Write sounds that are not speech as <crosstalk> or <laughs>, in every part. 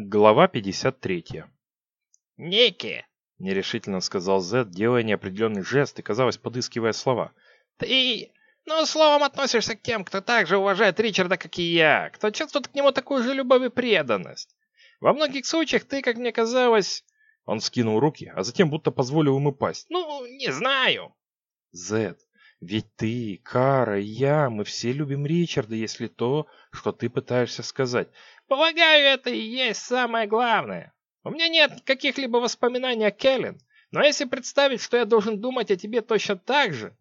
Глава 53. «Ники!» — нерешительно сказал Зед, делая неопределенный жест и, казалось, подыскивая слова. «Ты, ну, словом, относишься к тем, кто так же уважает Ричарда, как и я, кто чувствует к нему такую же любовь и преданность. Во многих случаях ты, как мне казалось...» Он скинул руки, а затем будто позволил им упасть. «Ну, не знаю». «Зед, ведь ты, Кара и я, мы все любим Ричарда, если то, что ты пытаешься сказать. Полагаю, это и есть самое главное. У меня нет каких-либо воспоминаний о Келлен, но если представить, что я должен думать о тебе точно так же,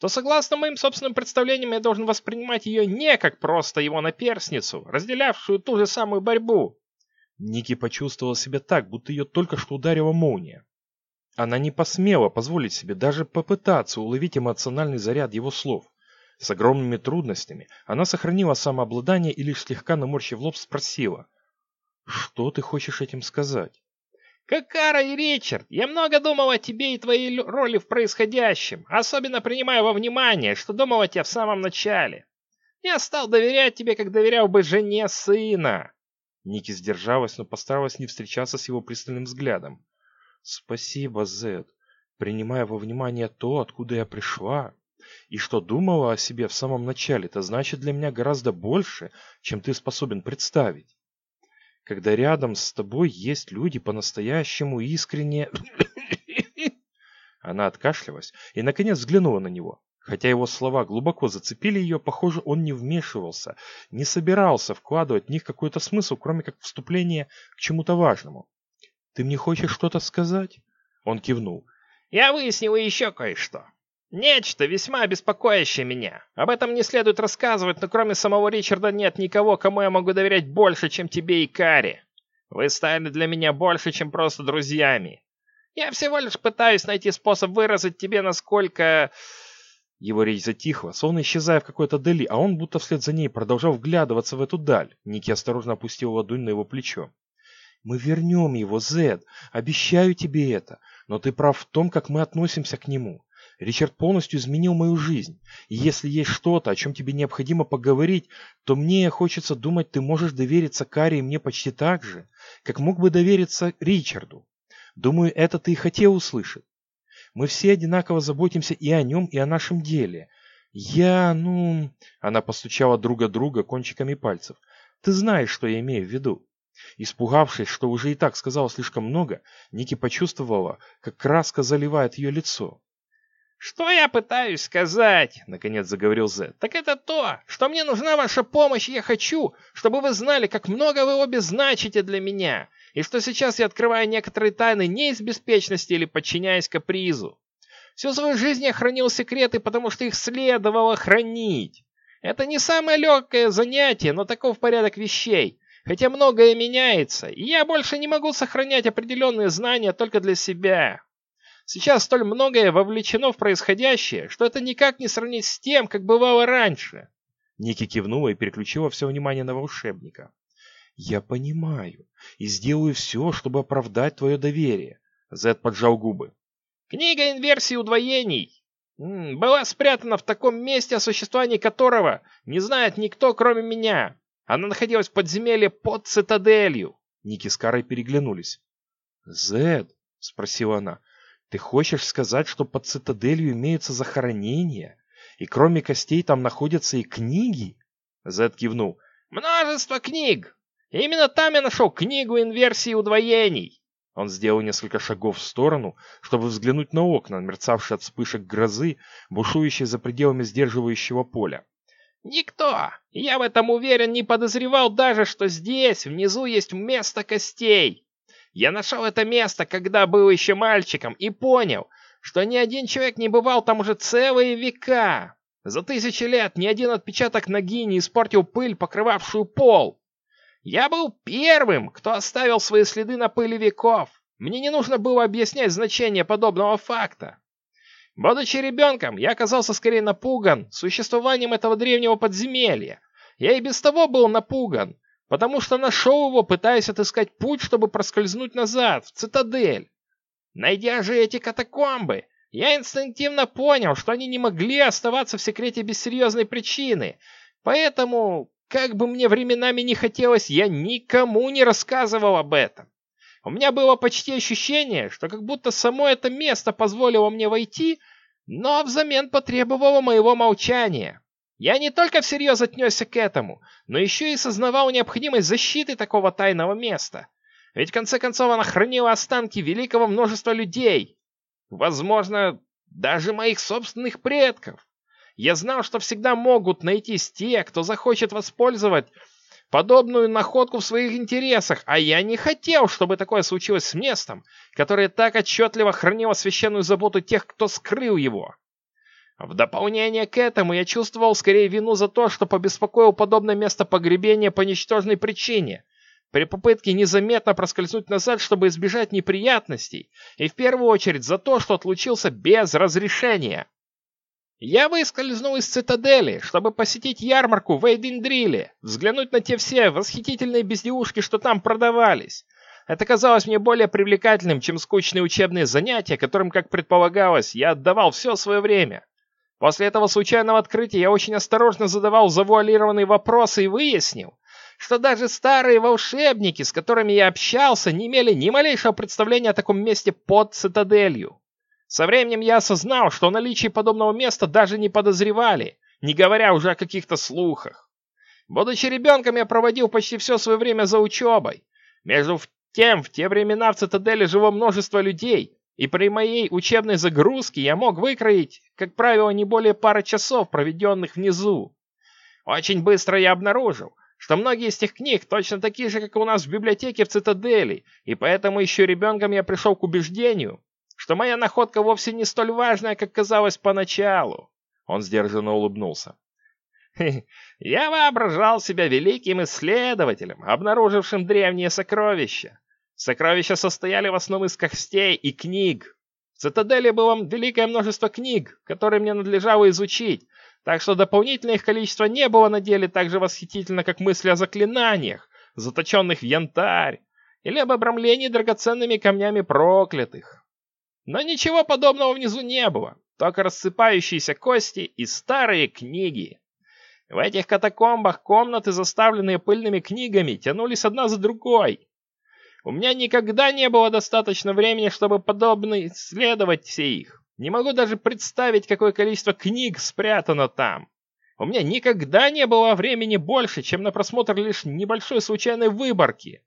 то согласно моим собственным представлениям я должен воспринимать ее не как просто его наперсницу, разделявшую ту же самую борьбу. Ники почувствовала себя так, будто ее только что ударила молния. Она не посмела позволить себе даже попытаться уловить эмоциональный заряд его слов. С огромными трудностями она сохранила самообладание и лишь слегка наморщив лоб спросила. «Что ты хочешь этим сказать?» «Как Кара и Ричард, я много думал о тебе и твоей роли в происходящем, особенно принимая во внимание, что думал о тебе в самом начале. Я стал доверять тебе, как доверял бы жене сына». Ники сдержалась, но постаралась не встречаться с его пристальным взглядом. «Спасибо, Зед. Принимая во внимание то, откуда я пришла, и что думала о себе в самом начале, это значит для меня гораздо больше, чем ты способен представить. Когда рядом с тобой есть люди по-настоящему искренне... Она откашлялась и, наконец, взглянула на него. Хотя его слова глубоко зацепили ее, похоже, он не вмешивался, не собирался вкладывать в них какой-то смысл, кроме как вступление к чему-то важному. «Ты мне хочешь что-то сказать?» Он кивнул. «Я выяснил еще кое-что. Нечто весьма беспокоящее меня. Об этом не следует рассказывать, но кроме самого Ричарда нет никого, кому я могу доверять больше, чем тебе и Кари. Вы стали для меня больше, чем просто друзьями. Я всего лишь пытаюсь найти способ выразить тебе, насколько... Его речь затихла, словно исчезая в какой-то дали, а он будто вслед за ней продолжал вглядываться в эту даль. Ники осторожно опустил ладонь на его плечо. «Мы вернем его, Зед. Обещаю тебе это. Но ты прав в том, как мы относимся к нему. Ричард полностью изменил мою жизнь. И если есть что-то, о чем тебе необходимо поговорить, то мне хочется думать, ты можешь довериться Каре и мне почти так же, как мог бы довериться Ричарду. Думаю, это ты и хотел услышать. Мы все одинаково заботимся и о нем, и о нашем деле. Я, ну... Она постучала друга друга кончиками пальцев. Ты знаешь, что я имею в виду. Испугавшись, что уже и так сказала слишком много, Ники почувствовала, как краска заливает ее лицо. «Что я пытаюсь сказать?» — наконец заговорил Зет. «Так это то, что мне нужна ваша помощь, я хочу, чтобы вы знали, как много вы обе значите для меня, и что сейчас я открываю некоторые тайны не из беспечности или подчиняясь капризу. Всю свою жизнь я хранил секреты, потому что их следовало хранить. Это не самое легкое занятие, но таков порядок вещей. Хотя многое меняется, и я больше не могу сохранять определенные знания только для себя. Сейчас столь многое вовлечено в происходящее, что это никак не сравнить с тем, как бывало раньше. Ники кивнула и переключила все внимание на волшебника. «Я понимаю и сделаю все, чтобы оправдать твое доверие», — Зед поджал губы. «Книга инверсии удвоений была спрятана в таком месте, о существовании которого не знает никто, кроме меня. Она находилась в подземелье под цитаделью». Ники с Карой переглянулись. «Зед?» — спросила она. Ты хочешь сказать, что под цитаделью имеются захоронения? И кроме костей там находятся и книги? Зед кивнул. Множество книг! Именно там я нашел книгу инверсии удвоений. Он сделал несколько шагов в сторону, чтобы взглянуть на окна, мерцавшие от вспышек грозы, бушующие за пределами сдерживающего поля. Никто, я в этом уверен, не подозревал даже, что здесь, внизу, есть место костей. Я нашел это место, когда был еще мальчиком, и понял, что ни один человек не бывал там уже целые века. За тысячи лет ни один отпечаток ноги не испортил пыль, покрывавшую пол. Я был первым, кто оставил свои следы на пыли веков. Мне не нужно было объяснять значение подобного факта. Будучи ребенком, я оказался скорее напуган существованием этого древнего подземелья. Я и без того был напуган, потому что нашел его, пытаясь отыскать путь, чтобы проскользнуть назад, в цитадель. Найдя же эти катакомбы, я инстинктивно понял, что они не могли оставаться в секрете без серьезной причины, поэтому как бы мне временами не хотелось, я никому не рассказывал об этом. У меня было почти ощущение, что как будто само это место позволило мне войти, но взамен потребовало моего молчания. Я не только всерьез отнесся к этому, но еще и сознавал необходимость защиты такого тайного места. Ведь в конце концов она хранила останки великого множества людей. Возможно, даже моих собственных предков. Я знал, что всегда могут найтись те, кто захочет воспользовать подобную находку в своих интересах, а я не хотел, чтобы такое случилось с местом, которое так отчетливо хранило священную заботу тех, кто скрыл его. В дополнение к этому я чувствовал скорее вину за то, что побеспокоил подобное место погребения по ничтожной причине, при попытке незаметно проскользнуть назад, чтобы избежать неприятностей, и в первую очередь за то, что отлучился без разрешения. Я выскользнул из цитадели, чтобы посетить ярмарку в Эйдиндриле, взглянуть на те все восхитительные безделушки, что там продавались. Это казалось мне более привлекательным, чем скучные учебные занятия, которым, как предполагалось, я отдавал все свое время. После этого случайного открытия я очень осторожно задавал завуалированные вопросы и выяснил, что даже старые волшебники, с которыми я общался, не имели ни малейшего представления о таком месте под цитаделью. Со временем я осознал, что о наличии подобного места даже не подозревали, не говоря уже о каких-то слухах. Будучи ребенком, я проводил почти все свое время за учебой. Между тем, в те времена в цитадели жило множество людей, и при моей учебной загрузке я мог выкроить, как правило, не более пары часов, проведенных внизу. Очень быстро я обнаружил, что многие из тех книг точно такие же, как у нас в библиотеке в цитадели, и поэтому еще ребенком я пришел к убеждению, что моя находка вовсе не столь важная, как казалось поначалу. Он сдержанно улыбнулся. <laughs> Я воображал себя великим исследователем, обнаружившим древние сокровища. Сокровища состояли в основном из костей и книг. В цитадели было великое множество книг, которые мне надлежало изучить, так что дополнительное их количество не было на деле так же восхитительно, как мысли о заклинаниях, заточенных в янтарь, или об обрамлении драгоценными камнями проклятых. Но ничего подобного внизу не было, только рассыпающиеся кости и старые книги. В этих катакомбах комнаты, заставленные пыльными книгами, тянулись одна за другой. У меня никогда не было достаточно времени, чтобы подобно исследовать все их. Не могу даже представить, какое количество книг спрятано там. У меня никогда не было времени больше, чем на просмотр лишь небольшой случайной выборки.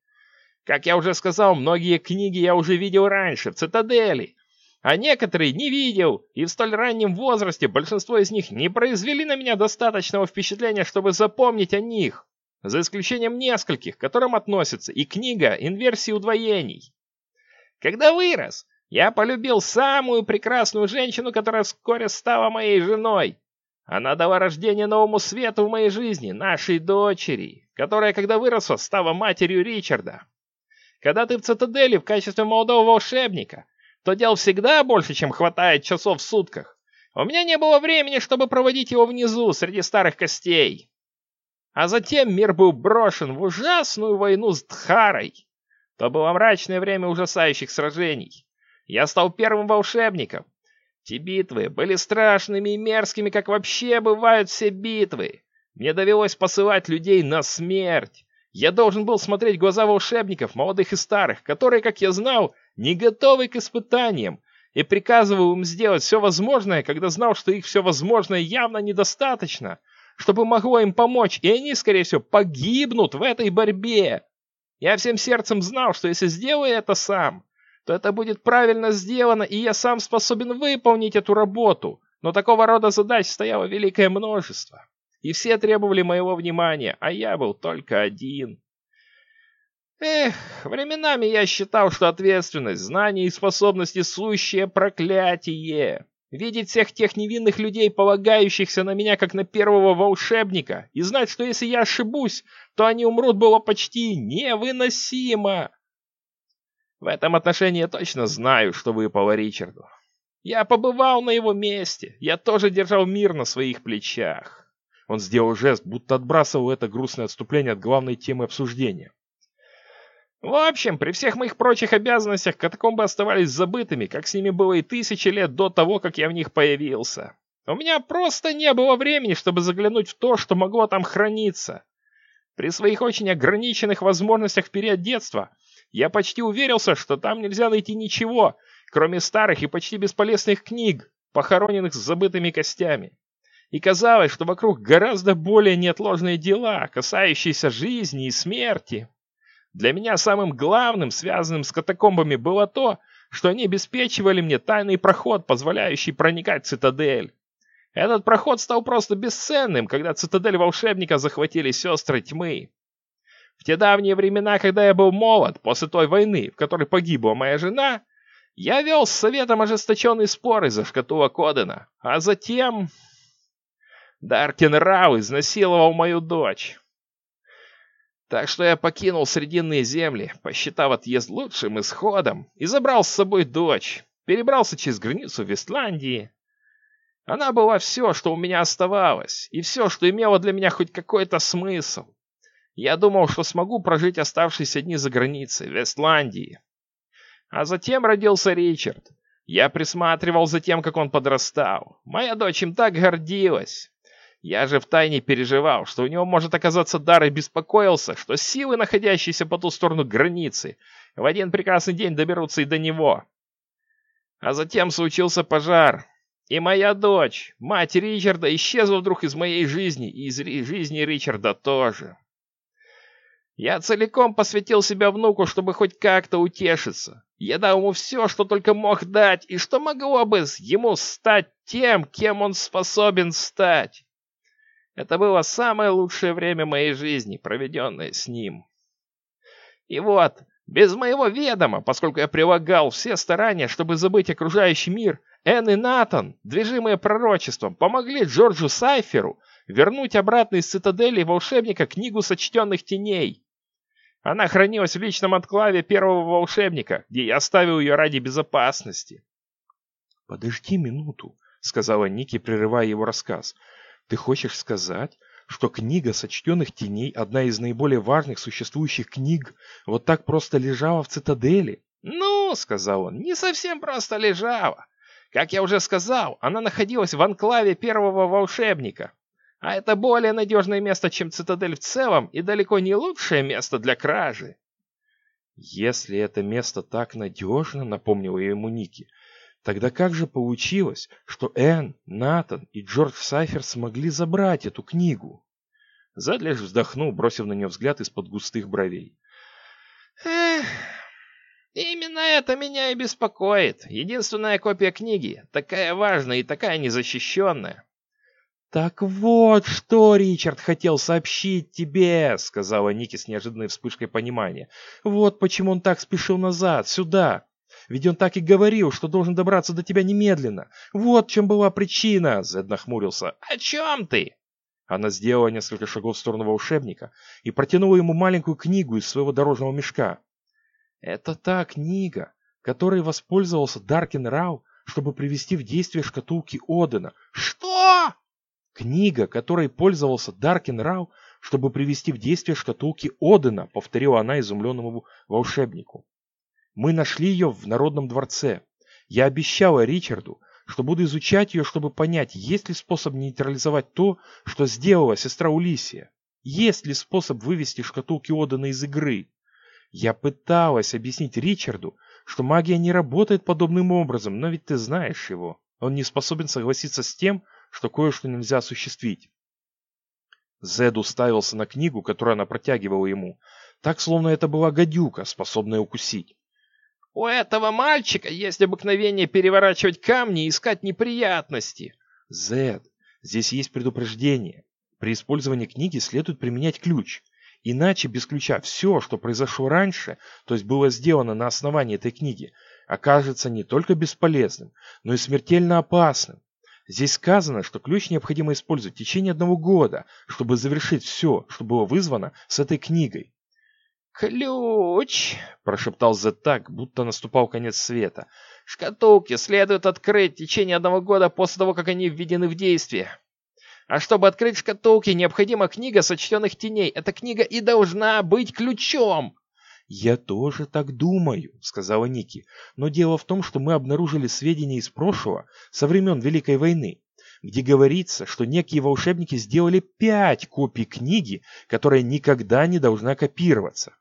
Как я уже сказал, многие книги я уже видел раньше, в Цитадели, а некоторые не видел, и в столь раннем возрасте большинство из них не произвели на меня достаточного впечатления, чтобы запомнить о них, за исключением нескольких, к которым относится и книга «Инверсии удвоений». Когда вырос, я полюбил самую прекрасную женщину, которая вскоре стала моей женой. Она дала рождение новому свету в моей жизни, нашей дочери, которая, когда выросла, стала матерью Ричарда. Когда ты в цитадели в качестве молодого волшебника, то дел всегда больше, чем хватает часов в сутках. У меня не было времени, чтобы проводить его внизу, среди старых костей. А затем мир был брошен в ужасную войну с Дхарой. То было мрачное время ужасающих сражений. Я стал первым волшебником. Те битвы были страшными и мерзкими, как вообще бывают все битвы. Мне довелось посылать людей на смерть. Я должен был смотреть глаза волшебников, молодых и старых, которые, как я знал, не готовы к испытаниям, и приказывал им сделать все возможное, когда знал, что их все возможное явно недостаточно, чтобы могло им помочь, и они, скорее всего, погибнут в этой борьбе. Я всем сердцем знал, что если сделаю это сам, то это будет правильно сделано, и я сам способен выполнить эту работу. Но такого рода задач стояло великое множество. И все требовали моего внимания, а я был только один. Эх, временами я считал, что ответственность, знания и способности – сущее проклятие. Видеть всех тех невинных людей, полагающихся на меня как на первого волшебника, и знать, что если я ошибусь, то они умрут, было почти невыносимо. В этом отношении я точно знаю, что выпало Ричарду. Я побывал на его месте, я тоже держал мир на своих плечах. Он сделал жест, будто отбрасывал это грустное отступление от главной темы обсуждения. В общем, при всех моих прочих обязанностях катакомбы оставались забытыми, как с ними было и тысячи лет до того, как я в них появился. У меня просто не было времени, чтобы заглянуть в то, что могло там храниться. При своих очень ограниченных возможностях в период детства я почти уверился, что там нельзя найти ничего, кроме старых и почти бесполезных книг, похороненных с забытыми костями. И казалось, что вокруг гораздо более неотложные дела, касающиеся жизни и смерти. Для меня самым главным, связанным с катакомбами, было то, что они обеспечивали мне тайный проход, позволяющий проникать в цитадель. Этот проход стал просто бесценным, когда цитадель волшебника захватили сестры тьмы. В те давние времена, когда я был молод, после той войны, в которой погибла моя жена, я вел с советом ожесточенный спор из-за шкатулок Одена, а затем... Даркин Рау изнасиловал мою дочь. Так что я покинул Срединные земли, посчитав отъезд лучшим исходом, и забрал с собой дочь, перебрался через границу Вестландии. Она была все, что у меня оставалось, и все, что имело для меня хоть какой-то смысл. Я думал, что смогу прожить оставшиеся дни за границей, в Вестландии. А затем родился Ричард. Я присматривал за тем, как он подрастал. Моя дочь им так гордилась. Я же втайне переживал, что у него может оказаться дар и беспокоился, что силы, находящиеся по ту сторону границы, в один прекрасный день доберутся и до него. А затем случился пожар, и моя дочь, мать Ричарда, исчезла вдруг из моей жизни, и из жизни Ричарда тоже. Я целиком посвятил себя внуку, чтобы хоть как-то утешиться. Я дал ему все, что только мог дать, и что могло бы ему стать тем, кем он способен стать. Это было самое лучшее время моей жизни, проведенное с ним. И вот, без моего ведома, поскольку я прилагал все старания, чтобы забыть окружающий мир, Энн и Натан, движимые пророчеством, помогли Джорджу Сайферу вернуть обратно из цитадели волшебника книгу сочтенных теней. Она хранилась в личном отклаве первого волшебника, где я оставил ее ради безопасности. «Подожди минуту», — сказала Ники, прерывая его рассказ. Ты хочешь сказать, что книга сочтенных теней, одна из наиболее важных существующих книг, вот так просто лежала в цитадели? Ну, сказал он, не совсем просто лежала. Как я уже сказал, она находилась в анклаве первого волшебника. А это более надежное место, чем цитадель в целом, и далеко не лучшее место для кражи. Если это место так надежно, напомнила ему Ники, Тогда как же получилось, что Энн, Натан и Джордж Сайфер смогли забрать эту книгу? Зад лишь вздохнул, бросив на нее взгляд из-под густых бровей. Эх, именно это меня и беспокоит. Единственная копия книги, такая важная и такая незащищенная. «Так вот, что Ричард хотел сообщить тебе», — сказала Ники с неожиданной вспышкой понимания. «Вот почему он так спешил назад, сюда. Ведь он так и говорил, что должен добраться до тебя немедленно. Вот чем была причина, Зед нахмурился. О чем ты? Она сделала несколько шагов в сторону волшебника и протянула ему маленькую книгу из своего дорожного мешка. Это та книга, которой воспользовался Даркин Рау, чтобы привести в действие шкатулки Одена. Что? Книга, которой пользовался Даркин Рау, чтобы привести в действие шкатулки Одена, повторила она изумленному волшебнику. Мы нашли ее в Народном дворце. Я обещала Ричарду, что буду изучать ее, чтобы понять, есть ли способ нейтрализовать то, что сделала сестра Улисия. Есть ли способ вывести шкатулки Одана из игры. Я пыталась объяснить Ричарду, что магия не работает подобным образом, но ведь ты знаешь его. Он не способен согласиться с тем, что кое-что нельзя осуществить. Зед уставился на книгу, которую она протягивала ему, так, словно это была гадюка, способная укусить. У этого мальчика есть обыкновение переворачивать камни и искать неприятности. Зед, здесь есть предупреждение. При использовании книги следует применять ключ. Иначе без ключа все, что произошло раньше, то есть было сделано на основании этой книги, окажется не только бесполезным, но и смертельно опасным. Здесь сказано, что ключ необходимо использовать в течение одного года, чтобы завершить все, что было вызвано с этой книгой. «Ключ!» – прошептал Зет так, будто наступал конец света. «Шкатулки следует открыть в течение одного года после того, как они введены в действие. А чтобы открыть шкатулки, необходима книга сочтенных теней. Эта книга и должна быть ключом!» «Я тоже так думаю», — сказала Ники. «Но дело в том, что мы обнаружили сведения из прошлого, со времен Великой войны. где говорится, что некие волшебники сделали пять копий книги, которая никогда не должна копироваться.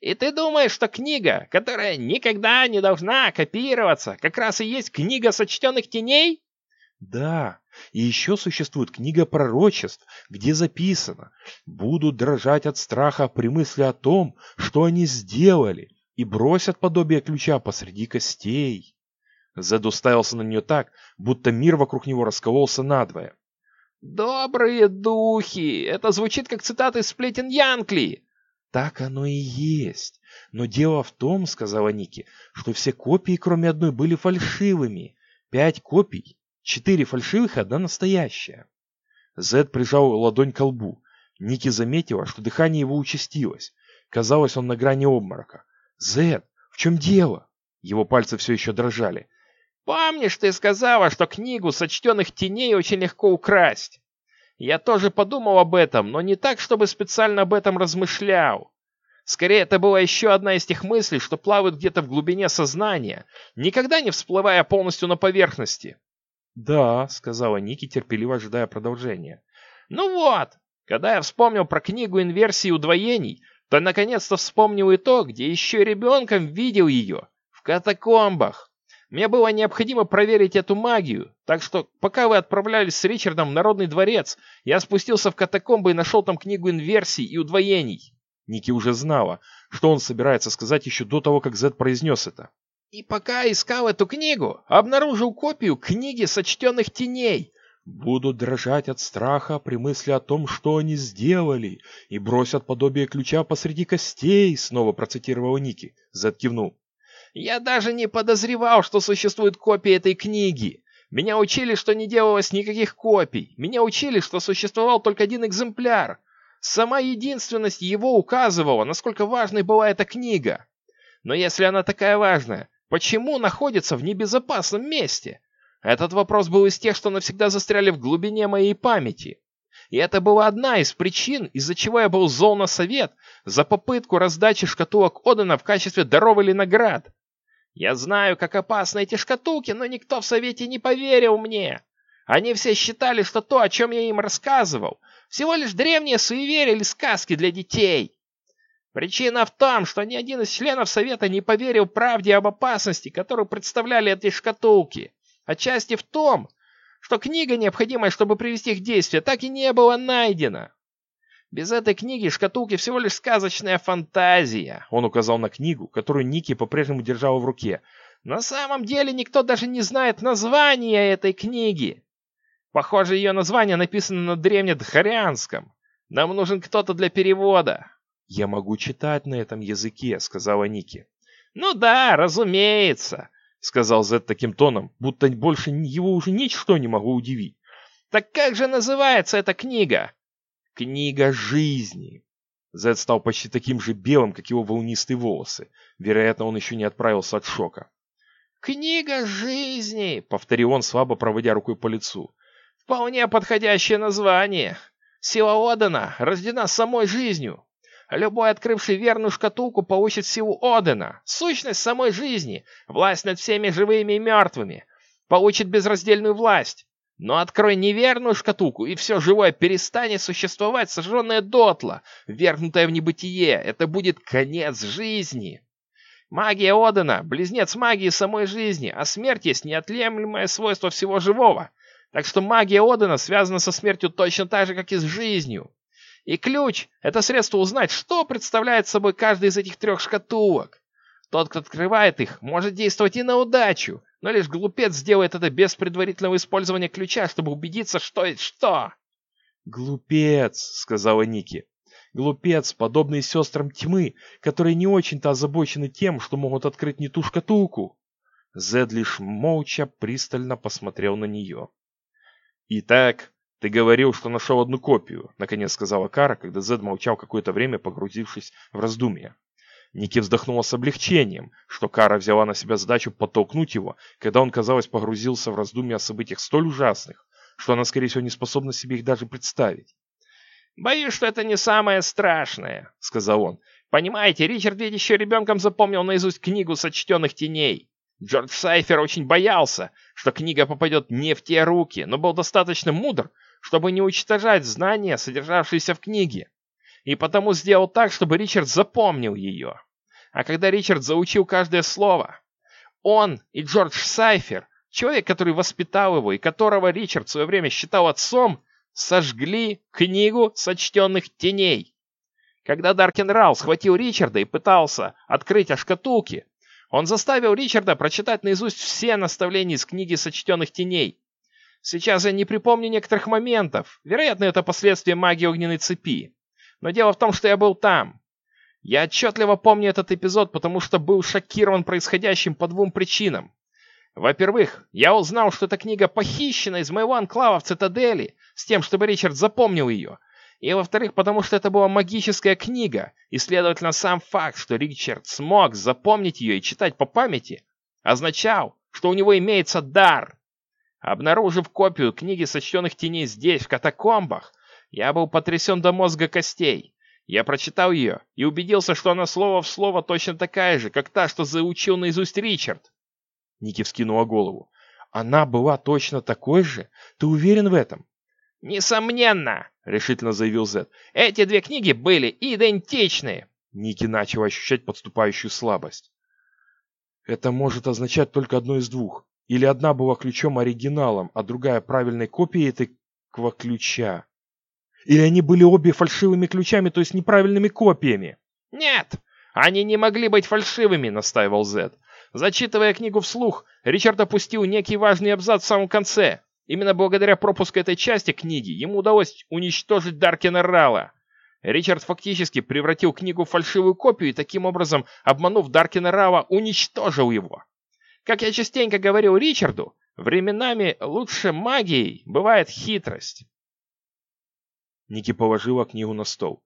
И ты думаешь, что книга, которая никогда не должна копироваться, как раз и есть книга сочтенных теней? Да, и еще существует книга пророчеств, где записано «Будут дрожать от страха при мысли о том, что они сделали, и бросят подобие ключа посреди костей». Зед уставился на нее так, будто мир вокруг него раскололся надвое. «Добрые духи! Это звучит как цитата из сплетен Янкли!» «Так оно и есть. Но дело в том, — сказала Ники, — что все копии, кроме одной, были фальшивыми. Пять копий Четыре фальшивых и одна настоящая. Зед прижал ладонь к лбу. Ники заметила, что дыхание его участилось. Казалось, он на грани обморока. «Зед, в чем дело?» Его пальцы все еще дрожали. «Помнишь, ты сказала, что книгу сочтенных теней очень легко украсть?» Я тоже подумал об этом, но не так, чтобы специально об этом размышлял. Скорее, это была еще одна из тех мыслей, что плавают где-то в глубине сознания, никогда не всплывая полностью на поверхности. «Да», — сказала Ники, терпеливо ожидая продолжения. «Ну вот, когда я вспомнил про книгу инверсии удвоений, то наконец-то вспомнил и то, где еще ребенком видел ее, в катакомбах. Мне было необходимо проверить эту магию, так что пока вы отправлялись с Ричардом в Народный дворец, я спустился в катакомбы и нашел там книгу инверсий и удвоений». Ники уже знала, что он собирается сказать еще до того, как Зед произнес это. И пока искал эту книгу, обнаружил копию книги сочтенных теней. Будут дрожать от страха при мысли о том, что они сделали, и бросят подобие ключа посреди костей, снова процитировал Ники. Зед кивнул. Я даже не подозревал, что существует копия этой книги. Меня учили, что не делалось никаких копий. Меня учили, что существовал только один экземпляр. Сама единственность его указывала, насколько важной была эта книга. Но если она такая важная, Почему находится в небезопасном месте? Этот вопрос был из тех, что навсегда застряли в глубине моей памяти. И это была одна из причин, из-за чего я был зол на совет за попытку раздачи шкатулок Одена в качестве даров или наград. Я знаю, как опасны эти шкатулки, но никто в совете не поверил мне. Они все считали, что то, о чем я им рассказывал, всего лишь древние суеверия или сказки для детей. Причина в том, что ни один из членов Совета не поверил правде об опасности, которую представляли эти шкатулки. Отчасти в том, что книга, необходимая, чтобы привести их в действие, так и не была найдена. Без этой книги шкатулки всего лишь сказочная фантазия. Он указал на книгу, которую Ники по-прежнему держала в руке. На самом деле никто даже не знает названия этой книги. Похоже, ее название написано на древнедхарианском. Нам нужен кто-то для перевода. «Я могу читать на этом языке», — сказала Ники. «Ну да, разумеется», — сказал Зед таким тоном, будто больше его уже ничто не могло удивить. «Так как же называется эта книга?» «Книга жизни». Зед стал почти таким же белым, как его волнистые волосы. Вероятно, он еще не отправился от шока. «Книга жизни», — повторил он, слабо проводя рукой по лицу. «Вполне подходящее название. Сила Одана рождена самой жизнью. Любой, открывший верную шкатулку, получит силу Одена, сущность самой жизни, власть над всеми живыми и мертвыми, получит безраздельную власть. Но открой неверную шкатулку, и все живое перестанет существовать, сожженное дотла, вергнутое в небытие. Это будет конец жизни. Магия Одена – близнец магии самой жизни, а смерть есть неотъемлемое свойство всего живого. Так что магия Одена связана со смертью точно так же, как и с жизнью. И ключ — это средство узнать, что представляет собой каждая из этих трех шкатулок. Тот, кто открывает их, может действовать и на удачу, но лишь глупец сделает это без предварительного использования ключа, чтобы убедиться, что и что. «Глупец», — сказала Ники. «Глупец, подобный сестрам тьмы, которые не очень-то озабочены тем, что могут открыть не ту шкатулку». Зед лишь молча пристально посмотрел на нее. «Итак, «Ты говорил, что нашел одну копию», — наконец сказала Кара, когда Зед молчал какое-то время, погрузившись в раздумья. Ники вздохнула с облегчением, что Кара взяла на себя задачу подтолкнуть его, когда он, казалось, погрузился в раздумья о событиях столь ужасных, что она, скорее всего, не способна себе их даже представить. «Боюсь, что это не самое страшное», — сказал он. «Понимаете, Ричард ведь еще ребенком запомнил наизусть книгу сочтенных теней. Джордж Сайфер очень боялся, что книга попадет не в те руки, но был достаточно мудр, чтобы не уничтожать знания, содержавшиеся в книге. И потому сделал так, чтобы Ричард запомнил ее. А когда Ричард заучил каждое слово, он и Джордж Сайфер, человек, который воспитал его и которого Ричард в свое время считал отцом, сожгли книгу сочтенных теней. Когда Даркен Рал схватил Ричарда и пытался открыть о шкатулке, он заставил Ричарда прочитать наизусть все наставления из книги сочтенных теней. Сейчас я не припомню некоторых моментов. Вероятно, это последствия магии огненной цепи. Но дело в том, что я был там. Я отчетливо помню этот эпизод, потому что был шокирован происходящим по двум причинам. Во-первых, я узнал, что эта книга похищена из моего анклава в Цитадели, с тем, чтобы Ричард запомнил ее. И во-вторых, потому что это была магическая книга, и, следовательно, сам факт, что Ричард смог запомнить ее и читать по памяти, означал, что у него имеется дар. Обнаружив копию книги сочтенных теней здесь, в катакомбах, я был потрясен до мозга костей. Я прочитал ее и убедился, что она слово в слово точно такая же, как та, что заучил наизусть Ричард. Ники вскинула голову. Она была точно такой же? Ты уверен в этом? «Несомненно!» — решительно заявил Зет. «Эти две книги были идентичны!» Ники начал ощущать подступающую слабость. Это может означать только одно из двух. Или одна была ключом-оригиналом, а другая правильной копией этого ключа. Или они были обе фальшивыми ключами, то есть неправильными копиями. «Нет, они не могли быть фальшивыми», — настаивал Зет. Зачитывая книгу вслух, Ричард опустил некий важный абзац в самом конце. Именно благодаря пропуску этой части книги ему удалось уничтожить Даркена Рала. Ричард фактически превратил книгу в фальшивую копию и таким образом, обманув Даркена Рала, уничтожил его. Как я частенько говорил Ричарду, временами лучше магией бывает хитрость. Ники положила книгу на стол.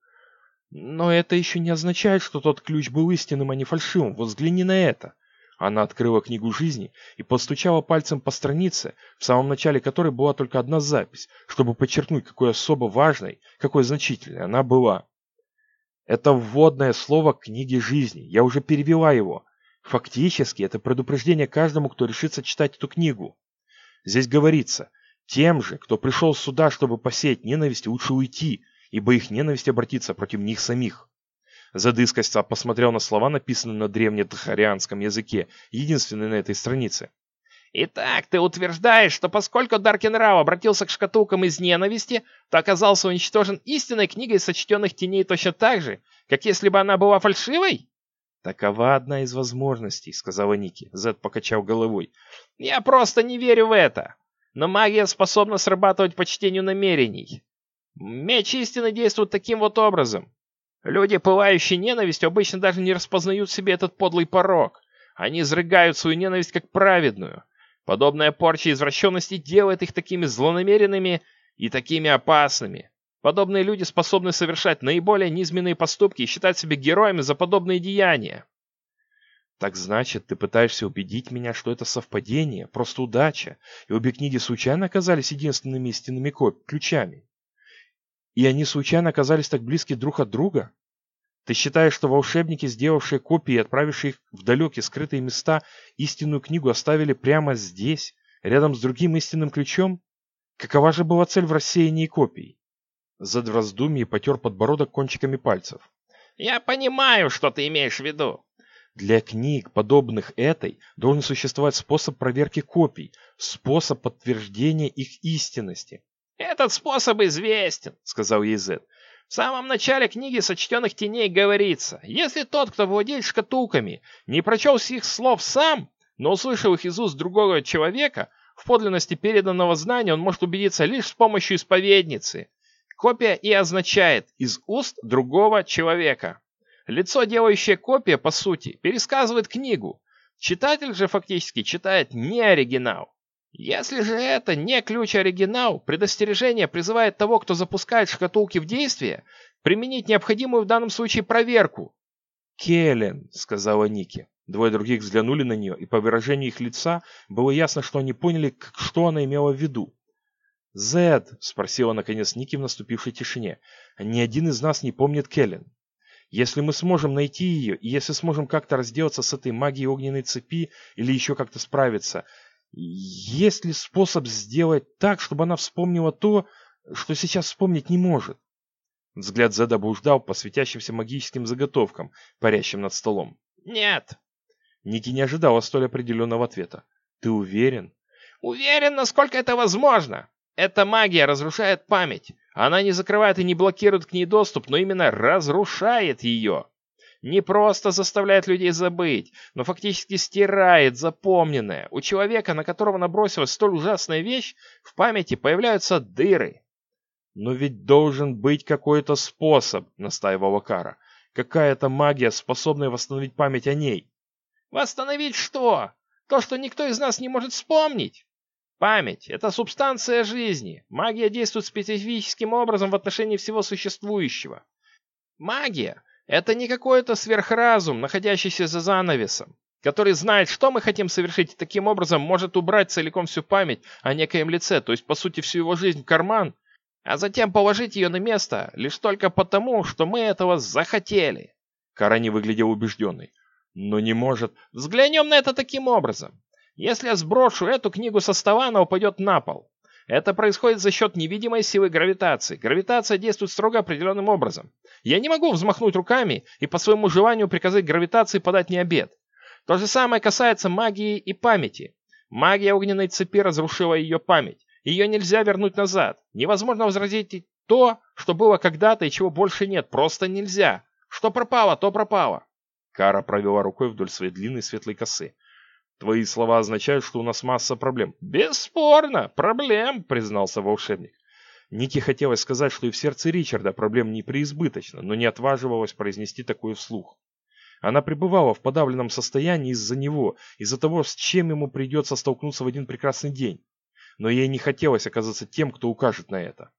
Но это еще не означает, что тот ключ был истинным, а не фальшивым. Вот взгляни на это. Она открыла книгу жизни и постучала пальцем по странице, в самом начале которой была только одна запись, чтобы подчеркнуть, какой особо важной, какой значительной она была. Это вводное слово книги жизни. Я уже перевела его. Фактически, это предупреждение каждому, кто решится читать эту книгу. Здесь говорится, тем же, кто пришел сюда, чтобы посеять ненависть, лучше уйти, ибо их ненависть обратится против них самих. Задыскость посмотрел на слова, написанные на древнетахарианском языке, единственные на этой странице. «Итак, ты утверждаешь, что поскольку Даркенрау обратился к шкатулкам из ненависти, то оказался уничтожен истинной книгой сочтенных теней точно так же, как если бы она была фальшивой?» «Такова одна из возможностей», — сказала Ники. Зед покачал головой. «Я просто не верю в это. Но магия способна срабатывать по чтению намерений. Меч истины действует таким вот образом. Люди, пылающие ненавистью, обычно даже не распознают себе этот подлый порог. Они изрыгают свою ненависть как праведную. Подобная порча извращенности делает их такими злонамеренными и такими опасными. Подобные люди способны совершать наиболее низменные поступки и считать себя героями за подобные деяния. Так значит, ты пытаешься убедить меня, что это совпадение, просто удача, и обе книги случайно оказались единственными истинными ключами? И они случайно оказались так близки друг от друга? Ты считаешь, что волшебники, сделавшие копии и отправившие их в далекие скрытые места, истинную книгу оставили прямо здесь, рядом с другим истинным ключом? Какова же была цель в рассеянии копий? Зад в раздумье потер подбородок кончиками пальцев. «Я понимаю, что ты имеешь в виду». Для книг, подобных этой, должен существовать способ проверки копий, способ подтверждения их истинности. «Этот способ известен», — сказал ей Зет. В самом начале книги «Сочтенных теней» говорится, если тот, кто владеет шкатулками, не прочел всех слов сам, но услышал их из уст другого человека, в подлинности переданного знания он может убедиться лишь с помощью исповедницы. Копия и означает «из уст другого человека». Лицо, делающее копия, по сути, пересказывает книгу. Читатель же фактически читает не оригинал. Если же это не ключ-оригинал, предостережение призывает того, кто запускает шкатулки в действие, применить необходимую в данном случае проверку. «Келлен», — сказала Ники. Двое других взглянули на нее, и по выражению их лица было ясно, что они поняли, что она имела в виду. «Зед», — спросила наконец Ники в наступившей тишине, — «ни один из нас не помнит Келлен». Если мы сможем найти ее, и если сможем как-то разделаться с этой магией огненной цепи или еще как-то справиться, есть ли способ сделать так, чтобы она вспомнила то, что сейчас вспомнить не может? Взгляд Зеда блуждал по светящимся магическим заготовкам, парящим над столом. «Нет». Ники не ожидала столь определенного ответа. «Ты уверен?» «Уверен, насколько это возможно. Эта магия разрушает память. Она не закрывает и не блокирует к ней доступ, но именно разрушает ее. Не просто заставляет людей забыть, но фактически стирает запомненное. У человека, на которого набросилась столь ужасная вещь, в памяти появляются дыры. «Но ведь должен быть какой-то способ», — настаивала Кара. «Какая-то магия, способная восстановить память о ней». «Восстановить что? То, что никто из нас не может вспомнить?» Память – это субстанция жизни. Магия действует специфическим образом в отношении всего существующего. Магия – это не какой-то сверхразум, находящийся за занавесом, который знает, что мы хотим совершить, и таким образом может убрать целиком всю память о некоем лице, то есть, по сути, всю его жизнь в карман, а затем положить ее на место лишь только потому, что мы этого захотели. Кара не выглядел убежденной. Но не может... Взглянем на это таким образом. Если я сброшу эту книгу со стола, она упадет на пол. Это происходит за счет невидимой силы гравитации. Гравитация действует строго определенным образом. Я не могу взмахнуть руками и по своему желанию приказать гравитации подать мне обед. То же самое касается магии и памяти. Магия огненной цепи разрушила ее память. Ее нельзя вернуть назад. Невозможно возразить то, что было когда-то и чего больше нет. Просто нельзя. Что пропало, то пропало. Кара провела рукой вдоль своей длинной светлой косы. Твои слова означают, что у нас масса проблем. Бесспорно, проблем, признался волшебник. Нике хотелось сказать, что и в сердце Ричарда проблем не преизбыточно, но не отваживалась произнести такое вслух. Она пребывала в подавленном состоянии из-за него, из-за того, с чем ему придется столкнуться в один прекрасный день. Но ей не хотелось оказаться тем, кто укажет на это.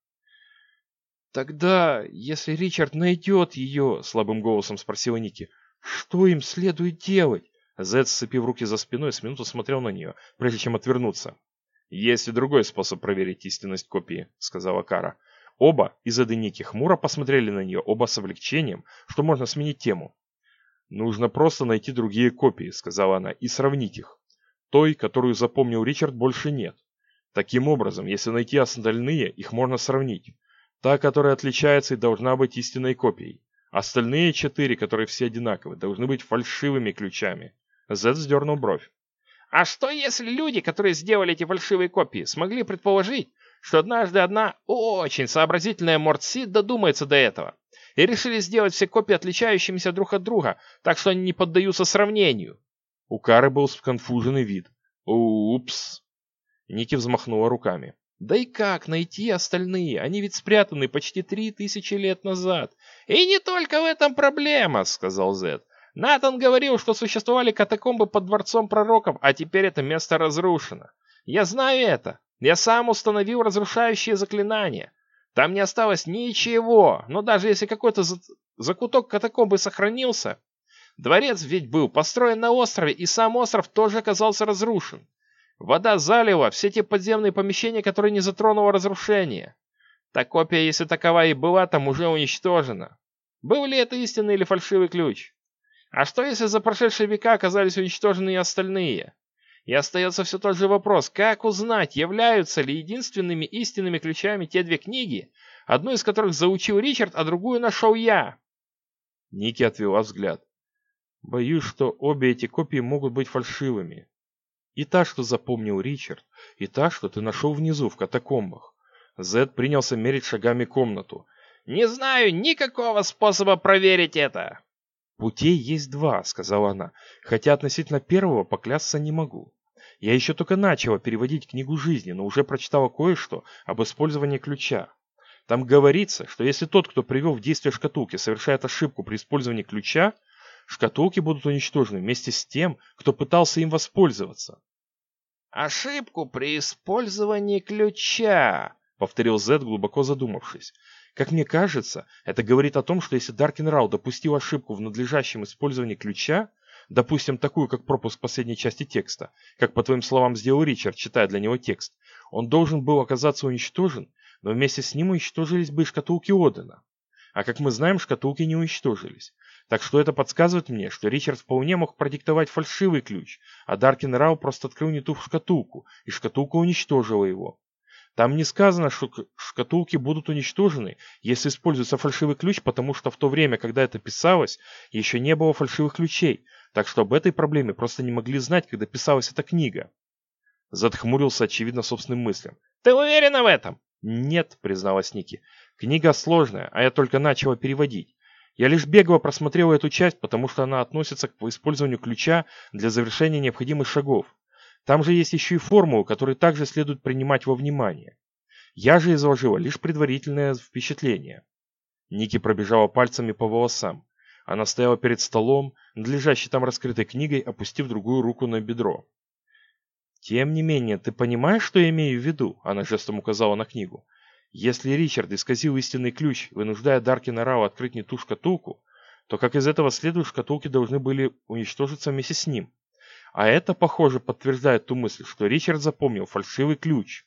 «Тогда, если Ричард найдет ее, — слабым голосом спросила Ники, — что им следует делать?» Зед, сцепив руки за спиной, с минуту смотрел на нее, прежде чем отвернуться. «Есть и другой способ проверить истинность копии», — сказала Кара. Оба, и Зед и Ники, хмуро посмотрели на нее, оба с облегчением, что можно сменить тему. «Нужно просто найти другие копии», — сказала она, — «и сравнить их. Той, которую запомнил Ричард, больше нет. Таким образом, если найти остальные, их можно сравнить. Та, которая отличается и должна быть истинной копией. Остальные четыре, которые все одинаковые, должны быть фальшивыми ключами. Зед сдернул бровь. А что если люди, которые сделали эти фальшивые копии, смогли предположить, что однажды одна очень сообразительная Мортси додумается до этого, и решили сделать все копии отличающимися друг от друга, так что они не поддаются сравнению? У Кары был сконфуженный вид. «Упс!» Ники взмахнула руками. «Да и как найти остальные? Они ведь спрятаны почти три тысячи лет назад». «И не только в этом проблема», — сказал Зед. Натан говорил, что существовали катакомбы под дворцом пророков, а теперь это место разрушено. Я знаю это. Я сам установил разрушающие заклинания. Там не осталось ничего, но даже если какой-то закуток катакомбы сохранился, дворец ведь был построен на острове, и сам остров тоже оказался разрушен. Вода залила все те подземные помещения, которые не затронуло разрушение. Та копия, если такова и была, там уже уничтожена. Был ли это истинный или фальшивый ключ? А что если за прошедшие века оказались уничтожены и остальные? И остается все тот же вопрос, как узнать, являются ли единственными истинными ключами те две книги, одну из которых заучил Ричард, а другую нашел я? Ники отвела взгляд. Боюсь, что обе эти копии могут быть фальшивыми. И та, что запомнил Ричард, и та, что ты нашел внизу, в катакомбах. Зед принялся мерить шагами комнату. «Не знаю никакого способа проверить это!» «Путей есть два», — сказала она, «хотя относительно первого поклясться не могу. Я еще только начала переводить книгу жизни, но уже прочитала кое-что об использовании ключа. Там говорится, что если тот, кто привел в действие шкатулки, совершает ошибку при использовании ключа, шкатулки будут уничтожены вместе с тем, кто пытался им воспользоваться. «Ошибку при использовании ключа», — повторил Зед, глубоко задумавшись. Как мне кажется, это говорит о том, что если Даркин Рау допустил ошибку в надлежащем использовании ключа, допустим, такую, как пропуск последней части текста, как, по твоим словам, сделал Ричард, читая для него текст, он должен был оказаться уничтожен, но вместе с ним уничтожились бы и шкатулки Одена. А как мы знаем, шкатулки не уничтожились. Так что это подсказывает мне, что Ричард вполне мог продиктовать фальшивый ключ, а Даркин Рау просто открыл не ту шкатулку, и шкатулка уничтожила его. Там не сказано, что шкатулки будут уничтожены, если используется фальшивый ключ, потому что в то время, когда это писалось, еще не было фальшивых ключей, так что об этой проблеме просто не могли знать, когда писалась эта книга. Зад хмурился, очевидно, собственным мыслям. «Ты уверена в этом?» «Нет», — призналась Ники. «Книга сложная, а я только начала переводить. Я лишь бегло просмотрел эту часть, потому что она относится к использованию ключа для завершения необходимых шагов. Там же есть еще и формулы, которые также следует принимать во внимание. Я же изложила лишь предварительное впечатление. Ники пробежала пальцами по волосам. Она стояла перед столом, лежащей там раскрытой книгой, опустив другую руку на бедро. «Тем не менее, ты понимаешь, что я имею в виду?» Она жестом указала на книгу. «Если Ричард исказил истинный ключ, вынуждая Даркина Рау открыть не ту шкатулку, то как из этого следует, шкатулки должны были уничтожиться вместе с ним. А это, похоже, подтверждает ту мысль, что Ричард запомнил фальшивый ключ.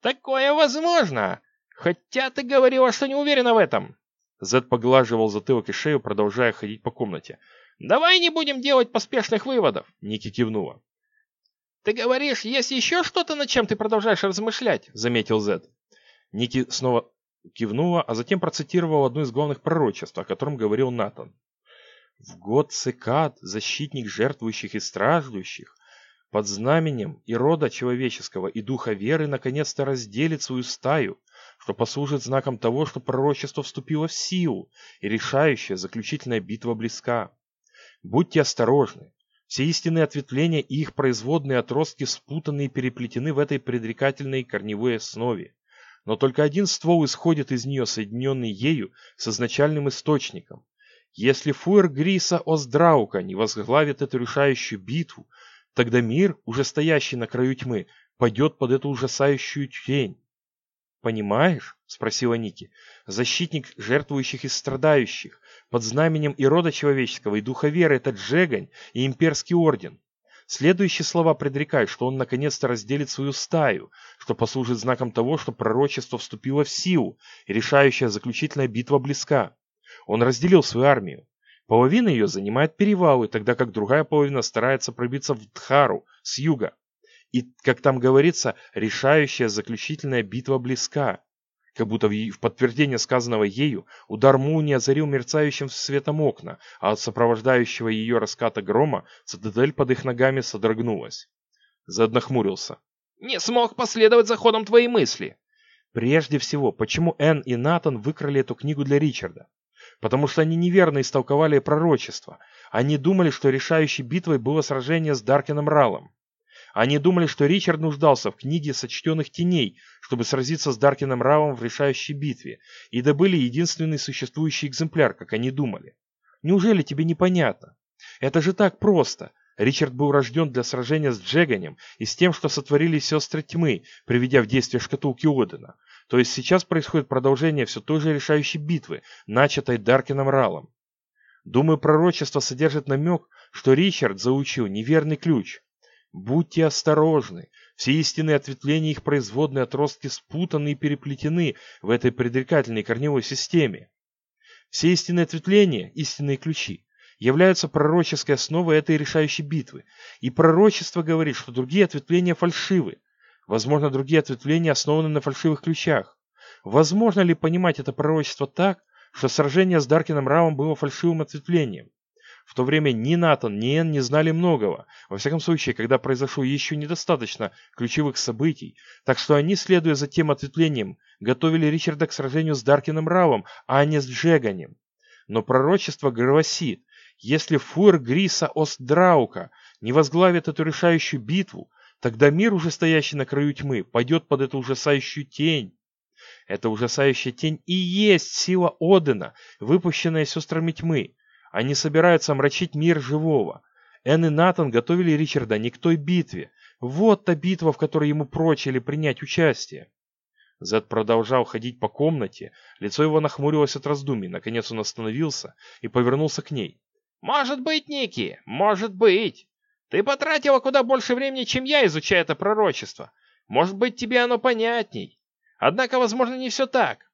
«Такое возможно! Хотя ты говорила, что не уверена в этом!» Зед поглаживал затылок и шею, продолжая ходить по комнате. «Давай не будем делать поспешных выводов!» Ники кивнула. «Ты говоришь, есть еще что-то, над чем ты продолжаешь размышлять?» Заметил Зед. Ники снова кивнула, а затем процитировала одно из главных пророчеств, о котором говорил Натан. В год цикад, защитник жертвующих и страждущих, под знаменем и рода человеческого, и духа веры, наконец-то разделит свою стаю, что послужит знаком того, что пророчество вступило в силу, и решающая заключительная битва близка. Будьте осторожны. Все истинные ответвления и их производные отростки спутаны и переплетены в этой предрекательной корневой основе. Но только один ствол исходит из нее, соединенный ею с изначальным источником. Если Фуэр Гриса Оздраука не возглавит эту решающую битву, тогда мир, уже стоящий на краю тьмы, пойдет под эту ужасающую тень. «Понимаешь?» — спросила Ники. «Защитник жертвующих и страдающих, под знаменем и рода человеческого, и духа веры — это Джегань и имперский орден. Следующие слова предрекают, что он наконец-то разделит свою стаю, что послужит знаком того, что пророчество вступило в силу, и решающая заключительная битва близка. Он разделил свою армию. Половина ее занимает перевалы, тогда как другая половина старается пробиться в Дхару с юга. И, как там говорится, решающая заключительная битва близка. Как будто в подтверждение сказанного ею, удар молнии озарил мерцающим светом окна, а от сопровождающего ее раската грома цитадель под их ногами содрогнулась. Зед нахмурился. «Не смог последовать за ходом твоей мысли». Прежде всего, почему Энн и Натан выкрали эту книгу для Ричарда? Потому что они неверно истолковали пророчество. Они думали, что решающей битвой было сражение с Даркином Ралом. Они думали, что Ричард нуждался в книге сочтенных теней, чтобы сразиться с Даркином Ралом в решающей битве, и добыли единственный существующий экземпляр, как они думали. Неужели тебе непонятно? Это же так просто. Ричард был рожден для сражения с Джеганем и с тем, что сотворили сестры тьмы, приведя в действие шкатулки Одена. То есть сейчас происходит продолжение все той же решающей битвы, начатой Даркином Ралом. Думаю, пророчество содержит намек, что Ричард заучил неверный ключ. Будьте осторожны. Все истинные ответвления их производные отростки спутаны и переплетены в этой предрекательной корневой системе. Все истинные ответвления, истинные ключи, являются пророческой основой этой решающей битвы. И пророчество говорит, что другие ответвления фальшивы, Возможно, другие ответвления основаны на фальшивых ключах. Возможно ли понимать это пророчество так, что сражение с Даркином Равом было фальшивым ответвлением? В то время ни Натан, ни Энн не знали многого, во всяком случае, когда произошло еще недостаточно ключевых событий, так что они, следуя за тем ответвлением, готовили Ричарда к сражению с Даркином Равом, а не с Джеганем. Но пророчество гласит, если Фуэр Гриса Остдраука не возглавит эту решающую битву, Тогда мир, уже стоящий на краю тьмы, пойдет под эту ужасающую тень. Эта ужасающая тень и есть сила Одена, выпущенная сестрами тьмы. Они собираются омрачить мир живого. Энн и Натан готовили Ричарда не к той битве. Вот та битва, в которой ему прочили принять участие. Зед продолжал ходить по комнате, лицо его нахмурилось от раздумий. Наконец он остановился и повернулся к ней. «Может быть, Ники, может быть. Ты потратила куда больше времени, чем я, изучая это пророчество. Может быть, тебе оно понятней. Однако, возможно, не все так.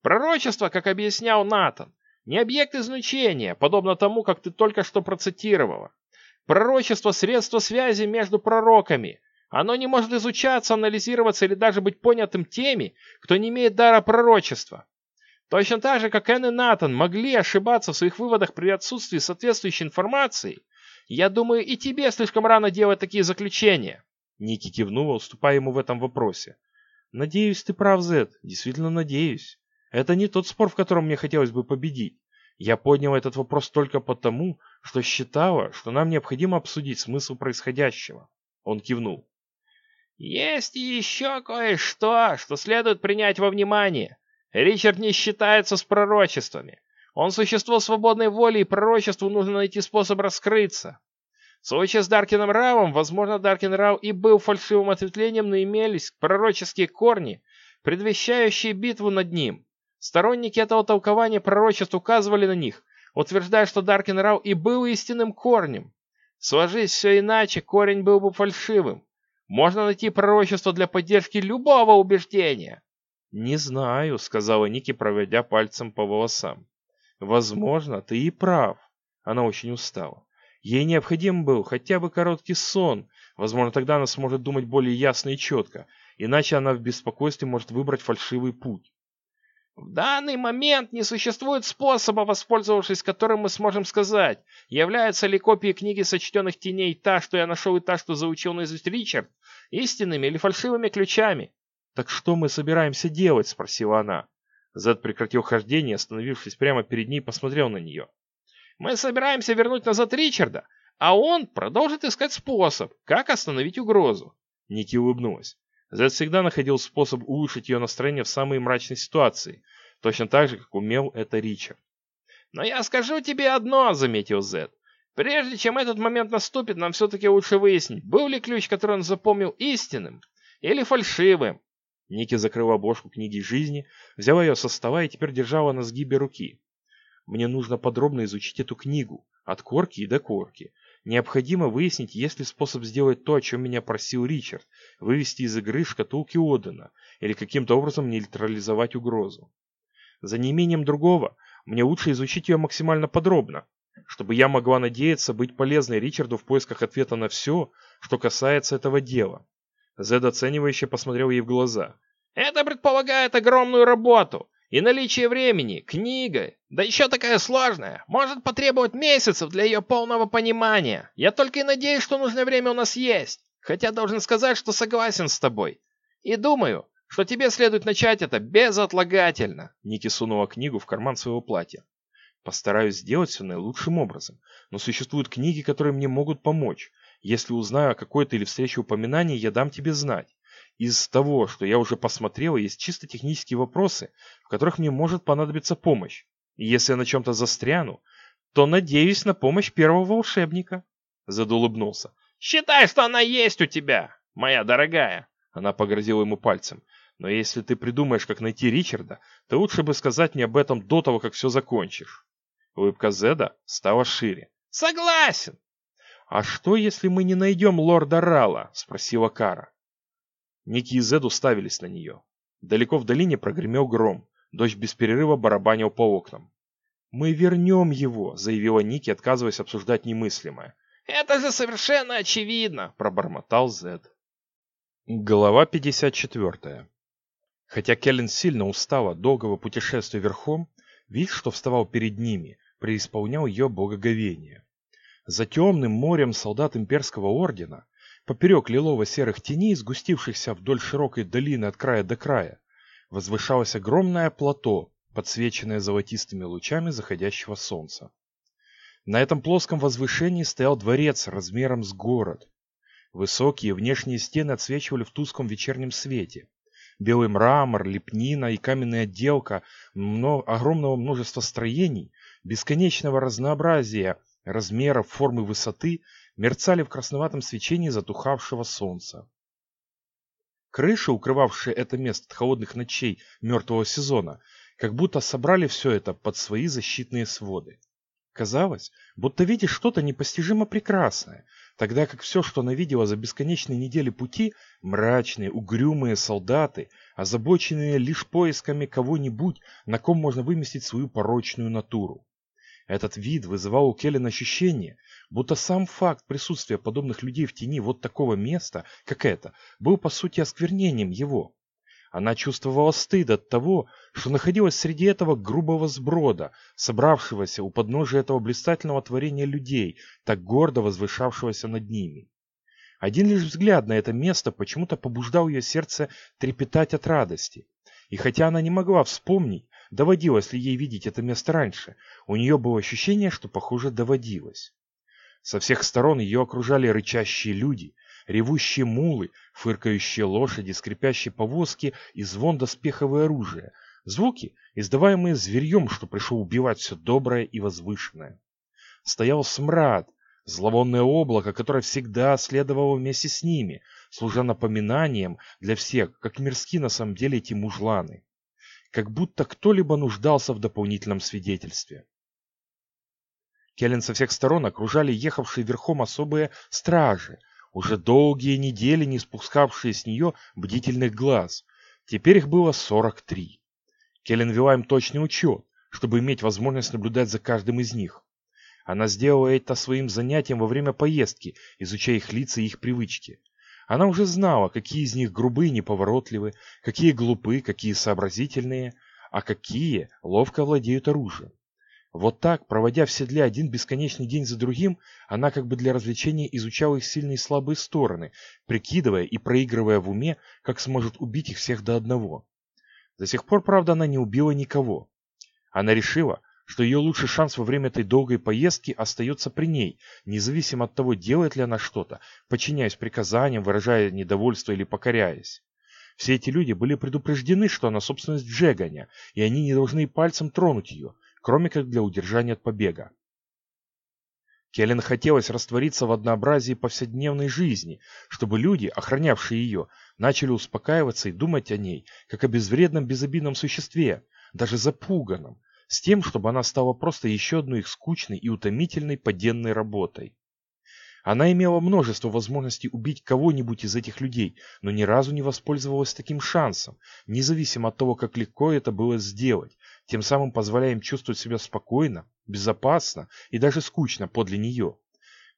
Пророчество, как объяснял Натан, не объект изучения, подобно тому, как ты только что процитировала. Пророчество – средство связи между пророками. Оно не может изучаться, анализироваться или даже быть понятым теми, кто не имеет дара пророчества. Точно так же, как Энн и Натан могли ошибаться в своих выводах при отсутствии соответствующей информации, я думаю, и тебе слишком рано делать такие заключения. Ники кивнула, уступая ему в этом вопросе. Надеюсь, ты прав, Зет. Действительно надеюсь. Это не тот спор, в котором мне хотелось бы победить. Я поднял этот вопрос только потому, что считала, что нам необходимо обсудить смысл происходящего. Он кивнул. Есть еще кое-что, что следует принять во внимание. Ричард не считается с пророчествами. Он существо свободной воли, и пророчеству нужно найти способ раскрыться. В случае с Даркином Равом, возможно, Даркин Рау и был фальшивым ответвлением, но имелись пророческие корни, предвещающие битву над ним. Сторонники этого толкования пророчеств указывали на них, утверждая, что Даркин Рау и был истинным корнем. Сложись все иначе, корень был бы фальшивым. Можно найти пророчество для поддержки любого убеждения. «Не знаю», — сказала Ники, проведя пальцем по волосам. «Возможно, ты и прав». Она очень устала. Ей необходим был хотя бы короткий сон. Возможно, тогда она сможет думать более ясно и четко. Иначе она в беспокойстве может выбрать фальшивый путь. В данный момент не существует способа, воспользовавшись которым мы сможем сказать, являются ли копии книги сочтенных теней та, что я нашел, и та, что заучил наизусть Ричард, истинными или фальшивыми ключами. «Так что мы собираемся делать?» – спросила она. Зед прекратил хождение, остановившись прямо перед ней, посмотрел на нее. «Мы собираемся вернуть назад Ричарда, а он продолжит искать способ, как остановить угрозу». Ники улыбнулась. Зед всегда находил способ улучшить ее настроение в самые мрачные ситуации, точно так же, как умел это Ричард. «Но я скажу тебе одно», — заметил Зед. «Прежде чем этот момент наступит, нам все-таки лучше выяснить, был ли ключ, который он запомнил истинным или фальшивым». Ники закрыла обложку книги жизни, взяла ее со стола и теперь держала на сгибе руки. «Мне нужно подробно изучить эту книгу, от корки и до корки, Необходимо выяснить, есть ли способ сделать то, о чем меня просил Ричард, вывести из игры шкатулки Одена или каким-то образом нейтрализовать угрозу. За неимением другого, мне лучше изучить ее максимально подробно, чтобы я могла надеяться быть полезной Ричарду в поисках ответа на все, что касается этого дела. Зед оценивающе посмотрел ей в глаза. «Это предполагает огромную работу. И наличие времени, книга, да еще такая сложная, может потребовать месяцев для ее полного понимания. Я только и надеюсь, что нужное время у нас есть. Хотя должен сказать, что согласен с тобой. И думаю, что тебе следует начать это безотлагательно. Ники сунула книгу в карман своего платья. Постараюсь сделать все наилучшим образом, но существуют книги, которые мне могут помочь. Если узнаю о какой-то или встрече упоминании, я дам тебе знать. Из того, что я уже посмотрел, есть чисто технические вопросы, в которых мне может понадобиться помощь. И если я на чем-то застряну, то надеюсь на помощь первого волшебника. Зед улыбнулся. «Считай, что она есть у тебя, моя дорогая!» Она погрозила ему пальцем. «Но если ты придумаешь, как найти Ричарда, то лучше бы сказать мне об этом до того, как все закончишь». Улыбка Зеда стала шире. «Согласен!» «А что, если мы не найдем лорда Рала?» – спросила Кара. Ники и Зед уставились на нее. Далеко в долине прогремел гром. Дождь без перерыва барабанил по окнам. «Мы вернем его», — заявила Ники, отказываясь обсуждать немыслимое. «Это же совершенно очевидно», — пробормотал Зед. Глава 54. Хотя Келлен сильно устала от долгого путешествия верхом, вид, что вставал перед ними, преисполнял ее благоговение. За темным морем солдат имперского ордена Поперек лилово-серых теней, сгустившихся вдоль широкой долины от края до края, возвышалось огромное плато, подсвеченное золотистыми лучами заходящего солнца. На этом плоском возвышении стоял дворец размером с город. Высокие внешние стены отсвечивали в тусклом вечернем свете. Белый мрамор, лепнина и каменная отделка мно... огромного множества строений, бесконечного разнообразия размеров, формы, высоты мерцали в красноватом свечении затухавшего солнца. Крыши, укрывавшие это место от холодных ночей мертвого сезона, как будто собрали все это под свои защитные своды. Казалось, будто видишь что-то непостижимо прекрасное, тогда как все, что она видела за бесконечные недели пути, мрачные, угрюмые солдаты, озабоченные лишь поисками кого-нибудь, на ком можно выместить свою порочную натуру. Этот вид вызывал у Келлен ощущение, будто сам факт присутствия подобных людей в тени вот такого места, как это, был по сути осквернением его. Она чувствовала стыд от того, что находилась среди этого грубого сброда, собравшегося у подножия этого блистательного творения людей, так гордо возвышавшегося над ними. Один лишь взгляд на это место почему-то побуждал ее сердце трепетать от радости. И хотя она не могла вспомнить, доводилось ли ей видеть это место раньше, у нее было ощущение, что, похоже, доводилось. Со всех сторон ее окружали рычащие люди, ревущие мулы, фыркающие лошади, скрипящие повозки и звон доспехов и оружия. Звуки, издаваемые зверьем, что пришел убивать все доброе и возвышенное. Стоял смрад, зловонное облако, которое всегда следовало вместе с ними, служа напоминанием для всех, как мирски на самом деле эти мужланы. Как будто кто-либо нуждался в дополнительном свидетельстве. Келлен со всех сторон окружали ехавшие верхом особые стражи, уже долгие недели не спускавшие с нее бдительных глаз. Теперь их было 43. Келлен вела им точный учет, чтобы иметь возможность наблюдать за каждым из них. Она сделала это своим занятием во время поездки, изучая их лица и их привычки. Она уже знала, какие из них грубые и неповоротливы, какие глупы, какие сообразительные, а какие ловко владеют оружием. Вот так, проводя в седле один бесконечный день за другим, она как бы для развлечения изучала их сильные и слабые стороны, прикидывая и проигрывая в уме, как сможет убить их всех до одного. До сих пор, правда, она не убила никого. Она решила, что ее лучший шанс во время этой долгой поездки остается при ней, независимо от того, делает ли она что-то, подчиняясь приказаниям, выражая недовольство или покоряясь. Все эти люди были предупреждены, что она собственность Джеганя, и они не должны пальцем тронуть ее, кроме как для удержания от побега. Келлен хотелось раствориться в однообразии повседневной жизни, чтобы люди, охранявшие ее, начали успокаиваться и думать о ней, как о безвредном безобидном существе, даже запуганном, с тем, чтобы она стала просто еще одной их скучной и утомительной поденной работой. Она имела множество возможностей убить кого-нибудь из этих людей, но ни разу не воспользовалась таким шансом, независимо от того, как легко это было сделать, тем самым позволяя им чувствовать себя спокойно, безопасно и даже скучно подле нее.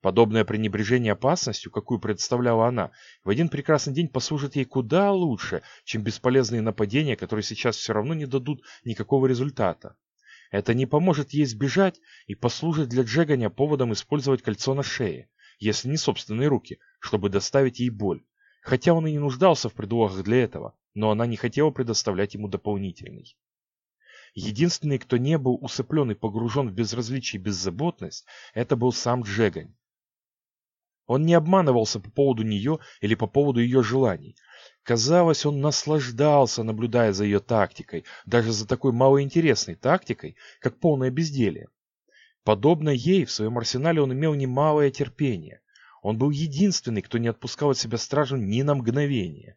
Подобное пренебрежение опасностью, какую представляла она, в один прекрасный день послужит ей куда лучше, чем бесполезные нападения, которые сейчас все равно не дадут никакого результата. Это не поможет ей сбежать и послужит для Джеганя поводом использовать кольцо на шее, если не собственные руки, чтобы доставить ей боль. Хотя он и не нуждался в предлогах для этого, но она не хотела предоставлять ему дополнительный. Единственный, кто не был усыплен и погружен в безразличие и беззаботность, это был сам Джегань. Он не обманывался по поводу нее или по поводу ее желаний. Казалось, он наслаждался, наблюдая за ее тактикой, даже за такой малоинтересной тактикой, как полное безделье. Подобно ей, в своем арсенале он имел немалое терпение. Он был единственный, кто не отпускал от себя стражу ни на мгновение.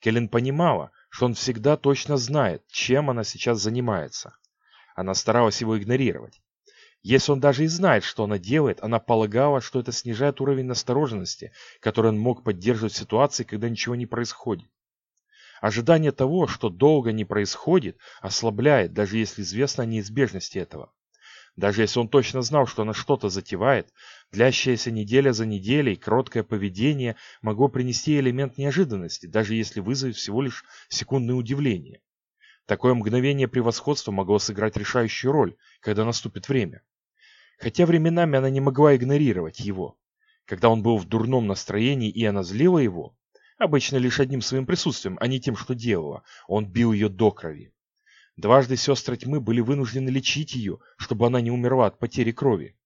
Келлен понимала, что он всегда точно знает, чем она сейчас занимается. Она старалась его игнорировать. Если он даже и знает, что она делает, она полагала, что это снижает уровень настороженности, который он мог поддерживать в ситуации, когда ничего не происходит. Ожидание того, что долго не происходит, ослабляет, даже если известно о неизбежности этого. Даже если он точно знал, что она что-то затевает, длящаяся неделя за неделей, короткое поведение могло принести элемент неожиданности, даже если вызовет всего лишь секундное удивление. Такое мгновение превосходства могло сыграть решающую роль, когда наступит время. Хотя временами она не могла игнорировать его. Когда он был в дурном настроении и она злила его, обычно лишь одним своим присутствием, а не тем, что делала, он бил ее до крови. Дважды сестры тьмы были вынуждены лечить ее, чтобы она не умерла от потери крови.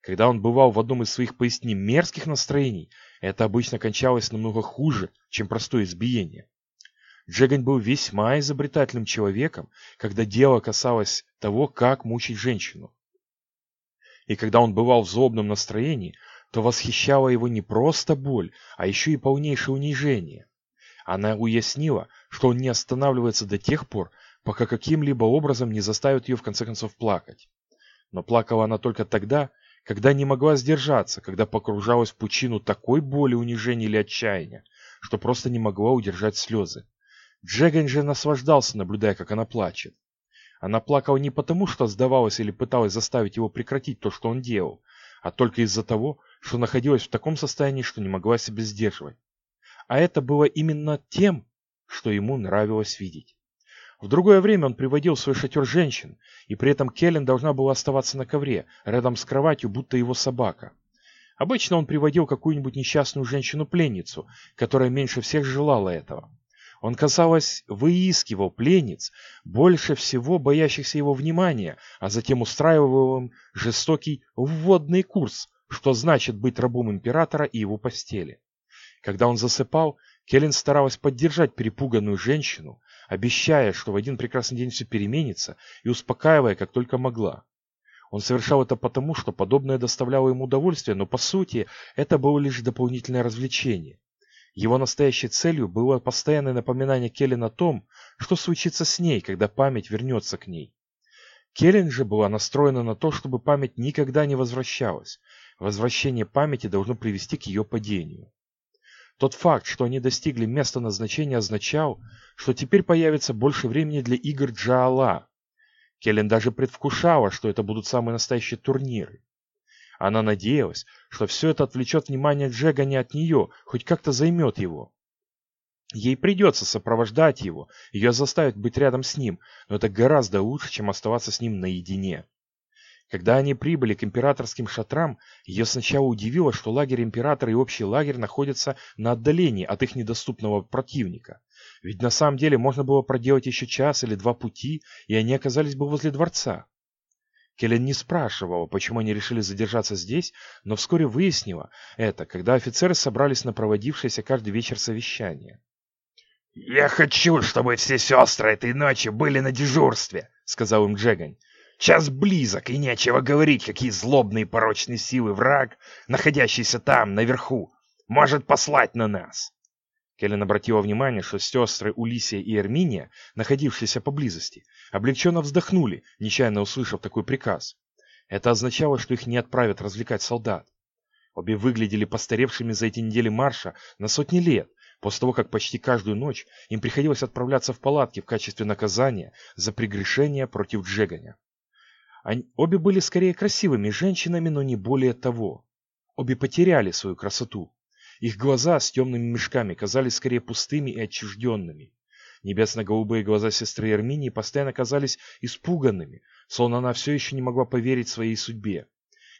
Когда он бывал в одном из своих поясни мерзких настроений, это обычно кончалось намного хуже, чем простое избиение. Джегань был весьма изобретательным человеком, когда дело касалось того, как мучить женщину. И когда он бывал в злобном настроении, то восхищала его не просто боль, а еще и полнейшее унижение. Она уяснила, что он не останавливается до тех пор, пока каким-либо образом не заставит ее в конце концов плакать. Но плакала она только тогда, когда не могла сдержаться, когда погружалась в пучину такой боли, унижения или отчаяния, что просто не могла удержать слезы. Джеган же наслаждался, наблюдая, как она плачет. Она плакала не потому, что сдавалась или пыталась заставить его прекратить то, что он делал, а только из-за того, что находилась в таком состоянии, что не могла себя сдерживать. А это было именно тем, что ему нравилось видеть. В другое время он приводил в свой шатер женщин, и при этом Келлен должна была оставаться на ковре, рядом с кроватью, будто его собака. Обычно он приводил какую-нибудь несчастную женщину-пленницу, которая меньше всех желала этого. Он, казалось, выискивал пленниц, больше всего боящихся его внимания, а затем устраивал им жестокий вводный курс, что значит быть рабом императора и его постели. Когда он засыпал, Келлен старалась поддержать перепуганную женщину, обещая, что в один прекрасный день все переменится, и успокаивая, как только могла. Он совершал это потому, что подобное доставляло ему удовольствие, но по сути это было лишь дополнительное развлечение. Его настоящей целью было постоянное напоминание Келлен о том, что случится с ней, когда память вернется к ней. Келлен же была настроена на то, чтобы память никогда не возвращалась. Возвращение памяти должно привести к ее падению. Тот факт, что они достигли места назначения, означал, что теперь появится больше времени для игр Джаала. Келлен даже предвкушала, что это будут самые настоящие турниры. Она надеялась, что все это отвлечет внимание Джега не от нее, хоть как-то займет его. Ей придется сопровождать его, ее заставят быть рядом с ним, но это гораздо лучше, чем оставаться с ним наедине. Когда они прибыли к императорским шатрам, ее сначала удивило, что лагерь императора и общий лагерь находятся на отдалении от их недоступного противника. Ведь на самом деле можно было проделать еще час или два пути, и они оказались бы возле дворца. Келлен не спрашивала, почему они решили задержаться здесь, но вскоре выяснила это, когда офицеры собрались на проводившееся каждый вечер совещание. «Я хочу, чтобы все сестры этой ночи были на дежурстве», — сказал им Джегань. Час близок, и нечего говорить, какие злобные порочные силы враг, находящийся там, наверху, может послать на нас. Келлен обратила внимание, что сестры Улисия и Эрминия, находившиеся поблизости, облегченно вздохнули, нечаянно услышав такой приказ. Это означало, что их не отправят развлекать солдат. Обе выглядели постаревшими за эти недели марша на сотни лет, после того, как почти каждую ночь им приходилось отправляться в палатки в качестве наказания за прегрешение против Джеганя. Они, обе были скорее красивыми женщинами, но не более того. Обе потеряли свою красоту. Их глаза с темными мешками казались скорее пустыми и отчужденными. Небесно-голубые глаза сестры Эрминии постоянно казались испуганными, словно она все еще не могла поверить своей судьбе.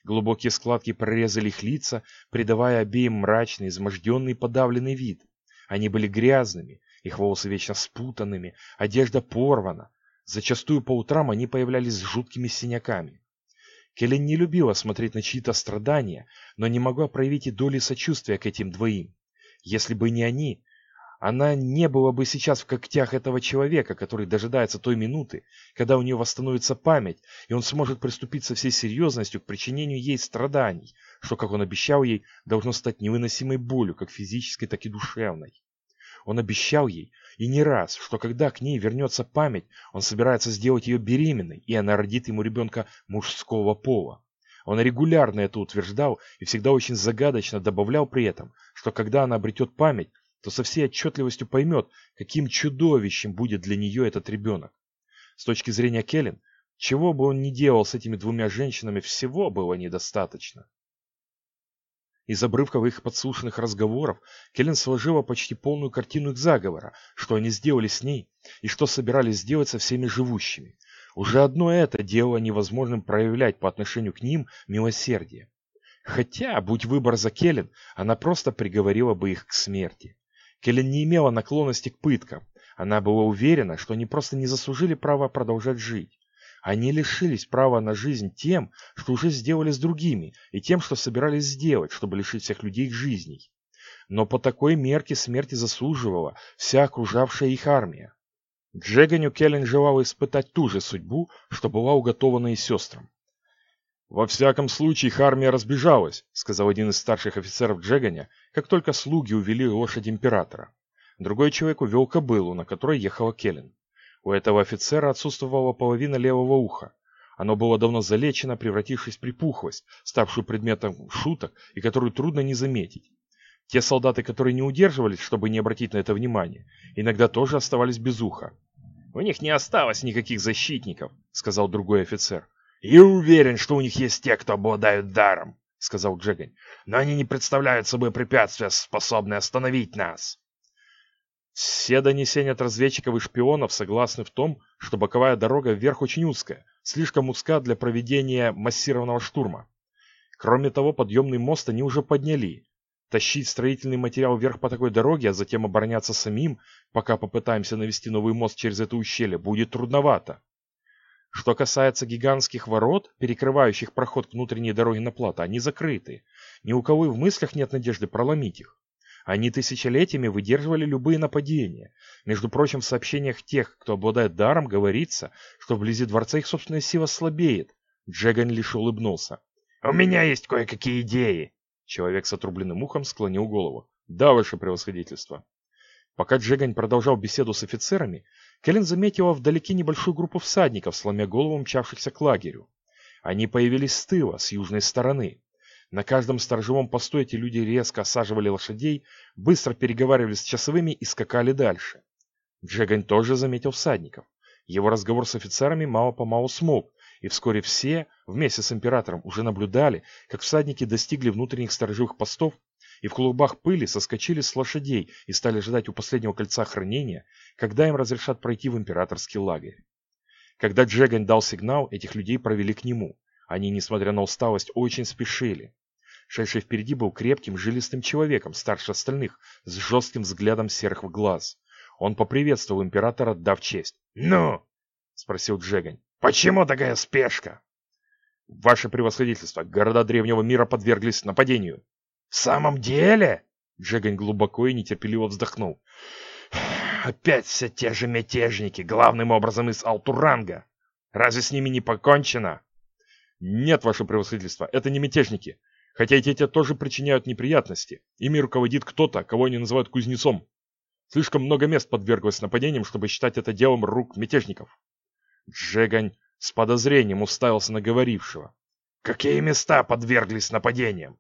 Глубокие складки прорезали их лица, придавая обеим мрачный, изможденный подавленный вид. Они были грязными, их волосы вечно спутанными, одежда порвана, Зачастую по утрам они появлялись с жуткими синяками. Келлен не любила смотреть на чьи-то страдания, но не могла проявить и доли сочувствия к этим двоим. Если бы не они, она не была бы сейчас в когтях этого человека, который дожидается той минуты, когда у нее восстановится память, и он сможет приступить со всей серьезностью к причинению ей страданий, что, как он обещал ей, должно стать невыносимой болью, как физической, так и душевной. Он обещал ей, и не раз, что когда к ней вернется память, он собирается сделать ее беременной, и она родит ему ребенка мужского пола. Он регулярно это утверждал и всегда очень загадочно добавлял при этом, что когда она обретет память, то со всей отчетливостью поймет, каким чудовищем будет для нее этот ребенок. С точки зрения Келлен, чего бы он ни делал с этими двумя женщинами, всего было недостаточно. Из обрывков их подслушанных разговоров Келлен сложила почти полную картину их заговора, что они сделали с ней и что собирались сделать со всеми живущими. Уже одно это делало невозможным проявлять по отношению к ним милосердие. Хотя, будь выбор за Келлен, она просто приговорила бы их к смерти. Келлен не имела наклонности к пыткам. Она была уверена, что они просто не заслужили права продолжать жить. Они лишились права на жизнь тем, что уже сделали с другими, и тем, что собирались сделать, чтобы лишить всех людей их жизней. Но по такой мерке смерти заслуживала вся окружавшая их армия. Джеганю Келлен желал испытать ту же судьбу, что была уготована и сестрам. «Во всяком случае, их армия разбежалась», — сказал один из старших офицеров Джеганя, как только слуги увели лошадь императора. Другой человек увел кобылу, на которой ехала Келлен. У этого офицера отсутствовала половина левого уха, Оно было давно залечено, превратившись в припухлость, ставшую предметом шуток и которую трудно не заметить. Те солдаты, которые не удерживались, чтобы не обратить на это внимание, иногда тоже оставались без уха. «У них не осталось никаких защитников», — сказал другой офицер. «Я уверен, что у них есть те, кто обладают даром», — сказал Джегань. «Но они не представляют собой препятствия, способные остановить нас». Все донесения от разведчиков и шпионов согласны в том, что боковая дорога вверх очень узкая, слишком узка для проведения массированного штурма. Кроме того, подъемный мост они уже подняли. Тащить строительный материал вверх по такой дороге, а затем обороняться самим, пока попытаемся навести новый мост через это ущелье, будет трудновато. Что касается гигантских ворот, перекрывающих проход к внутренней дороге на плато, они закрыты. Ни у кого и в мыслях нет надежды проломить их. Они тысячелетиями выдерживали любые нападения. Между прочим, в сообщениях тех, кто обладает даром, говорится, что вблизи дворца их собственная сила слабеет. Джеган лишь улыбнулся. «У меня есть кое-какие идеи!» Человек с отрубленным ухом склонил голову. «Да, ваше превосходительство». Пока Джегань продолжал беседу с офицерами, Келлен заметила вдалеке небольшую группу всадников, сломя голову мчавшихся к лагерю. Они появились с тыла, с южной стороны. На каждом сторожевом посту эти люди резко осаживали лошадей, быстро переговаривались с часовыми и скакали дальше. Джегань тоже заметил всадников. Его разговор с офицерами мало-помалу смолк, и вскоре все, вместе с императором, уже наблюдали, как всадники достигли внутренних сторожевых постов и в клубах пыли соскочили с лошадей и стали ждать у последнего кольца хранения, когда им разрешат пройти в императорский лагерь. Когда Джегань дал сигнал, этих людей провели к нему. Они, несмотря на усталость, очень спешили. Шедший впереди был крепким, жилистым человеком, старше остальных, с жестким взглядом серых глаз. Он поприветствовал императора, дав честь. «Ну?» — спросил Джегань. «Почему такая спешка?» «Ваше превосходительство, города древнего мира подверглись нападению». «В самом деле?» Джегань глубоко и нетерпеливо вздохнул. «Опять все те же мятежники, главным образом из Алтуранга. Разве с ними не покончено?» «Нет, ваше превосходительство, это не мятежники. Хотя эти те тоже причиняют неприятности. Ими руководит кто-то, кого они называют кузнецом. Слишком много мест подверглось нападениям, чтобы считать это делом рук мятежников. Джегань с подозрением уставился на говорившего. «Какие места подверглись нападениям?»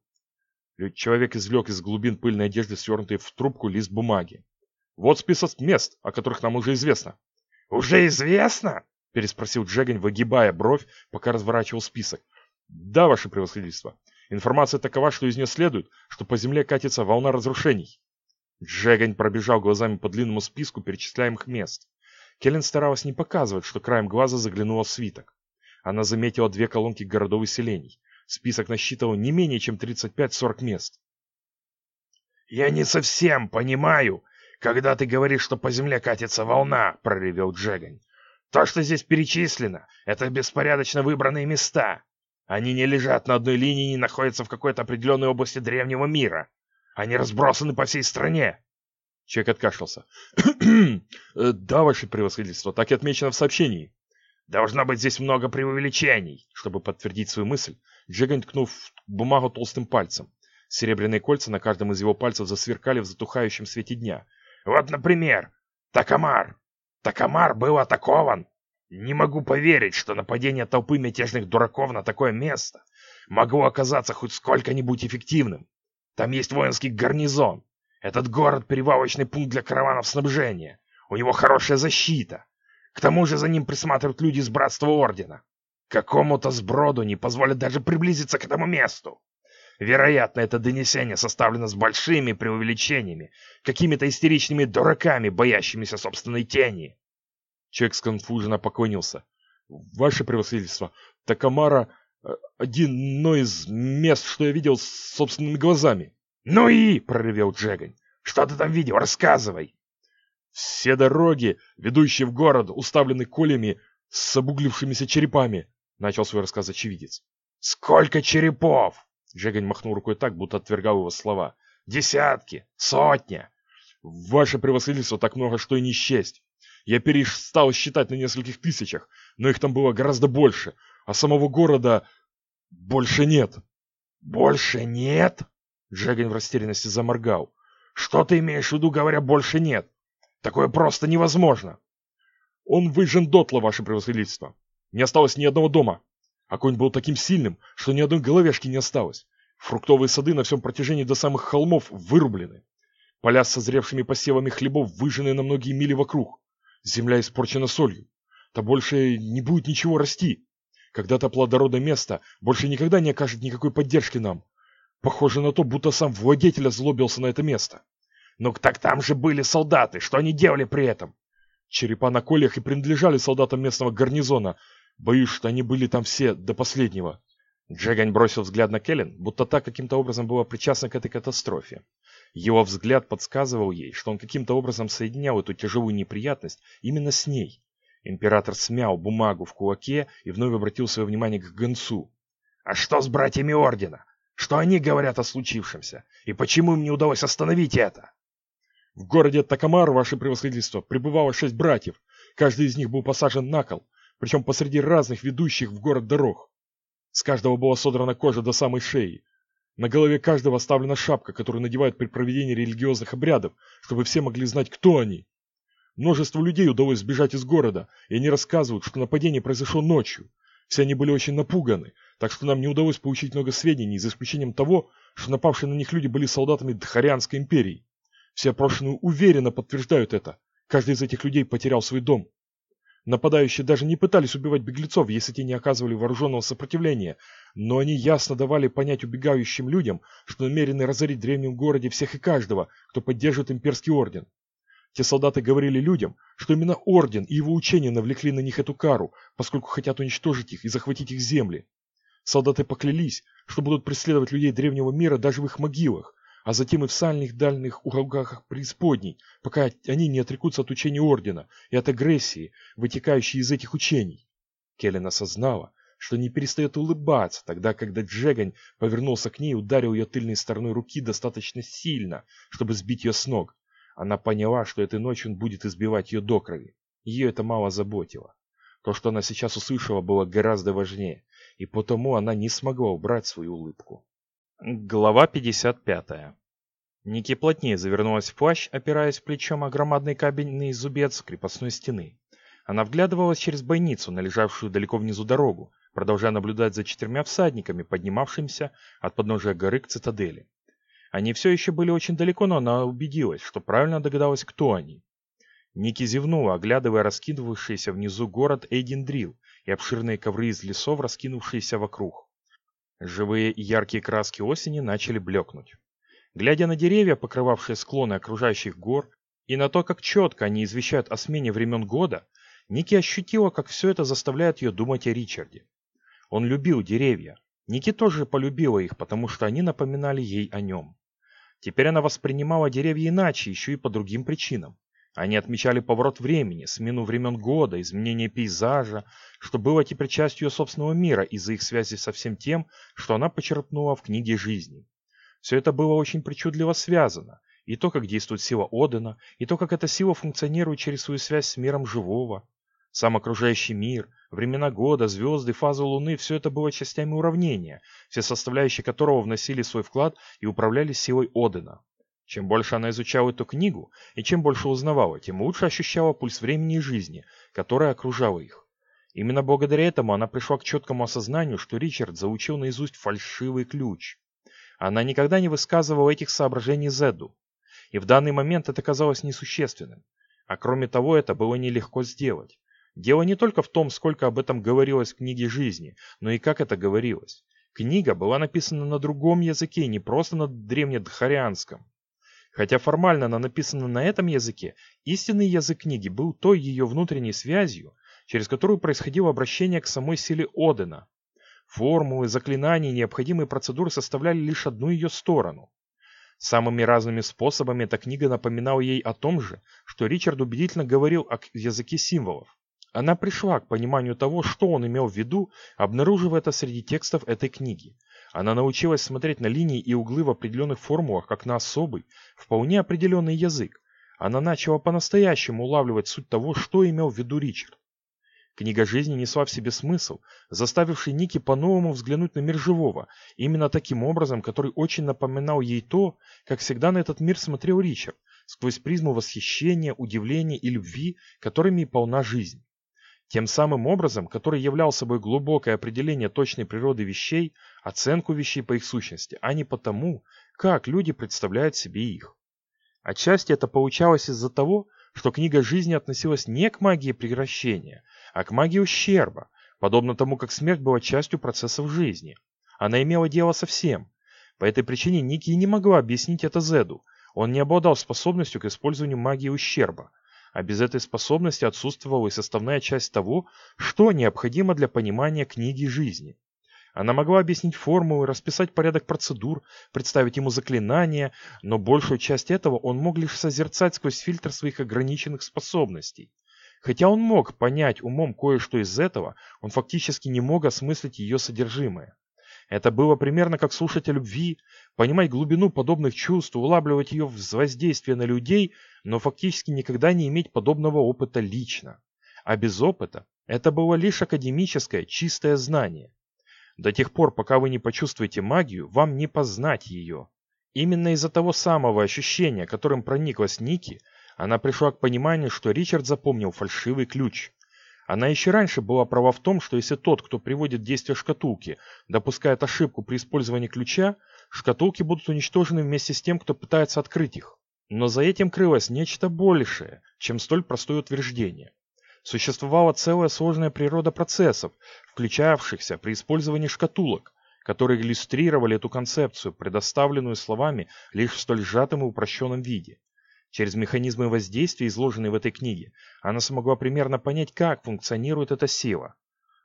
Человек извлек из глубин пыльной одежды свернутый в трубку лист бумаги. «Вот список мест, о которых нам уже известно». «Уже известно?» – переспросил Джегань, выгибая бровь, пока разворачивал список. «Да, ваше превосходительство. Информация такова, что из нее следует, что по земле катится волна разрушений. Джегань пробежал глазами по длинному списку перечисляемых мест. Келлен старалась не показывать, что краем глаза заглянула в свиток. Она заметила две колонки городов и селений. Список насчитывал не менее чем 35-40 мест. «Я не совсем понимаю, когда ты говоришь, что по земле катится волна», — проревел Джегань. «То, что здесь перечислено, это беспорядочно выбранные места. Они не лежат на одной линии и не находятся в какой-то определенной области древнего мира. Они разбросаны по всей стране. Человек откашлялся. <clears throat> «Да, ваше превосходительство, так и отмечено в сообщении». «Должно быть здесь много преувеличений», чтобы подтвердить свою мысль. Джиган ткнул в бумагу толстым пальцем. Серебряные кольца на каждом из его пальцев засверкали в затухающем свете дня. «Вот, например, Такамар. Такамар был атакован не могу поверить, что нападение толпы мятежных дураков на такое место могло оказаться хоть сколько-нибудь эффективным. Там есть воинский гарнизон. Этот город – перевалочный пункт для караванов снабжения. У него хорошая защита. К тому же за ним присматривают люди из Братства Ордена. Какому-то сброду не позволят даже приблизиться к этому месту. Вероятно, это донесение составлено с большими преувеличениями, какими-то истеричными дураками, боящимися собственной тени. Человек сконфуженно поклонился. «Ваше превосходительство, Такамара э, — одно из мест, что я видел собственными глазами». «Ну и!» — проревел Джегань. «Что ты там видел? Рассказывай!» «Все дороги, ведущие в город, уставлены колями с обуглившимися черепами», — начал свой рассказ очевидец. «Сколько черепов?» Джегань махнул рукой так, будто отвергал его слова. «Десятки! Сотня!» «Ваше превосходительство так много, что и не счесть. Я перестал считать на нескольких тысячах, но их там было гораздо больше, а самого города больше нет. Больше нет? Джегань в растерянности заморгал. Что ты имеешь в виду, говоря «больше нет»? Такое просто невозможно. Он выжжен дотла, ваше превосходительство. Не осталось ни одного дома, Огонь был таким сильным, что ни одной головешки не осталось. Фруктовые сады на всем протяжении до самых холмов вырублены. Поля с созревшими посевами хлебов выжжены на многие мили вокруг. Земля испорчена солью. То больше не будет ничего расти. Когда-то плодородное место больше никогда не окажет никакой поддержки нам. Похоже на то, будто сам владетель озлобился на это место. Ну так там же были солдаты, что они делали при этом? Черепа на кольях и принадлежали солдатам местного гарнизона. Боюсь, что они были там все до последнего. Джегань бросил взгляд на Келлен, будто та каким-то образом была причастна к этой катастрофе. Его взгляд подсказывал ей, что он каким-то образом соединял эту тяжелую неприятность именно с ней. Император смял бумагу в кулаке и вновь обратил свое внимание к Гансу. «А что с братьями Ордена? Что они говорят о случившемся? И почему им не удалось остановить это?» «В городе Такамар, ваше превосходительство, пребывало шесть братьев. Каждый из них был посажен на кол, причем посреди разных ведущих в город дорог. С каждого была содрана кожа до самой шеи. На голове каждого оставлена шапка, которую надевают при проведении религиозных обрядов, чтобы все могли знать, кто они. Множество людей удалось сбежать из города, и они рассказывают, что нападение произошло ночью. Все они были очень напуганы, так что нам не удалось получить много сведений, за исключением того, что напавшие на них люди были солдатами Дхарианской империи. Все опрошенные уверенно подтверждают это. Каждый из этих людей потерял свой дом. Нападающие даже не пытались убивать беглецов, если те не оказывали вооруженного сопротивления, но они ясно давали понять убегающим людям, что намерены разорить в древнем городе всех и каждого, кто поддерживает имперский орден. Те солдаты говорили людям, что именно орден и его учения навлекли на них эту кару, поскольку хотят уничтожить их и захватить их земли. Солдаты поклялись, что будут преследовать людей древнего мира даже в их могилах, а затем и в сальных дальних уголках преисподней, пока они не отрекутся от учения Ордена и от агрессии, вытекающей из этих учений. Келлен осознала, что не перестает улыбаться, тогда, когда Джегань повернулся к ней и ударил ее тыльной стороной руки достаточно сильно, чтобы сбить ее с ног. Она поняла, что этой ночью он будет избивать ее до крови. Ее это мало заботило. То, что она сейчас услышала, было гораздо важнее, и потому она не смогла убрать свою улыбку. Глава 55. Ники плотнее завернулась в плащ, опираясь плечом о громадный кабельный зубец крепостной стены. Она вглядывалась через бойницу на лежавшую далеко внизу дорогу, продолжая наблюдать за четырьмя всадниками, поднимавшимися от подножия горы к цитадели. Они все еще были очень далеко, но она убедилась, что правильно догадалась, кто они. Ники зевнула, оглядывая раскидывавшийся внизу город Эйдиндрил и обширные ковры из лесов, раскинувшиеся вокруг. Живые и яркие краски осени начали блекнуть. Глядя на деревья, покрывавшие склоны окружающих гор, и на то, как четко они извещают о смене времен года, Ники ощутила, как все это заставляет ее думать о Ричарде. Он любил деревья. Ники тоже полюбила их, потому что они напоминали ей о нем. Теперь она воспринимала деревья иначе, еще и по другим причинам. Они отмечали поворот времени, смену времен года, изменение пейзажа, что было теперь частью ее собственного мира из-за их связи со всем тем, что она почерпнула в книге жизни. Все это было очень причудливо связано. И то, как действует сила Одена, и то, как эта сила функционирует через свою связь с миром живого. Сам окружающий мир, времена года, звезды, фазы Луны – все это было частями уравнения, все составляющие которого вносили свой вклад и управляли силой Одена. Чем больше она изучала эту книгу, и чем больше узнавала, тем лучше ощущала пульс времени и жизни, которая окружала их. Именно благодаря этому она пришла к четкому осознанию, что Ричард заучил наизусть фальшивый ключ. Она никогда не высказывала этих соображений Зеду, и в данный момент это казалось несущественным. А кроме того, это было нелегко сделать. Дело не только в том, сколько об этом говорилось в книге жизни, но и как это говорилось. Книга была написана на другом языке, не просто на древнедхарианском. Хотя формально она написана на этом языке, истинный язык книги был той ее внутренней связью, через которую происходило обращение к самой силе Одена. Формулы, заклинания и необходимые процедуры составляли лишь одну ее сторону. Самыми разными способами эта книга напоминала ей о том же, что Ричард убедительно говорил о языке символов. Она пришла к пониманию того, что он имел в виду, обнаруживая это среди текстов этой книги. Она научилась смотреть на линии и углы в определенных формулах, как на особый, вполне определенный язык. Она начала по-настоящему улавливать суть того, что имел в виду Ричард. Книга жизни несла в себе смысл, заставивший Ники по-новому взглянуть на мир живого, именно таким образом, который очень напоминал ей то, как всегда на этот мир смотрел Ричард, сквозь призму восхищения, удивления и любви, которыми полна жизнь. Тем самым образом, который являл собой глубокое определение точной природы вещей, оценку вещей по их сущности, а не потому, как люди представляют себе их. Отчасти это получалось из-за того, что книга жизни относилась не к магии превращения, а к магии ущерба, подобно тому, как смерть была частью процессов жизни. Она имела дело со всем. По этой причине Ники не могла объяснить это Зеду. Он не обладал способностью к использованию магии ущерба, а без этой способности отсутствовала и составная часть того, что необходимо для понимания книги жизни. Она могла объяснить формулы, расписать порядок процедур, представить ему заклинания, но большую часть этого он мог лишь созерцать сквозь фильтр своих ограниченных способностей. Хотя он мог понять умом кое-что из этого, он фактически не мог осмыслить ее содержимое. Это было примерно как слушать о любви, понимать глубину подобных чувств, улавливать ее воздействие на людей, но фактически никогда не иметь подобного опыта лично. А без опыта это было лишь академическое, чистое знание. До тех пор, пока вы не почувствуете магию, вам не познать ее. Именно из-за того самого ощущения, которым прониклась Ники, она пришла к пониманию, что Ричард запомнил фальшивый ключ. Она еще раньше была права в том, что если тот, кто приводит действие шкатулки, допускает ошибку при использовании ключа, шкатулки будут уничтожены вместе с тем, кто пытается открыть их. Но за этим крылось нечто большее, чем столь простое утверждение. Существовала целая сложная природа процессов, включавшихся при использовании шкатулок, которые иллюстрировали эту концепцию, предоставленную словами лишь в столь сжатом и упрощенном виде. Через механизмы воздействия, изложенные в этой книге, она смогла примерно понять, как функционирует эта сила.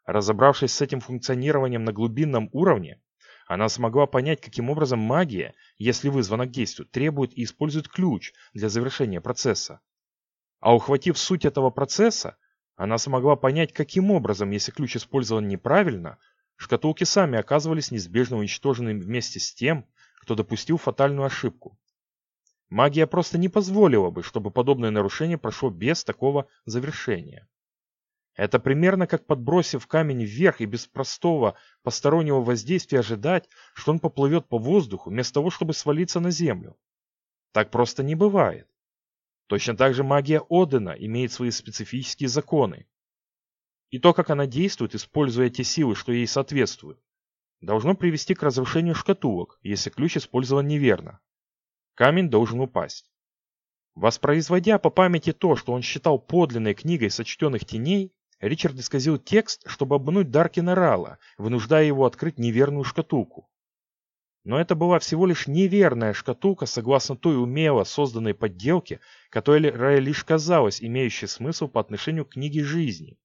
Разобравшись с этим функционированием на глубинном уровне, она смогла понять, каким образом магия, если вызвана к действию, требует и использует ключ для завершения процесса. А ухватив суть этого процесса, она смогла понять, каким образом, если ключ использован неправильно, шкатулки сами оказывались неизбежно уничтоженными вместе с тем, кто допустил фатальную ошибку. Магия просто не позволила бы, чтобы подобное нарушение прошло без такого завершения. Это примерно как подбросив камень вверх и без простого постороннего воздействия ожидать, что он поплывет по воздуху, вместо того, чтобы свалиться на землю. Так просто не бывает. Точно так же магия Одена имеет свои специфические законы. И то, как она действует, используя те силы, что ей соответствуют, должно привести к разрушению шкатулок, если ключ использован неверно. Камень должен упасть. Воспроизводя по памяти то, что он считал подлинной книгой сочтенных теней, Ричард исказил текст, чтобы обмануть Даркина Рала, вынуждая его открыть неверную шкатулку. Но это была всего лишь неверная шкатулка, согласно той умело созданной подделке, которая лишь казалась имеющей смысл по отношению к книге жизни.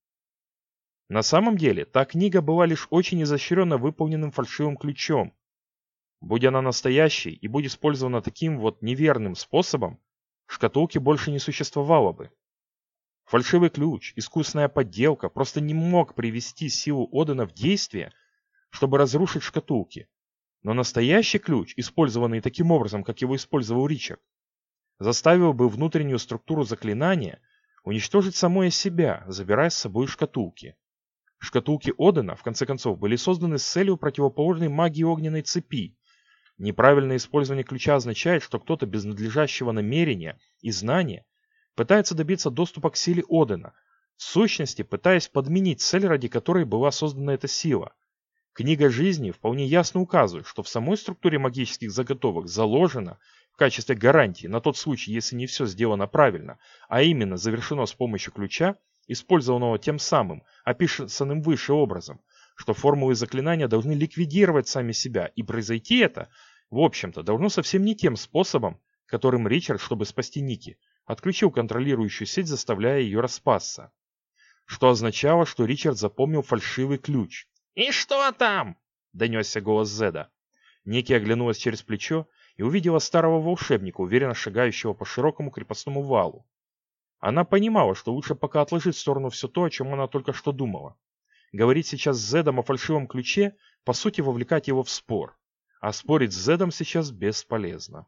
На самом деле, та книга была лишь очень изощренно выполненным фальшивым ключом. Будь она настоящей и будь использована таким вот неверным способом, шкатулки больше не существовало бы. Фальшивый ключ, искусная подделка просто не мог привести силу Одена в действие, чтобы разрушить шкатулки. Но настоящий ключ, использованный таким образом, как его использовал Ричард, заставил бы внутреннюю структуру заклинания уничтожить самое себя, забирая с собой шкатулки. Шкатулки Одена, в конце концов, были созданы с целью противоположной магии огненной цепи. Неправильное использование ключа означает, что кто-то без надлежащего намерения и знания пытается добиться доступа к силе Одена, в сущности пытаясь подменить цель, ради которой была создана эта сила. Книга жизни вполне ясно указывает, что в самой структуре магических заготовок заложено в качестве гарантии на тот случай, если не все сделано правильно, а именно завершено с помощью ключа, использованного тем самым, описанным выше образом, что формулы заклинания должны ликвидировать сами себя, и произойти это, в общем-то, должно совсем не тем способом, которым Ричард, чтобы спасти Ники, отключил контролирующую сеть, заставляя ее распасться. Что означало, что Ричард запомнил фальшивый ключ. «И что там?» — донесся голос Зеда. Ники оглянулась через плечо и увидела старого волшебника, уверенно шагающего по широкому крепостному валу. Она понимала, что лучше пока отложить в сторону все то, о чем она только что думала. Говорить сейчас с Зедом о фальшивом ключе, по сути, вовлекать его в спор. А спорить с Зедом сейчас бесполезно.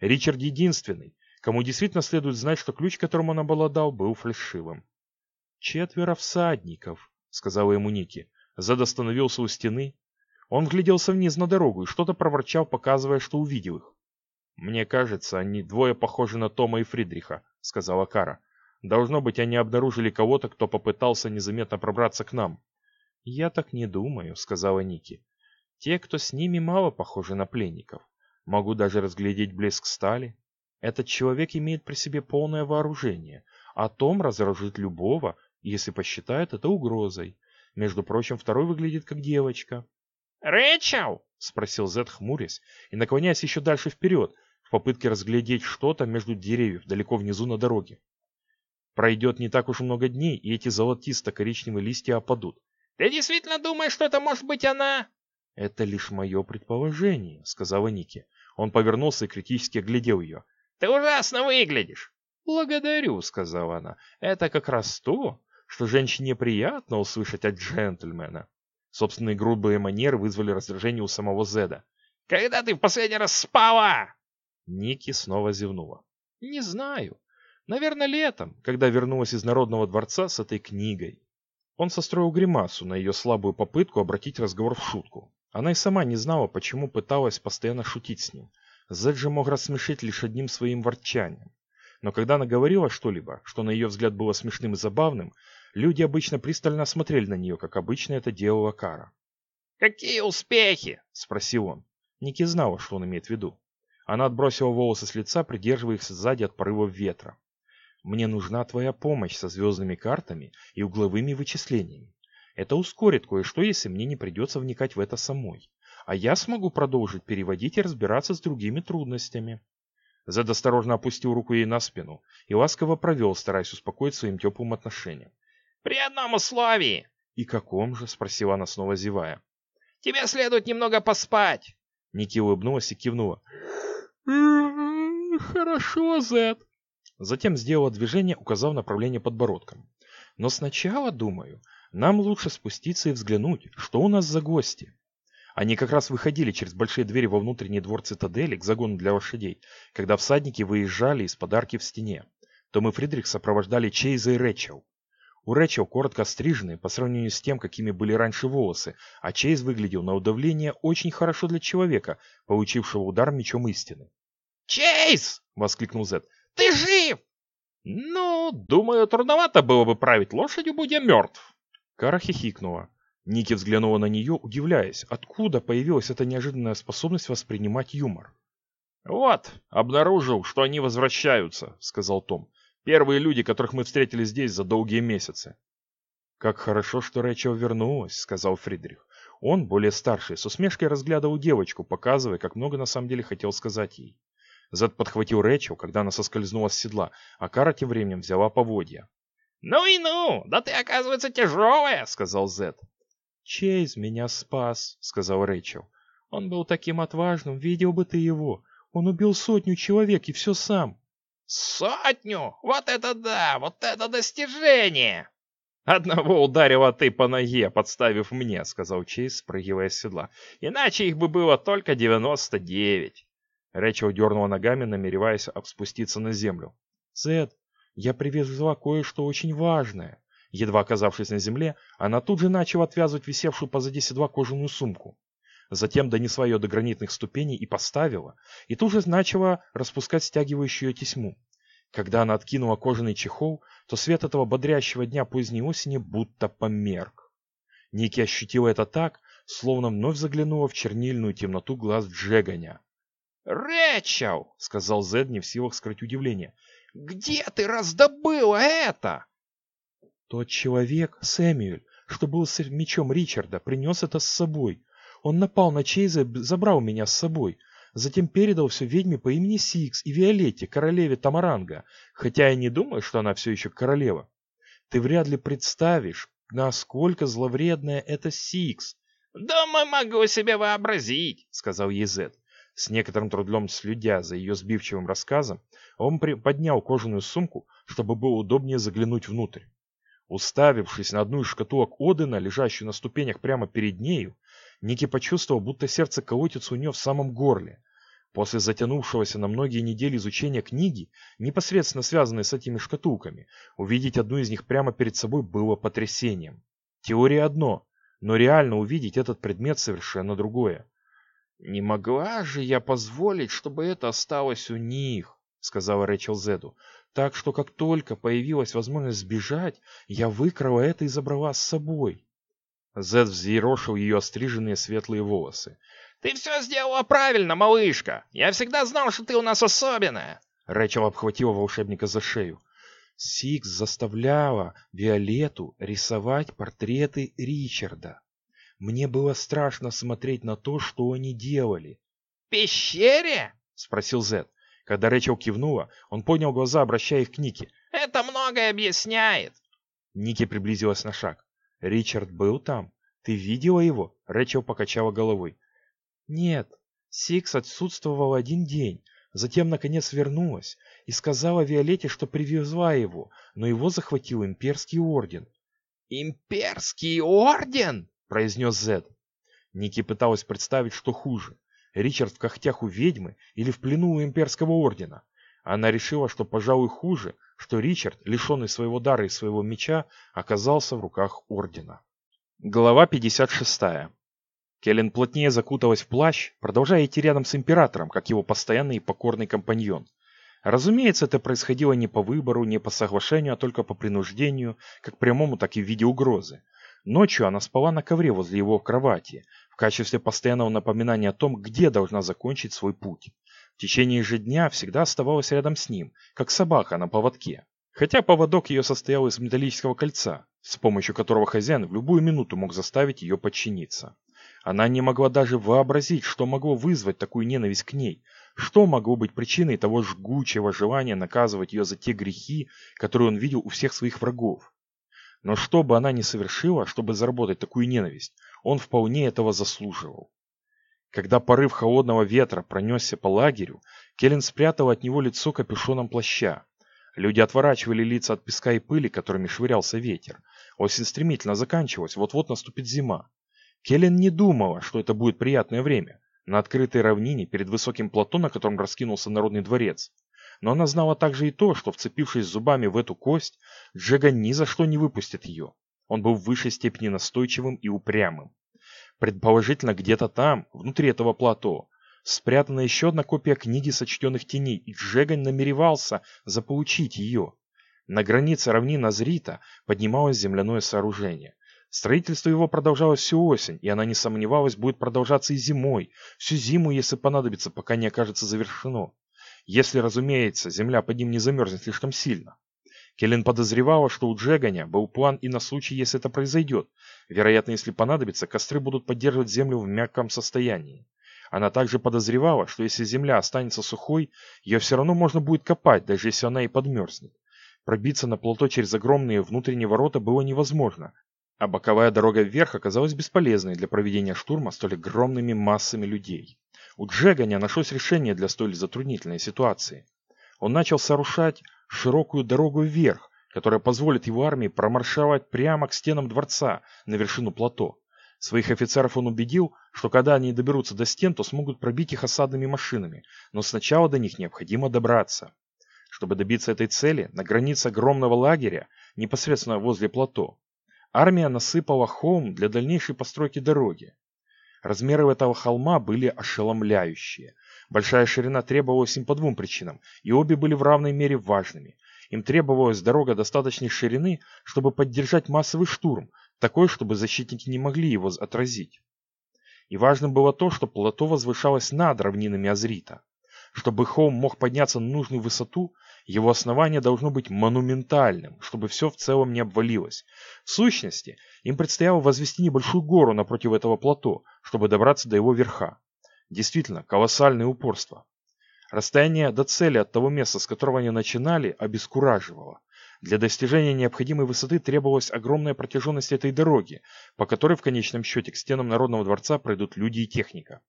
Ричард единственный, кому действительно следует знать, что ключ, которым он обладал, был фальшивым. «Четверо всадников», — сказала ему Ники. Зед остановился у стены. Он вгляделся вниз на дорогу и что-то проворчал, показывая, что увидел их. «Мне кажется, они двое похожи на Тома и Фридриха», — сказала Кара. Должно быть, они обнаружили кого-то, кто попытался незаметно пробраться к нам. Я так не думаю, сказала Ники. Те, кто с ними, мало похожи на пленников. Могу даже разглядеть блеск стали. Этот человек имеет при себе полное вооружение, а Том разоружит любого, если посчитает это угрозой. Между прочим, второй выглядит как девочка. «Рэчел?» — спросил Зед, хмурясь, и наклоняясь еще дальше вперед, в попытке разглядеть что-то между деревьев, далеко внизу на дороге. Пройдет не так уж много дней, и эти золотисто-коричневые листья опадут. «Ты действительно думаешь, что это может быть она?» «Это лишь мое предположение», — сказала Ники. Он повернулся и критически оглядел ее. «Ты ужасно выглядишь!» «Благодарю», — сказала она. «Это как раз то, что женщине приятно услышать от джентльмена». Собственные грубые манеры вызвали раздражение у самого Зеда. «Когда ты в последний раз спала?» Ники снова зевнула. «Не знаю. Наверное, летом, когда вернулась из Народного дворца с этой книгой». Он состроил гримасу на ее слабую попытку обратить разговор в шутку. Она и сама не знала, почему пыталась постоянно шутить с ним. Зед же мог рассмешить лишь одним своим ворчанием. Но когда она говорила что-либо, что на ее взгляд было смешным и забавным, люди обычно пристально смотрели на нее, как обычно это делала Кара. «Какие успехи?» – спросил он. Ники знала, что он имеет в виду. Она отбросила волосы с лица, придерживая их сзади от порывов ветра. «Мне нужна твоя помощь со звездными картами и угловыми вычислениями. Это ускорит кое-что, если мне не придется вникать в это самой. А я смогу продолжить переводить и разбираться с другими трудностями». Зед осторожно опустил руку ей на спину и ласково провел, стараясь успокоить своим теплым отношением. «При одном условии!» «И каком же?» – спросила она снова зевая. «Тебе следует немного поспать!» Ники улыбнулась и кивнула. <laughs> «Хорошо, Зет». Затем сделала движение, указав направление подбородком. «Но сначала, думаю, нам лучше спуститься и взглянуть, что у нас за гости». Они как раз выходили через большие двери во внутренний двор цитадели к загону для лошадей, когда всадники выезжали из подарки в стене. Том и Фридрих сопровождали Чейза и Рэчел. У Рэчел коротко стриженные по сравнению с тем, какими были раньше волосы, а Чейз выглядел на удавление очень хорошо для человека, получившего удар мечом истины. «Чейз!» — воскликнул Зед. «Ты жив!» «Ну, думаю, трудновато было бы править лошадью, будь я мертв!» Кара хихикнула. Ники взглянула на нее, удивляясь, откуда появилась эта неожиданная способность воспринимать юмор. «Вот, обнаружил, что они возвращаются», — сказал Том. «Первые люди, которых мы встретили здесь за долгие месяцы». «Как хорошо, что Рэчел вернулась», — сказал Фридрих. Он, более старший, с усмешкой разглядывал девочку, показывая, как много на самом деле хотел сказать ей. Зед подхватил Рэчел, когда она соскользнула с седла, а Кара тем временем взяла поводья. «Ну и ну! Да ты, оказывается, тяжелая!» — сказал Зед. «Чейз меня спас», — сказал Рэйчел. «Он был таким отважным, видел бы ты его. Он убил сотню человек и все сам». «Сотню? Вот это да! Вот это достижение!» «Одного ударила ты по ноге, подставив мне», — сказал Чейз, спрыгивая с седла. «Иначе их бы было только девяносто девять». Рэчел дернула ногами, намереваясь спуститься на землю. «Зед, я привезла кое-что очень важное». Едва оказавшись на земле, она тут же начала отвязывать висевшую позади седла кожаную сумку. Затем донесла ее до гранитных ступеней и поставила, и тут же начала распускать стягивающую ее тесьму. Когда она откинула кожаный чехол, то свет этого бодрящего дня поздней осени будто померк. Ники ощутила это так, словно вновь заглянула в чернильную темноту глаз Джеганя. «Рэчел!» — сказал Зед, не в силах скрыть удивление. «Где ты раздобыла это?» Тот человек, Сэмюэль, что был с мечом Ричарда, принес это с собой. Он напал на Чейза и забрал меня с собой. Затем передал все ведьме по имени Сикс и Виолетте, королеве Тамаранга, хотя я не думаю, что она все еще королева. Ты вряд ли представишь, насколько зловредная эта Сикс. «Думаю, могу себе вообразить», — сказал Зедд. С некоторым трудом следя за ее сбивчивым рассказом, он поднял кожаную сумку, чтобы было удобнее заглянуть внутрь. Уставившись на одну из шкатулок Одена, лежащую на ступенях прямо перед нею, Ники почувствовал, будто сердце колотится у нее в самом горле. После затянувшегося на многие недели изучения книги, непосредственно связанной с этими шкатулками, увидеть одну из них прямо перед собой было потрясением. Теория одно, но реально увидеть этот предмет совершенно другое. «Не могла же я позволить, чтобы это осталось у них?» — сказала Рэчел Зеду. «Так что как только появилась возможность сбежать, я выкрала это и забрала с собой». Зед взъерошил ее остриженные светлые волосы. «Ты все сделала правильно, малышка! Я всегда знал, что ты у нас особенная!» Рэчел обхватила волшебника за шею. Сикс заставляла Виолетту рисовать портреты Ричарда. Мне было страшно смотреть на то, что они делали. «В пещере?» — спросил Зед. Когда Рэчел кивнула, он поднял глаза, обращая их к Нике. «Это многое объясняет!» Ники приблизилась на шаг. «Ричард был там? Ты видела его?» Рэчел покачала головой. «Нет, Сикс отсутствовал один день, затем, наконец, вернулась и сказала Виолетте, что привезла его, но его захватил имперский орден». «Имперский орден?» — произнес Зед. Ники пыталась представить, что хуже. Ричард в когтях у ведьмы или в плену у имперского ордена. Она решила, что, пожалуй, хуже, что Ричард, лишенный своего дара и своего меча, оказался в руках ордена. Глава 56. Келлен плотнее закуталась в плащ, продолжая идти рядом с императором, как его постоянный и покорный компаньон. Разумеется, это происходило не по выбору, не по соглашению, а только по принуждению, как прямому, так и в виде угрозы. Ночью она спала на ковре возле его кровати, в качестве постоянного напоминания о том, где должна закончить свой путь. В течение же дня всегда оставалась рядом с ним, как собака на поводке. Хотя поводок ее состоял из металлического кольца, с помощью которого хозяин в любую минуту мог заставить ее подчиниться. Она не могла даже вообразить, что могло вызвать такую ненависть к ней, что могло быть причиной того жгучего желания наказывать ее за те грехи, которые он видел у всех своих врагов. Но что бы она ни совершила, чтобы заработать такую ненависть, он вполне этого заслуживал. Когда порыв холодного ветра пронесся по лагерю, Келлен спрятал от него лицо капюшоном плаща. Люди отворачивали лица от песка и пыли, которыми швырялся ветер. Осень стремительно заканчивалась, вот-вот наступит зима. Келлен не думала, что это будет приятное время. На открытой равнине, перед высоким плато, на котором раскинулся народный дворец. Но она знала также и то, что, вцепившись зубами в эту кость, Джега ни за что не выпустит ее. Он был в высшей степени настойчивым и упрямым. Предположительно, где-то там, внутри этого плато, спрятана еще одна копия книги сочтенных теней, и Джегань намеревался заполучить ее. На границе равнины Азрита поднималось земляное сооружение. Строительство его продолжалось всю осень, и она не сомневалась, будет продолжаться и зимой, всю зиму, если понадобится, пока не окажется завершено. Если, разумеется, земля под ним не замерзнет слишком сильно. Келлен подозревала, что у Джеганя был план и на случай, если это произойдет. Вероятно, если понадобится, костры будут поддерживать землю в мягком состоянии. Она также подозревала, что если земля останется сухой, ее все равно можно будет копать, даже если она и подмерзнет. Пробиться на плато через огромные внутренние ворота было невозможно, а боковая дорога вверх оказалась бесполезной для проведения штурма столь огромными массами людей. У Джеганя нашлось решение для столь затруднительной ситуации. Он начал сорушать широкую дорогу вверх, которая позволит его армии промаршировать прямо к стенам дворца на вершину плато. Своих офицеров он убедил, что когда они доберутся до стен, то смогут пробить их осадными машинами, но сначала до них необходимо добраться. Чтобы добиться этой цели, на границе огромного лагеря, непосредственно возле плато, армия насыпала холм для дальнейшей постройки дороги. Размеры этого холма были ошеломляющие. Большая ширина требовалась им по двум причинам, и обе были в равной мере важными. Им требовалась дорога достаточной ширины, чтобы поддержать массовый штурм, такой, чтобы защитники не могли его отразить. И важным было то, что плато возвышалось над равнинами Азрита. Чтобы холм мог подняться на нужную высоту, его основание должно быть монументальным, чтобы все в целом не обвалилось. В сущности, им предстояло возвести небольшую гору напротив этого плато, чтобы добраться до его верха. Действительно, колоссальное упорство. Расстояние до цели от того места, с которого они начинали, обескураживало. Для достижения необходимой высоты требовалась огромная протяженность этой дороги, по которой в конечном счете к стенам Народного дворца пройдут люди и техника.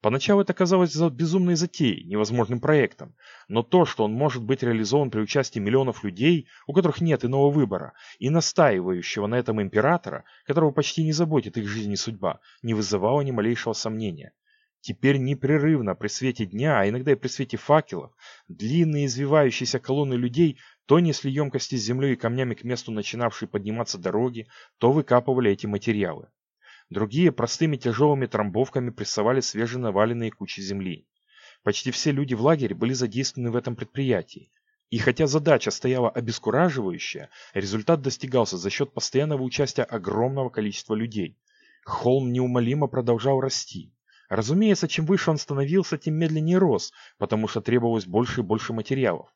Поначалу это казалось безумной затеей, невозможным проектом, но то, что он может быть реализован при участии миллионов людей, у которых нет иного выбора, и настаивающего на этом императора, которого почти не заботит их жизнь и судьба, не вызывало ни малейшего сомнения. Теперь непрерывно при свете дня, а иногда и при свете факелов, длинные извивающиеся колонны людей то несли емкости с землей и камнями к месту начинавшей подниматься дороги, то выкапывали эти материалы. Другие простыми тяжелыми трамбовками прессовали свеженаваленные кучи земли. Почти все люди в лагере были задействованы в этом предприятии. И хотя задача стояла обескураживающая, результат достигался за счет постоянного участия огромного количества людей. Холм неумолимо продолжал расти. Разумеется, чем выше он становился, тем медленнее рос, потому что требовалось больше и больше материалов.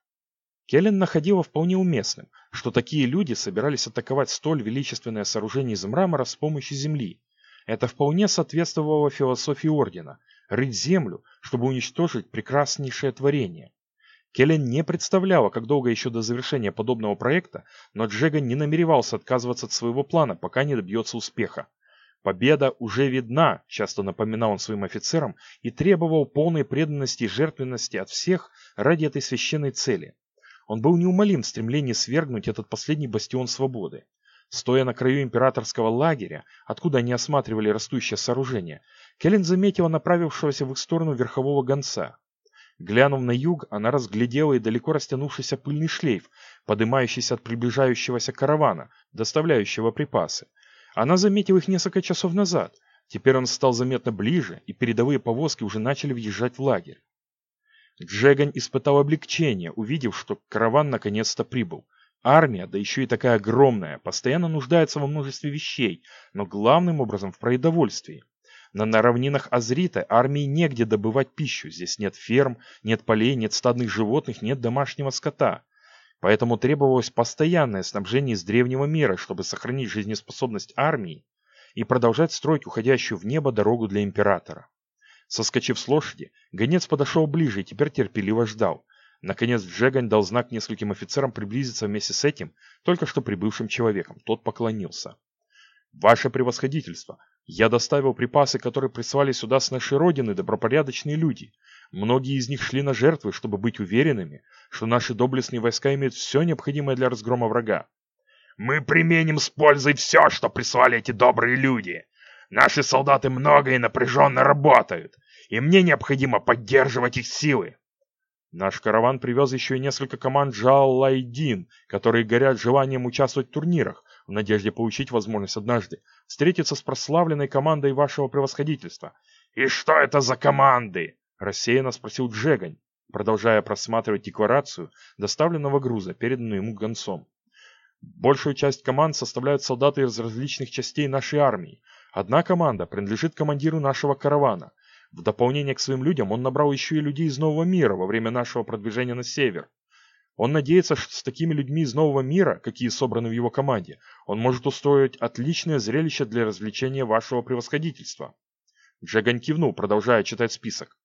Келлен находила вполне уместным, что такие люди собирались атаковать столь величественное сооружение из мрамора с помощью земли. Это вполне соответствовало философии Ордена – рыть землю, чтобы уничтожить прекраснейшее творение. Келлен не представляла, как долго еще до завершения подобного проекта, но Джега не намеревался отказываться от своего плана, пока не добьется успеха. Победа уже видна, часто напоминал он своим офицерам, и требовал полной преданности и жертвенности от всех ради этой священной цели. Он был неумолим в стремлении свергнуть этот последний бастион свободы. Стоя на краю императорского лагеря, откуда они осматривали растущее сооружение, Келлен заметила направившегося в их сторону верхового гонца. Глянув на юг, она разглядела и далеко растянувшийся пыльный шлейф, поднимающийся от приближающегося каравана, доставляющего припасы. Она заметила их несколько часов назад. Теперь он стал заметно ближе, и передовые повозки уже начали въезжать в лагерь. Джегань испытал облегчение, увидев, что караван наконец-то прибыл. Армия, да еще и такая огромная, постоянно нуждается во множестве вещей, но главным образом в продовольствии. На, на равнинах Азрита армии негде добывать пищу, здесь нет ферм, нет полей, нет стадных животных, нет домашнего скота. Поэтому требовалось постоянное снабжение из древнего мира, чтобы сохранить жизнеспособность армии и продолжать строить уходящую в небо дорогу для императора. Соскочив с лошади, гонец подошел ближе и теперь терпеливо ждал. Наконец Джегань дал знак нескольким офицерам приблизиться вместе с этим, только что прибывшим человеком. Тот поклонился. «Ваше превосходительство, я доставил припасы, которые прислали сюда с нашей родины добропорядочные люди. Многие из них шли на жертвы, чтобы быть уверенными, что наши доблестные войска имеют все необходимое для разгрома врага. Мы применим с пользой все, что прислали эти добрые люди. Наши солдаты много и напряженно работают, и мне необходимо поддерживать их силы. Наш караван привез еще и несколько команд Джао-Лайдин, которые горят желанием участвовать в турнирах, в надежде получить возможность однажды встретиться с прославленной командой вашего превосходительства. «И что это за команды?» – рассеянно спросил Джегань, продолжая просматривать декларацию доставленного груза, переданную ему гонцом. Большую часть команд составляют солдаты из различных частей нашей армии. Одна команда принадлежит командиру нашего каравана – в дополнение к своим людям он набрал еще и людей из Нового мира во время нашего продвижения на север. Он надеется, что с такими людьми из Нового мира, какие собраны в его команде, он может устроить отличное зрелище для развлечения вашего превосходительства. Джаган кивнул, продолжая читать список.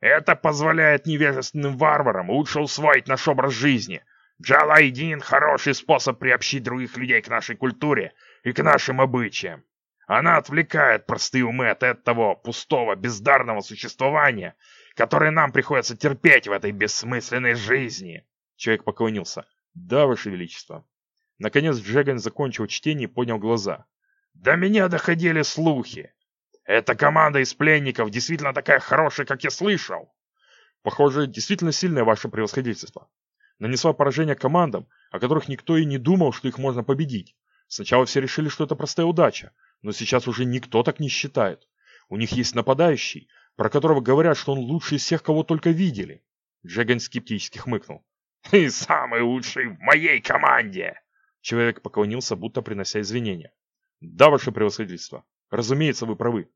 Это позволяет невежественным варварам лучше усвоить наш образ жизни. Джалайдин – хороший способ приобщить других людей к нашей культуре и к нашим обычаям. Она отвлекает простые умы от этого пустого, бездарного существования, которое нам приходится терпеть в этой бессмысленной жизни. Человек поклонился. Да, Ваше Величество. Наконец Джеган закончил чтение и поднял глаза. До меня доходили слухи. Эта команда из пленников действительно такая хорошая, как я слышал. Похоже, действительно сильное ваше превосходительство. Нанесла поражение командам, о которых никто и не думал, что их можно победить. Сначала все решили, что это простая удача, но сейчас уже никто так не считает. У них есть нападающий, про которого говорят, что он лучший из всех, кого только видели. Джеган скептически хмыкнул. <laughs> «И самый лучший в моей команде!» Человек поклонился, будто принося извинения. «Да, ваше превосходительство. Разумеется, вы правы».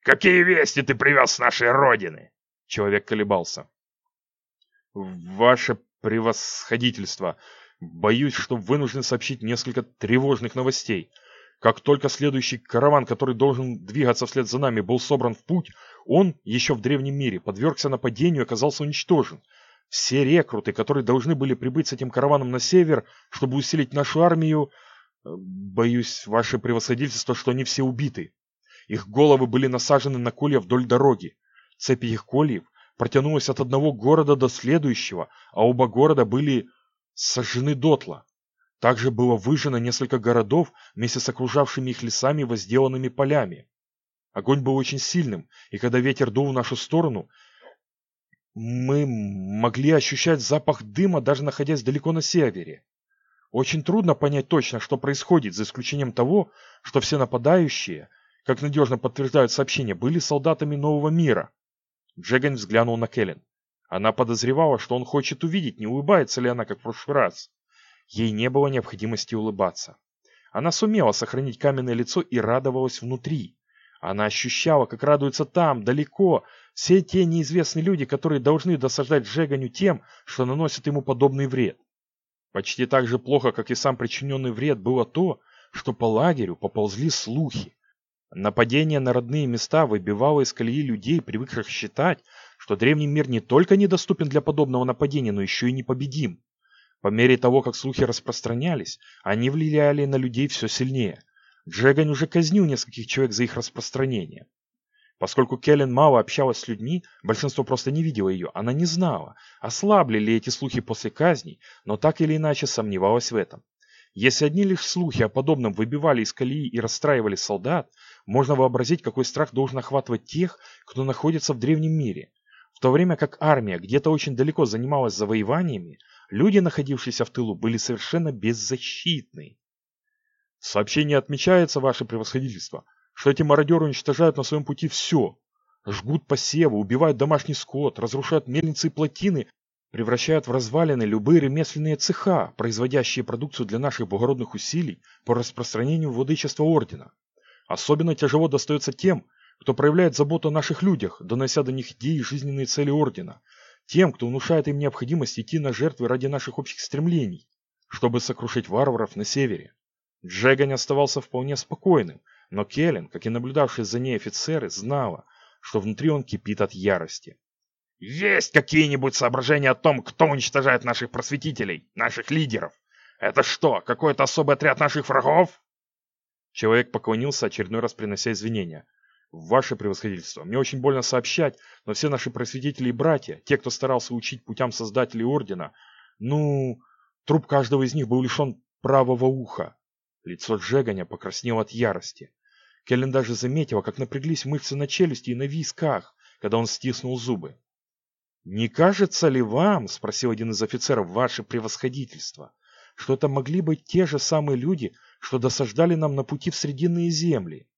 «Какие вести ты привез с нашей родины?» Человек колебался. «Ваше превосходительство, боюсь, что вынужден сообщить несколько тревожных новостей. Как только следующий караван, который должен двигаться вслед за нами, был собран в путь, он, еще в древнем мире, подвергся нападению и оказался уничтожен. Все рекруты, которые должны были прибыть с этим караваном на север, чтобы усилить нашу армию, боюсь, ваше превосходительство, что они все убиты. Их головы были насажены на колья вдоль дороги. Цепь их кольев протянулась от одного города до следующего, а оба города были сожжены дотла. Также было выжжено несколько городов вместе с окружавшими их лесами и возделанными полями. Огонь был очень сильным, и когда ветер дул в нашу сторону, мы могли ощущать запах дыма, даже находясь далеко на севере. Очень трудно понять точно, что происходит, за исключением того, что все нападающие, как надежно подтверждают сообщения, были солдатами нового мира. Джеган взглянул на Кэлен. Она подозревала, что он хочет увидеть, не улыбается ли она, как в прошлый раз. Ей не было необходимости улыбаться. Она сумела сохранить каменное лицо и радовалась внутри. Она ощущала, как радуются там, далеко, все те неизвестные люди, которые должны досаждать Джеганю тем, что наносят ему подобный вред. Почти так же плохо, как и сам причиненный вред, было то, что по лагерю поползли слухи. Нападение на родные места выбивало из колеи людей, привыкших считать, что древний мир не только недоступен для подобного нападения, но еще и непобедим. По мере того, как слухи распространялись, они влияли на людей все сильнее. Джеган уже казнил нескольких человек за их распространение. Поскольку Келлен мало общалась с людьми, большинство просто не видело ее, она не знала, ослабли ли эти слухи после казней, но так или иначе сомневалась в этом. Если одни лишь слухи о подобном выбивали из колеи и расстраивали солдат, можно вообразить, какой страх должен охватывать тех, кто находится в древнем мире. В то время как армия где-то очень далеко занималась завоеваниями, люди, находившиеся в тылу, были совершенно беззащитны. В сообщении отмечается, ваше превосходительство, что эти мародеры уничтожают на своем пути все. Жгут посевы, убивают домашний скот, разрушают мельницы и плотины, превращают в развалины любые ремесленные цеха, производящие продукцию для наших благородных усилий по распространению владычества Ордена. Особенно тяжело достается тем, кто проявляет заботу о наших людях, донося до них идеи и жизненные цели Ордена, тем, кто внушает им необходимость идти на жертвы ради наших общих стремлений, чтобы сокрушить варваров на севере. Джегань оставался вполне спокойным, но Келлен, как и наблюдавшие за ней офицеры, знала, что внутри он кипит от ярости. «Есть какие-нибудь соображения о том, кто уничтожает наших просветителей, наших лидеров? Это что, какой-то особый отряд наших врагов?» Человек поклонился, очередной раз принося извинения. «Ваше превосходительство, мне очень больно сообщать, но все наши просветители и братья, те, кто старался учить путям создателей Ордена, ну, труп каждого из них был лишен правого уха». Лицо Джеганя покраснело от ярости. Келлен даже заметила, как напряглись мышцы на челюсти и на висках, когда он стиснул зубы. «Не кажется ли вам, — спросил один из офицеров, — ваше превосходительство, что это могли быть те же самые люди, что досаждали нам на пути в Срединные земли.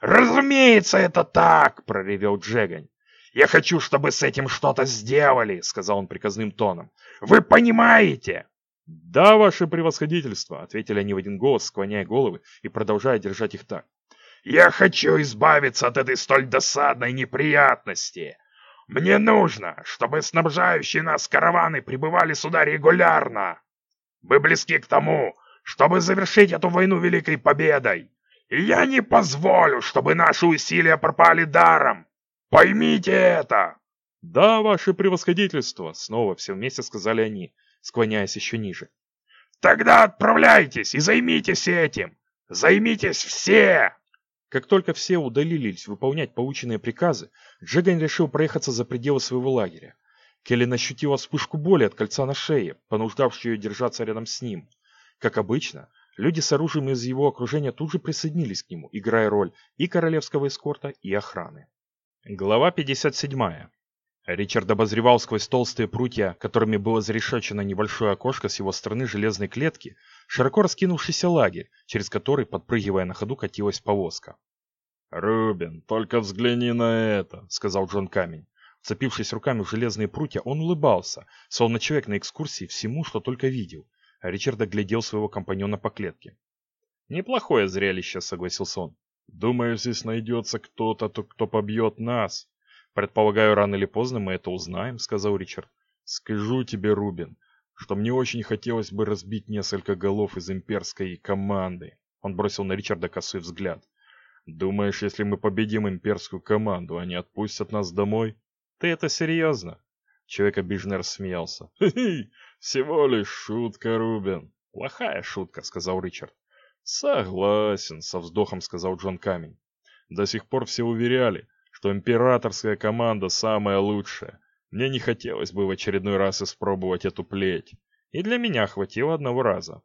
«Разумеется, это так!» — проревел Джегань. «Я хочу, чтобы с этим что-то сделали!» — сказал он приказным тоном. «Вы понимаете?» «Да, ваше превосходительство!» — ответили они в один голос, склоняя головы и продолжая держать их так. «Я хочу избавиться от этой столь досадной неприятности. Мне нужно, чтобы снабжающие нас караваны прибывали сюда регулярно. Мы близки к тому, чтобы завершить эту войну великой победой. И я не позволю, чтобы наши усилия пропали даром. Поймите это!» «Да, ваше превосходительство!» — снова все вместе сказали они, склоняясь еще ниже. «Тогда отправляйтесь и займитесь этим! Займитесь все!» Как только все удалились выполнять полученные приказы, Джеган решил проехаться за пределы своего лагеря. Келлен ощутила вспышку боли от кольца на шее, понуждавшую ее держаться рядом с ним. Как обычно, люди с оружием из его окружения тут же присоединились к нему, играя роль и королевского эскорта, и охраны. Глава 57. Ричард обозревал сквозь толстые прутья, которыми было зарешечено небольшое окошко с его стороны железной клетки, широко раскинувшийся лагерь, через который, подпрыгивая на ходу, катилась повозка. «Рубин, только взгляни на это», — сказал Джон Камень. Вцепившись руками в железные прутья, он улыбался, словно человек на экскурсии всему, что только видел. А Ричард оглядел своего компаньона по клетке. «Неплохое зрелище», — согласился он. «Думаю, здесь найдется кто-то, кто побьет нас». «Предполагаю, рано или поздно мы это узнаем», — сказал Ричард. «Скажу тебе, Рубин, что мне очень хотелось бы разбить несколько голов из имперской команды». Он бросил на Ричарда косой взгляд. «Думаешь, если мы победим имперскую команду, они отпустят нас домой?» «Ты это серьезно?» Человек обиженно рассмеялся. <laughs> «Хе-хе, всего лишь шутка, Рубин». «Плохая шутка», — сказал Ричард. «Согласен», — со вздохом сказал Джон Камень. «До сих пор все уверяли, что императорская команда самая лучшая. Мне не хотелось бы в очередной раз испробовать эту плеть. И для меня хватило одного раза.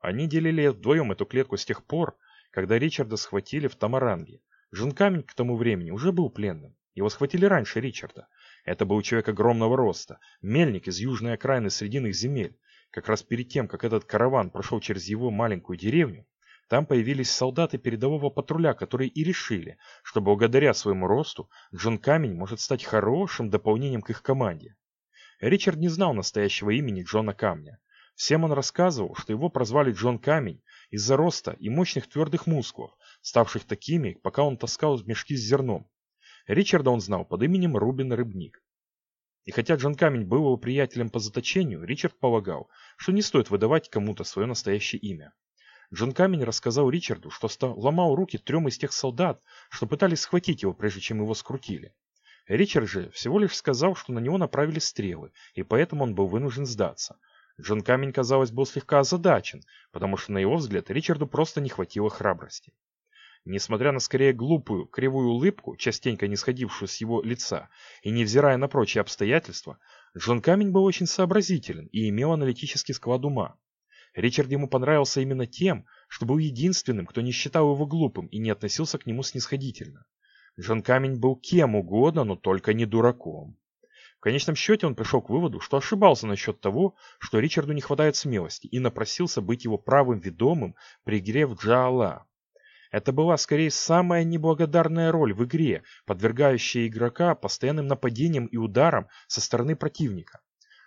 Они делили вдвоем эту клетку с тех пор, когда Ричарда схватили в Тамаранге. Джон Камень к тому времени уже был пленным. Его схватили раньше Ричарда. Это был человек огромного роста, мельник из южной окраины срединных земель. Как раз перед тем, как этот караван прошел через его маленькую деревню, Там появились солдаты передового патруля, которые и решили, что благодаря своему росту Джон Камень может стать хорошим дополнением к их команде. Ричард не знал настоящего имени Джона Камня. Всем он рассказывал, что его прозвали Джон Камень из-за роста и мощных твердых мускулов, ставших такими, пока он таскал мешки с зерном. Ричарда он знал под именем Рубин Рыбник. И хотя Джон Камень был его приятелем по заточению, Ричард полагал, что не стоит выдавать кому-то свое настоящее имя. Джон Камень рассказал Ричарду, что ломал руки трем из тех солдат, что пытались схватить его, прежде чем его скрутили. Ричард же всего лишь сказал, что на него направили стрелы, и поэтому он был вынужден сдаться. Джон Камень, казалось, был слегка озадачен, потому что, на его взгляд, Ричарду просто не хватило храбрости. Несмотря на скорее глупую, кривую улыбку, частенько не сходившую с его лица, и невзирая на прочие обстоятельства, Джон Камень был очень сообразителен и имел аналитический склад ума. Ричард ему понравился именно тем, что был единственным, кто не считал его глупым и не относился к нему снисходительно. Джон Камень был кем угодно, но только не дураком. В конечном счете он пришел к выводу, что ошибался насчет того, что Ричарду не хватает смелости, и напросился быть его правым ведомым при игре в Джаала. Это была скорее самая неблагодарная роль в игре, подвергающая игрока постоянным нападениям и ударам со стороны противника.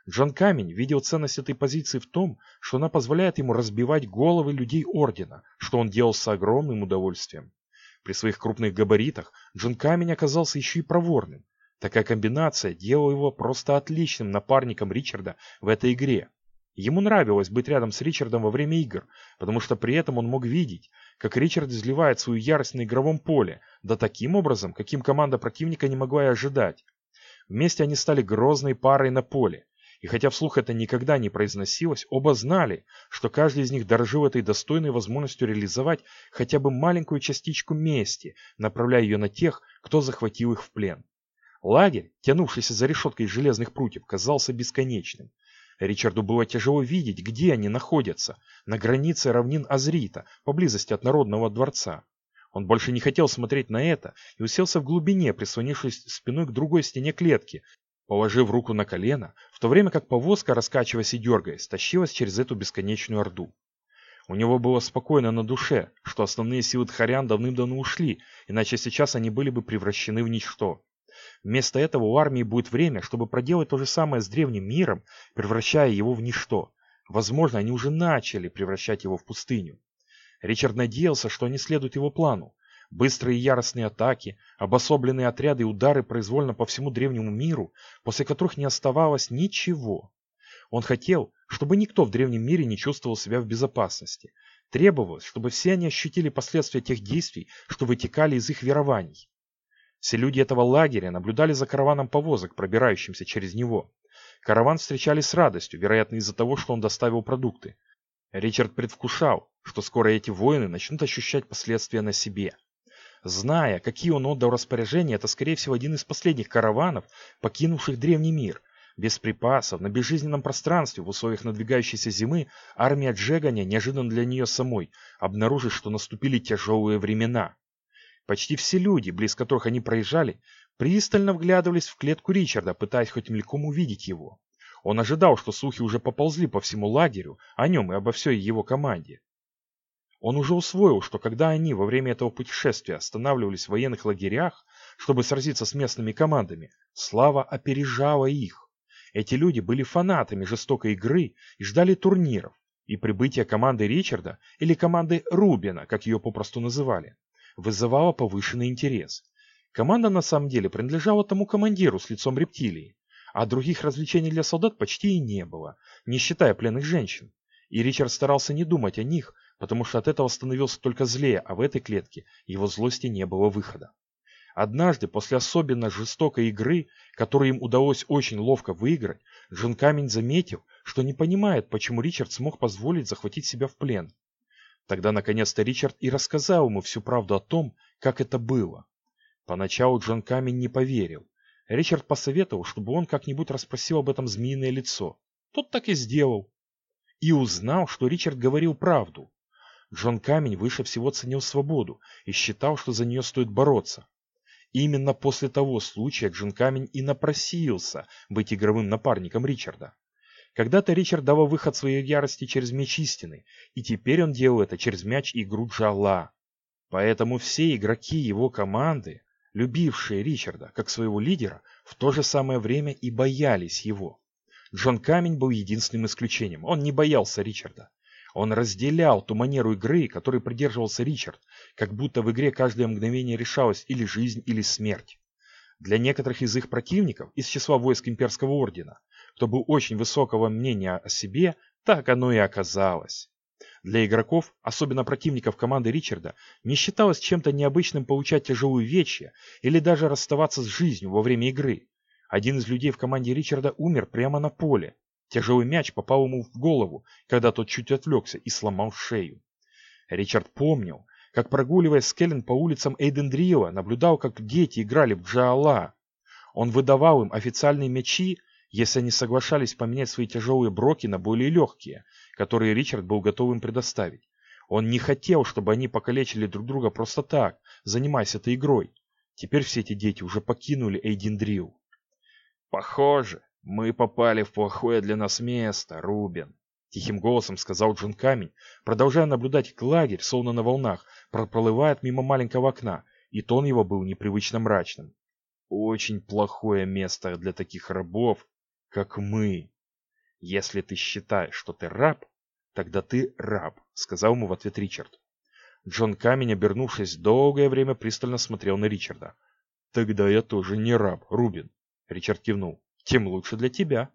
Джон Камень видел ценность этой позиции в том, что она позволяет ему разбивать головы людей Ордена, что он делал с огромным удовольствием. При своих крупных габаритах Джон Камень оказался еще и проворным. Такая комбинация делала его просто отличным напарником Ричарда в этой игре. Ему нравилось быть рядом с Ричардом во время игр, потому что при этом он мог видеть, как Ричард изливает свою ярость на игровом поле, да таким образом, каким команда противника не могла и ожидать. Вместе они стали грозной парой на поле. И хотя вслух это никогда не произносилось, оба знали, что каждый из них дорожил этой достойной возможностью реализовать хотя бы маленькую частичку мести, направляя ее на тех, кто захватил их в плен. Лагерь, тянувшийся за решеткой железных прутьев, казался бесконечным. Ричарду было тяжело видеть, где они находятся, на границе равнин Азрита, поблизости от Народного дворца. Он больше не хотел смотреть на это и уселся в глубине, прислонившись спиной к другой стене клетки, положив руку на колено, в то время как повозка, раскачиваясь и дергаясь, тащилась через эту бесконечную орду. У него было спокойно на душе, что основные силы Тхарян давным-давно ушли, иначе сейчас они были бы превращены в ничто. Вместо этого у армии будет время, чтобы проделать то же самое с древним миром, превращая его в ничто. Возможно, они уже начали превращать его в пустыню. Ричард надеялся, что они следуют его плану, Быстрые яростные атаки, обособленные отряды и удары произвольно по всему древнему миру, после которых не оставалось ничего. Он хотел, чтобы никто в древнем мире не чувствовал себя в безопасности. Требовалось, чтобы все они ощутили последствия тех действий, что вытекали из их верований. Все люди этого лагеря наблюдали за караваном повозок, пробирающимся через него. Караван встречали с радостью, вероятно из-за того, что он доставил продукты. Ричард предвкушал, что скоро эти воины начнут ощущать последствия на себе. Зная, какие он отдал распоряжения, это, скорее всего, один из последних караванов, покинувших древний мир. Без припасов, на безжизненном пространстве, в условиях надвигающейся зимы, армия Джеганя, неожиданно для нее самой, обнаружит, что наступили тяжелые времена. Почти все люди, близ которых они проезжали, пристально вглядывались в клетку Ричарда, пытаясь хоть мельком увидеть его. Он ожидал, что слухи уже поползли по всему лагерю, о нем и обо всей его команде. Он уже усвоил, что когда они во время этого путешествия останавливались в военных лагерях, чтобы сразиться с местными командами, слава опережала их. Эти люди были фанатами жестокой игры и ждали турниров, и прибытие команды Ричарда, или команды Рубина, как ее попросту называли, вызывало повышенный интерес. Команда на самом деле принадлежала тому командиру с лицом рептилии, а других развлечений для солдат почти и не было, не считая пленных женщин. И Ричард старался не думать о них, потому что от этого становился только злее, а в этой клетке его злости не было выхода. Однажды, после особенно жестокой игры, которую им удалось очень ловко выиграть, Джон Камень заметил, что не понимает, почему Ричард смог позволить захватить себя в плен. Тогда, наконец-то, Ричард и рассказал ему всю правду о том, как это было. Поначалу Джон Камень не поверил. Ричард посоветовал, чтобы он как-нибудь расспросил об этом змеиное лицо. Тот так и сделал. И узнал, что Ричард говорил правду. Джон Камень выше всего ценил свободу и считал, что за нее стоит бороться. Именно после того случая Джон Камень и напросился быть игровым напарником Ричарда. Когда-то Ричард давал выход своей ярости через меч истины, и теперь он делал это через мяч игру Джала. Поэтому все игроки его команды, любившие Ричарда как своего лидера, в то же самое время и боялись его. Джон Камень был единственным исключением. Он не боялся Ричарда. Он разделял ту манеру игры, которой придерживался Ричард, как будто в игре каждое мгновение решалось или жизнь, или смерть. Для некоторых из их противников, из числа войск имперского ордена, кто был очень высокого мнения о себе, так оно и оказалось. Для игроков, особенно противников команды Ричарда, не считалось чем-то необычным получать тяжелую вечья или даже расставаться с жизнью во время игры. Один из людей в команде Ричарда умер прямо на поле. Тяжелый мяч попал ему в голову, когда тот чуть отвлекся и сломал шею. Ричард помнил, как прогуливаясь с Келлен по улицам Эйдендрила, наблюдал, как дети играли в Джаала. Он выдавал им официальные мячи, если они соглашались поменять свои тяжелые броки на более легкие, которые Ричард был готов им предоставить. Он не хотел, чтобы они покалечили друг друга просто так, занимаясь этой игрой. Теперь все эти дети уже покинули Эйдендрил. «Похоже, мы попали в плохое для нас место, Рубин», — тихим голосом сказал Джон Камень, продолжая наблюдать, как лагерь, словно на волнах, проплывает мимо маленького окна, и тон его был непривычно мрачным. «Очень плохое место для таких рабов, как мы. Если ты считаешь, что ты раб, тогда ты раб, сказал ему в ответ Ричард. Джон Камень, обернувшись, долгое время пристально смотрел на Ричарда. Тогда я тоже не раб, Рубин. Ричард кивнул. Тем лучше для тебя.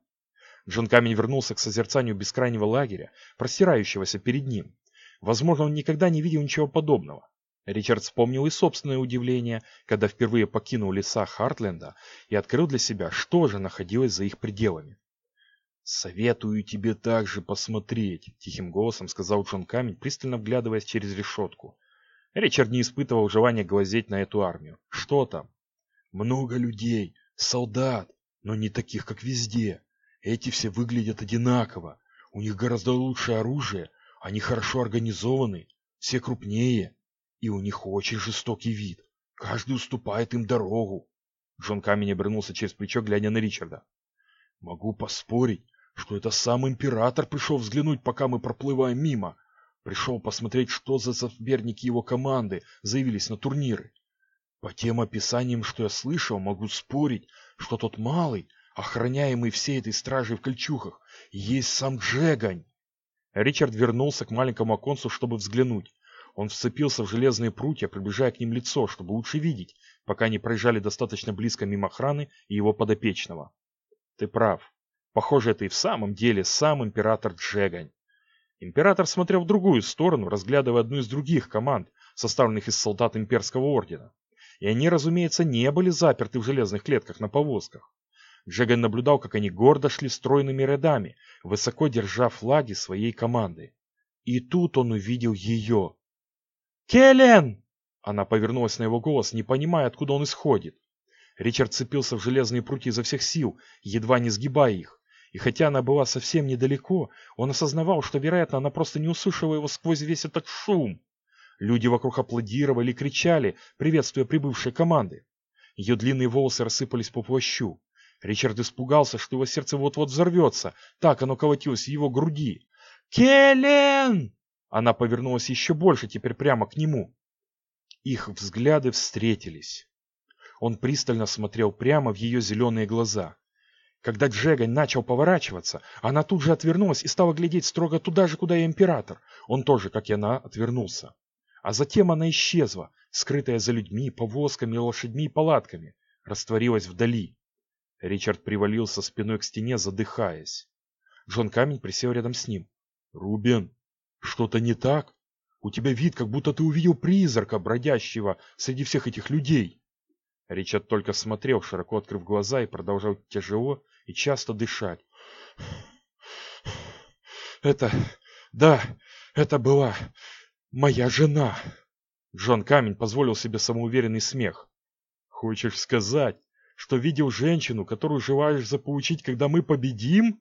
Джон Камень вернулся к созерцанию бескрайнего лагеря, простирающегося перед ним. Возможно, он никогда не видел ничего подобного. Ричард вспомнил и собственное удивление, когда впервые покинул леса Хартленда и открыл для себя, что же находилось за их пределами. «Советую тебе также посмотреть», — тихим голосом сказал Джон Камень, пристально вглядываясь через решетку. Ричард не испытывал желания глазеть на эту армию. Что там? Много людей, солдат, но не таких, как везде. Эти все выглядят одинаково. У них гораздо лучше оружие, они хорошо организованы, все крупнее. И у них очень жестокий вид. Каждый уступает им дорогу. Джон Камень обернулся через плечо, глядя на Ричарда. Могу поспорить, что это сам император пришел взглянуть, пока мы проплываем мимо. Пришел посмотреть, что за соперники его команды заявились на турниры. По тем описаниям, что я слышал, могу спорить, что тот малый, охраняемый всей этой стражей в кольчухах, есть сам Джегань. Ричард вернулся к маленькому оконцу, чтобы взглянуть. Он вцепился в железные прутья, приближая к ним лицо, чтобы лучше видеть, пока они проезжали достаточно близко мимо охраны и его подопечного. Ты прав. Похоже, это и в самом деле сам император Джегань. Император смотрел в другую сторону, разглядывая одну из других команд, составленных из солдат имперского ордена. И они, разумеется, не были заперты в железных клетках на повозках. Джеган наблюдал, как они гордо шли стройными рядами, высоко держа флаги своей команды. И тут он увидел ее, «Келлен!» Она повернулась на его голос, не понимая, откуда он исходит. Ричард цепился в железные прутья изо всех сил, едва не сгибая их. И хотя она была совсем недалеко, он осознавал, что, вероятно, она просто не услышала его сквозь весь этот шум. Люди вокруг аплодировали и кричали, приветствуя прибывшие команды. Ее длинные волосы рассыпались по плащу. Ричард испугался, что его сердце вот-вот взорвется, так оно колотилось в его груди. «Келлен!» Она повернулась еще больше, теперь прямо к нему. Их взгляды встретились. Он пристально смотрел прямо в ее зеленые глаза. Когда Джегань начал поворачиваться, она тут же отвернулась и стала глядеть строго туда же, куда и император. Он тоже, как и она, отвернулся. А затем она исчезла, скрытая за людьми, повозками, лошадьми и палатками, растворилась вдали. Ричард привалился спиной к стене, задыхаясь. Джон Камень присел рядом с ним. «Рубен, что-то не так? У тебя вид, как будто ты увидел призрака, бродящего среди всех этих людей. Ричард только смотрел, широко открыв глаза, и продолжал тяжело и часто дышать. Это... да, это была моя жена. Джон Камень позволил себе самоуверенный смех. Хочешь сказать, что видел женщину, которую желаешь заполучить, когда мы победим?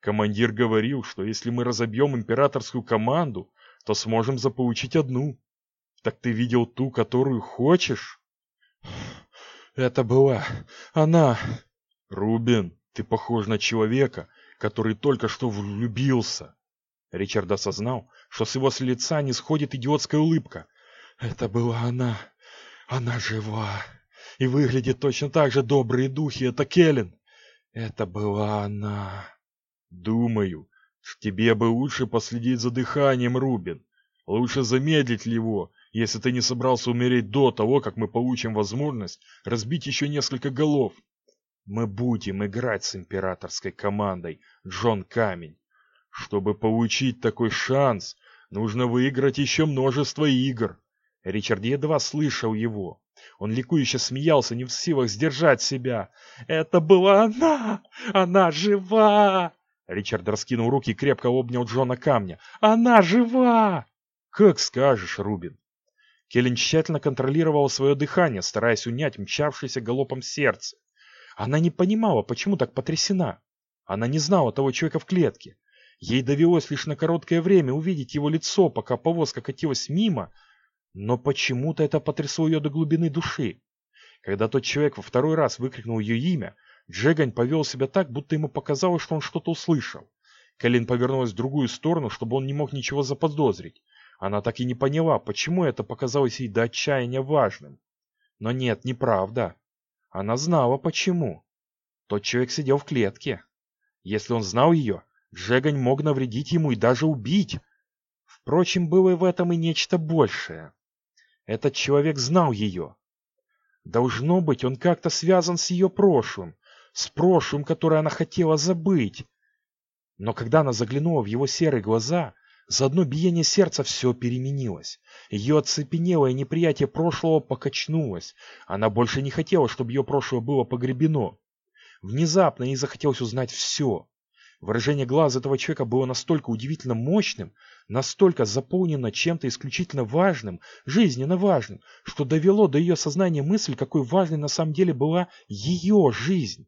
Командир говорил, что если мы разобьем императорскую команду, то сможем заполучить одну. Так ты видел ту, которую хочешь? Это была она. Рубин, ты похож на человека, который только что влюбился. Ричард осознал, что с его с лица не сходит идиотская улыбка. Это была она. Она жива. И выглядит точно так же добрые духи. Это Келлен. Это была она. Думаю, тебе бы лучше последить за дыханием, Рубин. Лучше замедлить его, если ты не собрался умереть до того, как мы получим возможность разбить еще несколько голов. Мы будем играть с императорской командой, Джон Камень. Чтобы получить такой шанс, нужно выиграть еще множество игр. Ричард едва слышал его. Он ликующе смеялся, не в силах сдержать себя. «Это была она! Она жива!» Ричард раскинул руки и крепко обнял Джона Камня. «Она жива!» «Как скажешь, Рубин!» Келлен тщательно контролировал свое дыхание, стараясь унять мчавшееся галопом сердце. Она не понимала, почему так потрясена. Она не знала того человека в клетке. Ей довелось лишь на короткое время увидеть его лицо, пока повозка катилась мимо, но почему-то это потрясло ее до глубины души. Когда тот человек во второй раз выкрикнул ее имя, Джегань повел себя так, будто ему показалось, что он что-то услышал. Кэлен повернулась в другую сторону, чтобы он не мог ничего заподозрить. Она так и не поняла, почему это показалось ей до отчаяния важным. Но нет, неправда. Она знала, почему. Тот человек сидел в клетке. Если он знал ее, Джегань мог навредить ему и даже убить. Впрочем, было в этом и нечто большее. Этот человек знал ее. Должно быть, он как-то связан с ее прошлым, с прошлым, которое она хотела забыть. Но когда она заглянула в его серые глаза, за одно биение сердца все переменилось. Ее оцепенелое неприятие прошлого покачнулось. Она больше не хотела, чтобы ее прошлое было погребено. Внезапно ей захотелось узнать все. Выражение глаз этого человека было настолько удивительно мощным, настолько заполнено чем-то исключительно важным, жизненно важным, что довело до ее сознания мысль, какой важной на самом деле была ее жизнь.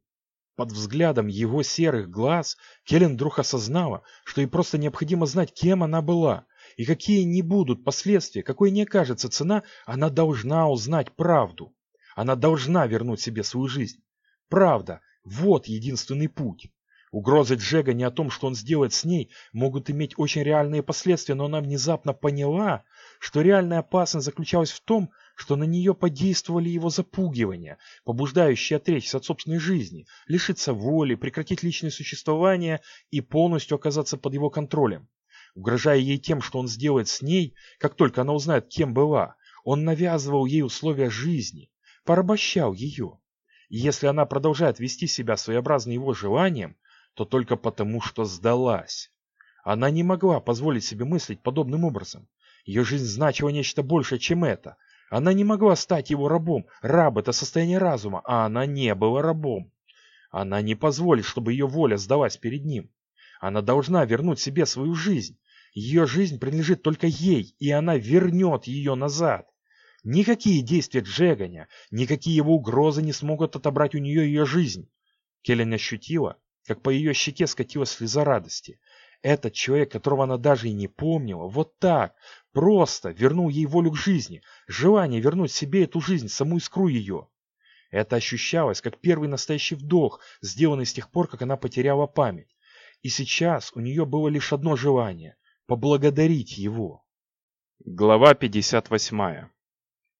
Под взглядом его серых глаз Келлен вдруг осознала, что ей просто необходимо знать, кем она была, и какие не будут последствия, какой не окажется цена, она должна узнать правду. Она должна вернуть себе свою жизнь. Правда, вот единственный путь. Угрозы Джега не о том, что он сделает с ней, могут иметь очень реальные последствия, но она внезапно поняла, что реальная опасность заключалась в том, что на нее подействовали его запугивания, побуждающие отречься от собственной жизни, лишиться воли, прекратить личное существование и полностью оказаться под его контролем. Угрожая ей тем, что он сделает с ней, как только она узнает, кем была, он навязывал ей условия жизни, порабощал ее. И если она продолжает вести себя своеобразно его желанием, то только потому, что сдалась. Она не могла позволить себе мыслить подобным образом. Ее жизнь значила нечто большее, чем это. Она не могла стать его рабом. Раб – это состояние разума, а она не была рабом. Она не позволит, чтобы ее воля сдалась перед ним. Она должна вернуть себе свою жизнь. Ее жизнь принадлежит только ей, и она вернет ее назад. Никакие действия Джеганя, никакие его угрозы не смогут отобрать у нее ее жизнь. Келлен ощутила, как по ее щеке скатилась слеза радости. Этот человек, которого она даже и не помнила, вот так, просто вернул ей волю к жизни, желание вернуть себе эту жизнь, саму искру ее. Это ощущалось, как первый настоящий вдох, сделанный с тех пор, как она потеряла память. И сейчас у нее было лишь одно желание – поблагодарить его. Глава 58.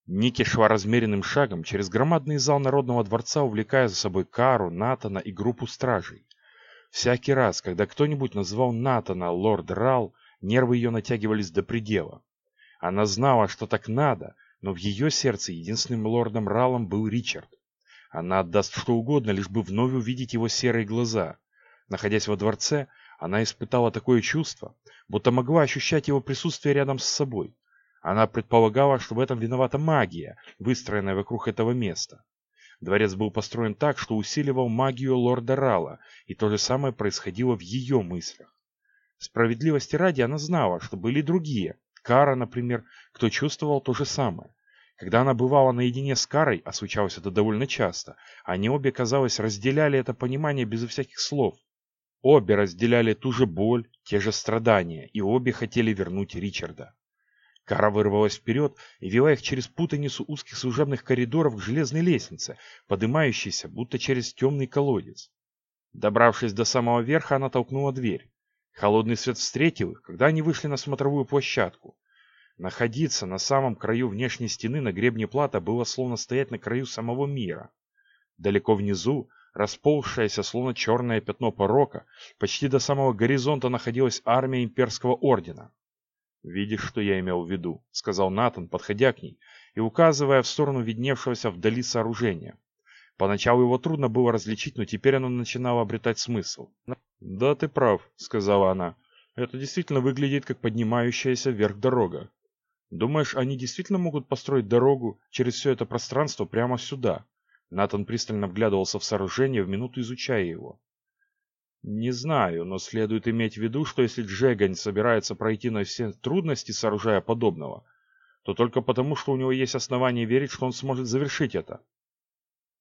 Ники шла размеренным шагом через громадный зал Народного дворца, увлекая за собой Кару, Натана и группу стражей. Всякий раз, когда кто-нибудь называл Натана лорд Рал, нервы ее натягивались до предела. Она знала, что так надо, но в ее сердце единственным лордом Ралом был Ричард. Она отдаст что угодно, лишь бы вновь увидеть его серые глаза. Находясь во дворце, она испытала такое чувство, будто могла ощущать его присутствие рядом с собой. Она предполагала, что в этом виновата магия, выстроенная вокруг этого места. Дворец был построен так, что усиливал магию лорда Рала, и то же самое происходило в ее мыслях. Справедливости ради она знала, что были другие, Кара, например, кто чувствовал то же самое. Когда она бывала наедине с Карой, а случалось это довольно часто, они обе, казалось, разделяли это понимание безо всяких слов. Обе разделяли ту же боль, те же страдания, и обе хотели вернуть Ричарда. Кара вырвалась вперед и вела их через путаницу узких служебных коридоров к железной лестнице, поднимающейся, будто через темный колодец. Добравшись до самого верха, она толкнула дверь. Холодный свет встретил их, когда они вышли на смотровую площадку. Находиться на самом краю внешней стены на гребне плата было словно стоять на краю самого мира. Далеко внизу, расползшееся словно черное пятно порока, почти до самого горизонта находилась армия имперского ордена. «Видишь, что я имел в виду», — сказал Натан, подходя к ней и указывая в сторону видневшегося вдали сооружения. Поначалу его трудно было различить, но теперь оно начинало обретать смысл. «Да, ты прав», — сказала она. «Это действительно выглядит как поднимающаяся вверх дорога. Думаешь, они действительно могут построить дорогу через все это пространство прямо сюда?» Натан пристально вглядывался в сооружение, в минуту изучая его. «Не знаю, но следует иметь в виду, что если Джегань собирается пройти на все трудности, сооружая подобного, то только потому, что у него есть основания верить, что он сможет завершить это.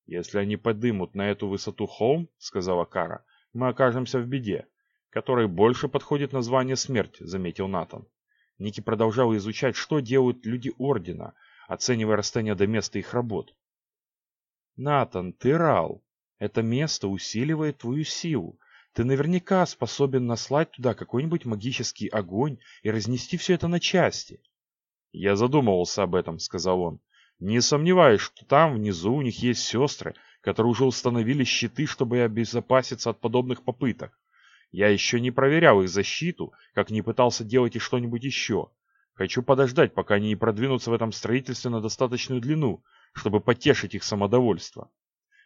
«Если они подымут на эту высоту холм, — сказала Кара, — мы окажемся в беде, которой больше подходит название смерть», — заметил Натан. Ники продолжал изучать, что делают люди Ордена, оценивая расстояние до места их работ. «Натан, ты рал. Это место усиливает твою силу. Ты наверняка способен наслать туда какой-нибудь магический огонь и разнести все это на части». «Я задумывался об этом», — сказал он. Не сомневаюсь, что там внизу у них есть сестры, которые уже установили щиты, чтобы обезопаситься от подобных попыток. Я еще не проверял их защиту, как не пытался делать и что-нибудь еще. Хочу подождать, пока они не продвинутся в этом строительстве на достаточную длину, чтобы потешить их самодовольство.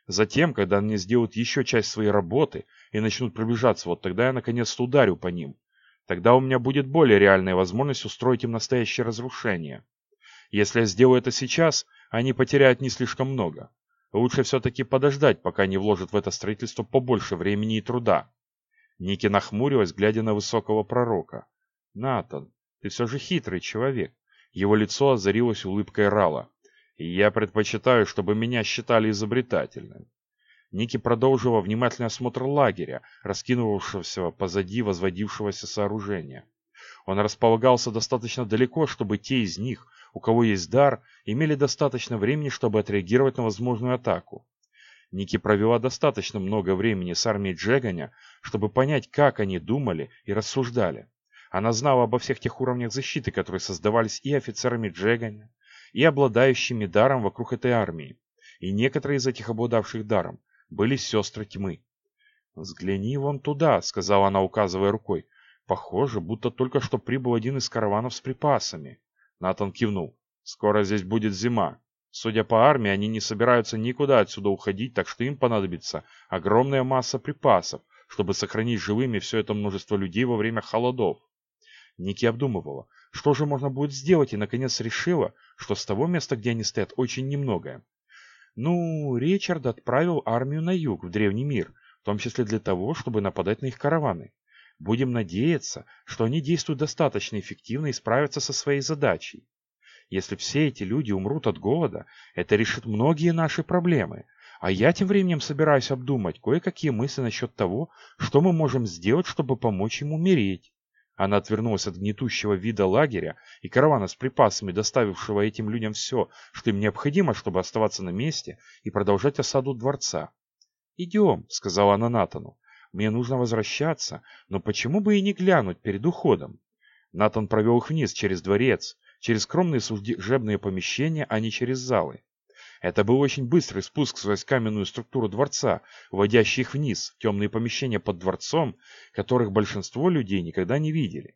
Затем, когда они сделают еще часть своей работы и начнут приближаться, вот тогда я наконец-то ударю по ним. Тогда у меня будет более реальная возможность устроить им настоящее разрушение. Если я сделаю это сейчас, они потеряют не слишком много. Лучше все-таки подождать, пока не вложат в это строительство побольше времени и труда. Ники нахмурилась, глядя на высокого пророка. «Натан, ты все же хитрый человек». Его лицо озарилось улыбкой Рала. «И я предпочитаю, чтобы меня считали изобретательным». Ники продолжила внимательный осмотр лагеря, раскинувшегося позади возводившегося сооружения. Он располагался достаточно далеко, чтобы те из них, у кого есть дар, имели достаточно времени, чтобы отреагировать на возможную атаку. Ники провела достаточно много времени с армией Джеганя, чтобы понять, как они думали и рассуждали. Она знала обо всех тех уровнях защиты, которые создавались и офицерами Джеганя, и обладающими даром вокруг этой армии. И некоторые из этих обладавших даром были сестры тьмы. «Взгляни вон туда», — сказала она, указывая рукой. «Похоже, будто только что прибыл один из караванов с припасами». Натан кивнул. «Скоро здесь будет зима. Судя по армии, они не собираются никуда отсюда уходить, так что им понадобится огромная масса припасов, чтобы сохранить живыми все это множество людей во время холодов. Ники обдумывала, что же можно будет сделать, и наконец решила, что с того места, где они стоят, очень немногое. Ну, Ричард отправил армию на юг, в Древний мир, в том числе для того, чтобы нападать на их караваны. Будем надеяться, что они действуют достаточно эффективно и справятся со своей задачей. Если все эти люди умрут от голода, это решит многие наши проблемы. А я тем временем собираюсь обдумать кое-какие мысли насчет того, что мы можем сделать, чтобы помочь им умереть. Она отвернулась от гнетущего вида лагеря и каравана с припасами, доставившего этим людям все, что им необходимо, чтобы оставаться на месте и продолжать осаду дворца. «Идем», — сказала она Натану. Мне нужно возвращаться, но почему бы и не глянуть перед уходом? Натан провел их вниз через дворец, через скромные служебные помещения, а не через залы. Это был очень быстрый спуск сквозь каменную структуру дворца, вводящий их вниз, в темные помещения под дворцом, которых большинство людей никогда не видели.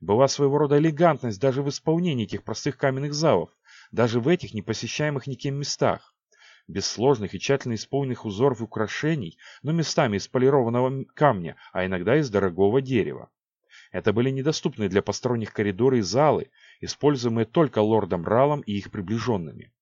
Была своего рода элегантность даже в исполнении этих простых каменных залов, даже в этих непосещаемых никем местах без сложных и тщательно исполненных узоров и украшений, но местами из полированного камня, а иногда из дорогого дерева. Это были недоступные для посторонних коридоры и залы, используемые только лордом Ралом и их приближенными.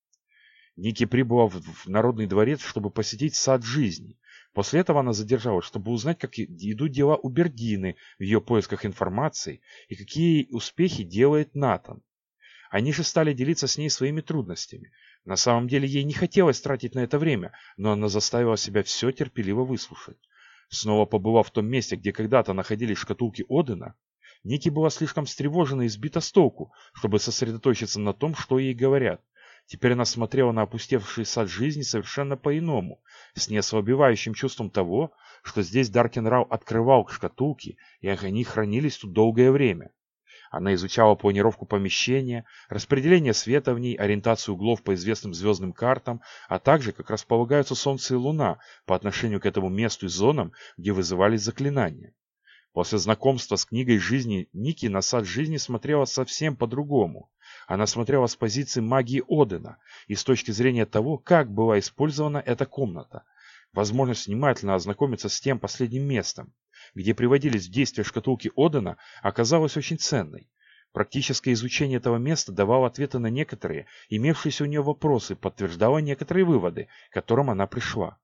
Ники прибыла в Народный дворец, чтобы посетить сад жизни. После этого она задержалась, чтобы узнать, как идут дела у Бердины в ее поисках информации и какие успехи делает Натан. Они же стали делиться с ней своими трудностями, на самом деле ей не хотелось тратить на это время, но она заставила себя все терпеливо выслушать. Снова побывав в том месте, где когда-то находились шкатулки Одена, Ники была слишком встревожена и сбита с толку, чтобы сосредоточиться на том, что ей говорят. Теперь она смотрела на опустевший сад жизни совершенно по-иному, с неослабевающим чувством того, что здесь Даркенрау открывал шкатулки, и они хранились тут долгое время. Она изучала планировку помещения, распределение света в ней, ориентацию углов по известным звездным картам, а также как располагаются Солнце и Луна по отношению к этому месту и зонам, где вызывались заклинания. После знакомства с книгой жизни Ники на сад жизни смотрела совсем по-другому. Она смотрела с позиции магии Одена и с точки зрения того, как была использована эта комната. Возможность внимательно ознакомиться с тем последним местом, где приводились в действие шкатулки Одена, оказалась очень ценной. Практическое изучение этого места давало ответы на некоторые, имевшиеся у нее вопросы, подтверждало некоторые выводы, к которым она пришла.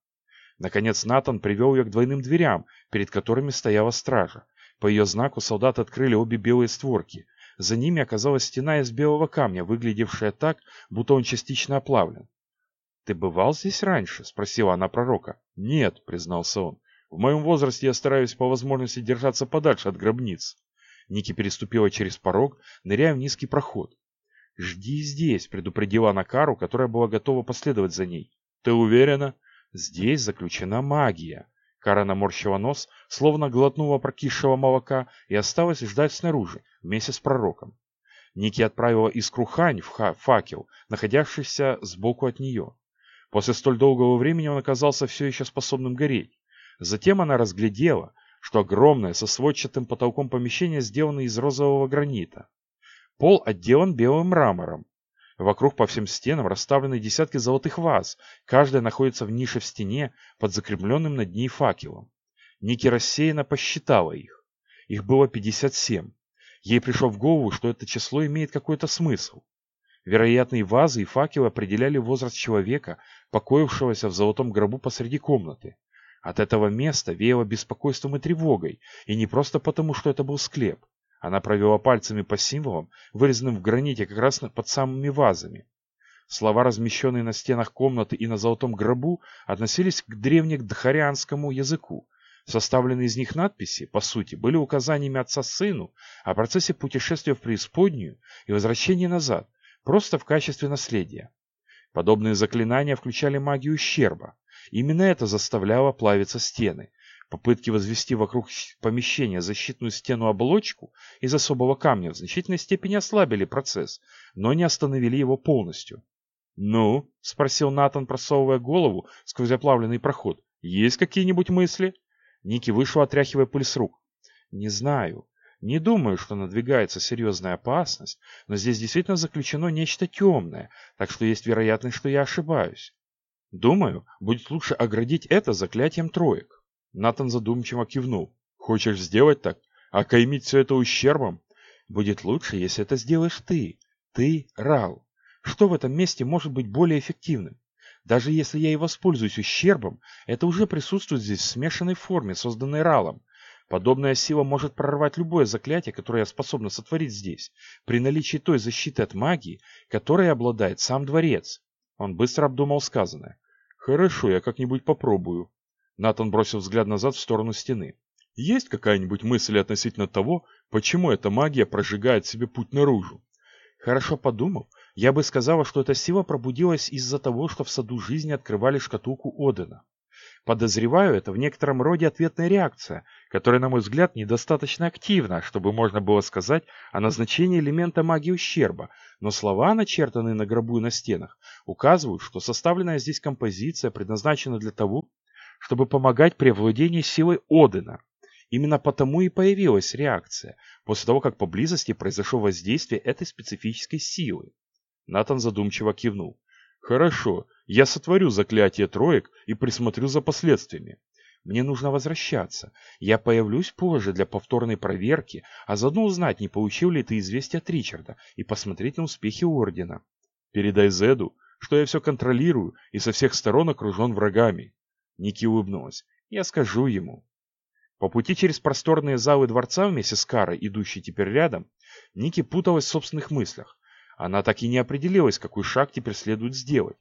Наконец Натан привел ее к двойным дверям, перед которыми стояла стража. По ее знаку солдаты открыли обе белые створки. За ними оказалась стена из белого камня, выглядевшая так, будто он частично оплавлен. «Ты бывал здесь раньше?» – спросила она пророка. «Нет», – признался он. В моем возрасте я стараюсь по возможности держаться подальше от гробниц. Ники переступила через порог, ныряя в низкий проход. «Жди здесь», — предупредила она Кару, которая была готова последовать за ней. «Ты уверена?» «Здесь заключена магия». Кара наморщила нос, словно глотнула прокисшего молока и осталась ждать снаружи, вместе с пророком. Ники отправила искру Хань в факел, находящийся сбоку от нее. После столь долгого времени он оказался все еще способным гореть. Затем она разглядела, что огромное со сводчатым потолком помещение сделано из розового гранита. Пол отделан белым мрамором. Вокруг по всем стенам расставлены десятки золотых ваз, каждая находится в нише в стене под закрепленным над ней факелом. Ники рассеянно посчитала их. Их было 57. Ей пришло в голову, что это число имеет какой-то смысл. Вероятные вазы и факелы определяли возраст человека, покоившегося в золотом гробу посреди комнаты. От этого места веяло беспокойством и тревогой, и не просто потому, что это был склеп. Она провела пальцами по символам, вырезанным в граните как раз под самыми вазами. Слова, размещенные на стенах комнаты и на золотом гробу, относились к древнедхарианскому языку. Составленные из них надписи, по сути, были указаниями отца сыну о процессе путешествия в преисподнюю и возвращения назад, просто в качестве наследия. Подобные заклинания включали магию ущерба, Именно это заставляло плавиться стены. Попытки возвести вокруг помещения защитную стену-оболочку из особого камня в значительной степени ослабили процесс, но не остановили его полностью. «Ну?» – спросил Натан, просовывая голову сквозь оплавленный проход. «Есть какие-нибудь мысли?» Ники вышел, отряхивая пыль с рук. «Не знаю. Не думаю, что надвигается серьезная опасность, но здесь действительно заключено нечто темное, так что есть вероятность, что я ошибаюсь. Думаю, будет лучше оградить это заклятием троек. Натан задумчиво кивнул. Хочешь сделать так? А каймить все это ущербом? Будет лучше, если это сделаешь ты. Ты, Рал. Что в этом месте может быть более эффективным? Даже если я и воспользуюсь ущербом, это уже присутствует здесь в смешанной форме, созданной Ралом. Подобная сила может прорвать любое заклятие, которое я способна сотворить здесь, при наличии той защиты от магии, которой обладает сам дворец. Он быстро обдумал сказанное. Хорошо, я как-нибудь попробую. Натан бросил взгляд назад в сторону стены. Есть какая-нибудь мысль относительно того, почему эта магия прожигает себе путь наружу? Хорошо подумав, я бы сказала, что эта сила пробудилась из-за того, что в саду жизни открывали шкатулку Одена. Подозреваю, это в некотором роде ответная реакция, которая, на мой взгляд, недостаточно активна, чтобы можно было сказать о назначении элемента магии ущерба, но слова, начертанные на гробу и на стенах, указывают, что составленная здесь композиция предназначена для того, чтобы помогать при овладении силой Одена. Именно потому и появилась реакция, после того, как поблизости произошло воздействие этой специфической силы. Натан задумчиво кивнул. Хорошо, я сотворю заклятие троек и присмотрю за последствиями. Мне нужно возвращаться. Я появлюсь позже для повторной проверки, а заодно узнать, не получил ли ты известие от Ричарда, и посмотреть на успехи Ордена. Передай Зеду, что я все контролирую и со всех сторон окружен врагами. Ники улыбнулась. Я скажу ему. По пути через просторные залы дворца вместе с Карой, идущей теперь рядом, Ники путалась в собственных мыслях. Она так и не определилась, какой шаг теперь следует сделать.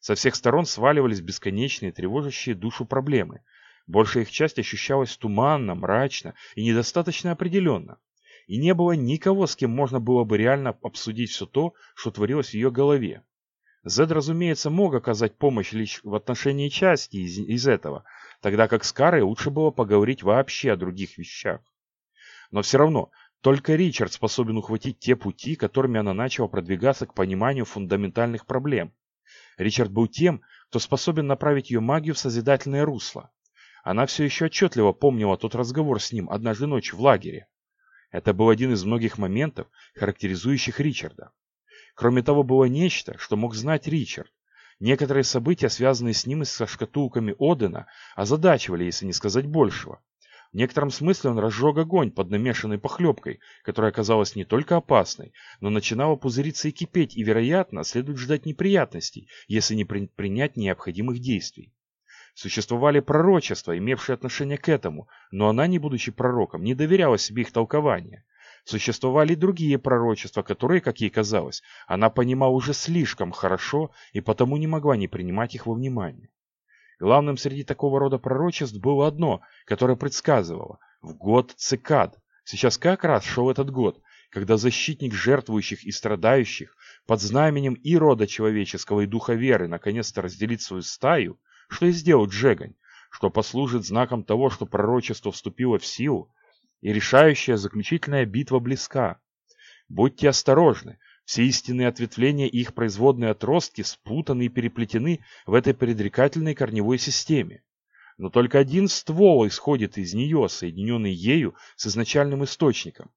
Со всех сторон сваливались бесконечные, тревожащие душу проблемы. Большая их часть ощущалась туманно, мрачно и недостаточно определенно. И не было никого, с кем можно было бы реально обсудить все то, что творилось в ее голове. Зед, разумеется, мог оказать помощь лишь в отношении части из, из этого, тогда как с Карой лучше было поговорить вообще о других вещах. Но все равно, только Ричард способен ухватить те пути, которыми она начала продвигаться к пониманию фундаментальных проблем. Ричард был тем, кто способен направить ее магию в созидательное русло. Она все еще отчетливо помнила тот разговор с ним однажды ночью в лагере. Это был один из многих моментов, характеризующих Ричарда. Кроме того, было нечто, что мог знать Ричард. Некоторые события, связанные с ним и со шкатулками Одена, озадачивали, если не сказать большего. В некотором смысле он разжег огонь под намешанной похлебкой, которая оказалась не только опасной, но начинала пузыриться и кипеть, и, вероятно, следует ждать неприятностей, если не принять необходимых действий. Существовали пророчества, имевшие отношение к этому, но она, не будучи пророком, не доверяла себе их толкования. Существовали и другие пророчества, которые, как ей казалось, она понимала уже слишком хорошо и потому не могла не принимать их во внимание. Главным среди такого рода пророчеств было одно, которое предсказывало – в год цикад. Сейчас как раз шел этот год, когда защитник жертвующих и страдающих под знаменем и рода человеческого, и духа веры наконец-то разделит свою стаю, что и сделал Джегань, что послужит знаком того, что пророчество вступило в силу, и решающая заключительная битва близка. Будьте осторожны, все истинные ответвления и их производные отростки спутаны и переплетены в этой предрекательной корневой системе. Но только один ствол исходит из нее, соединенный ею с изначальным источником.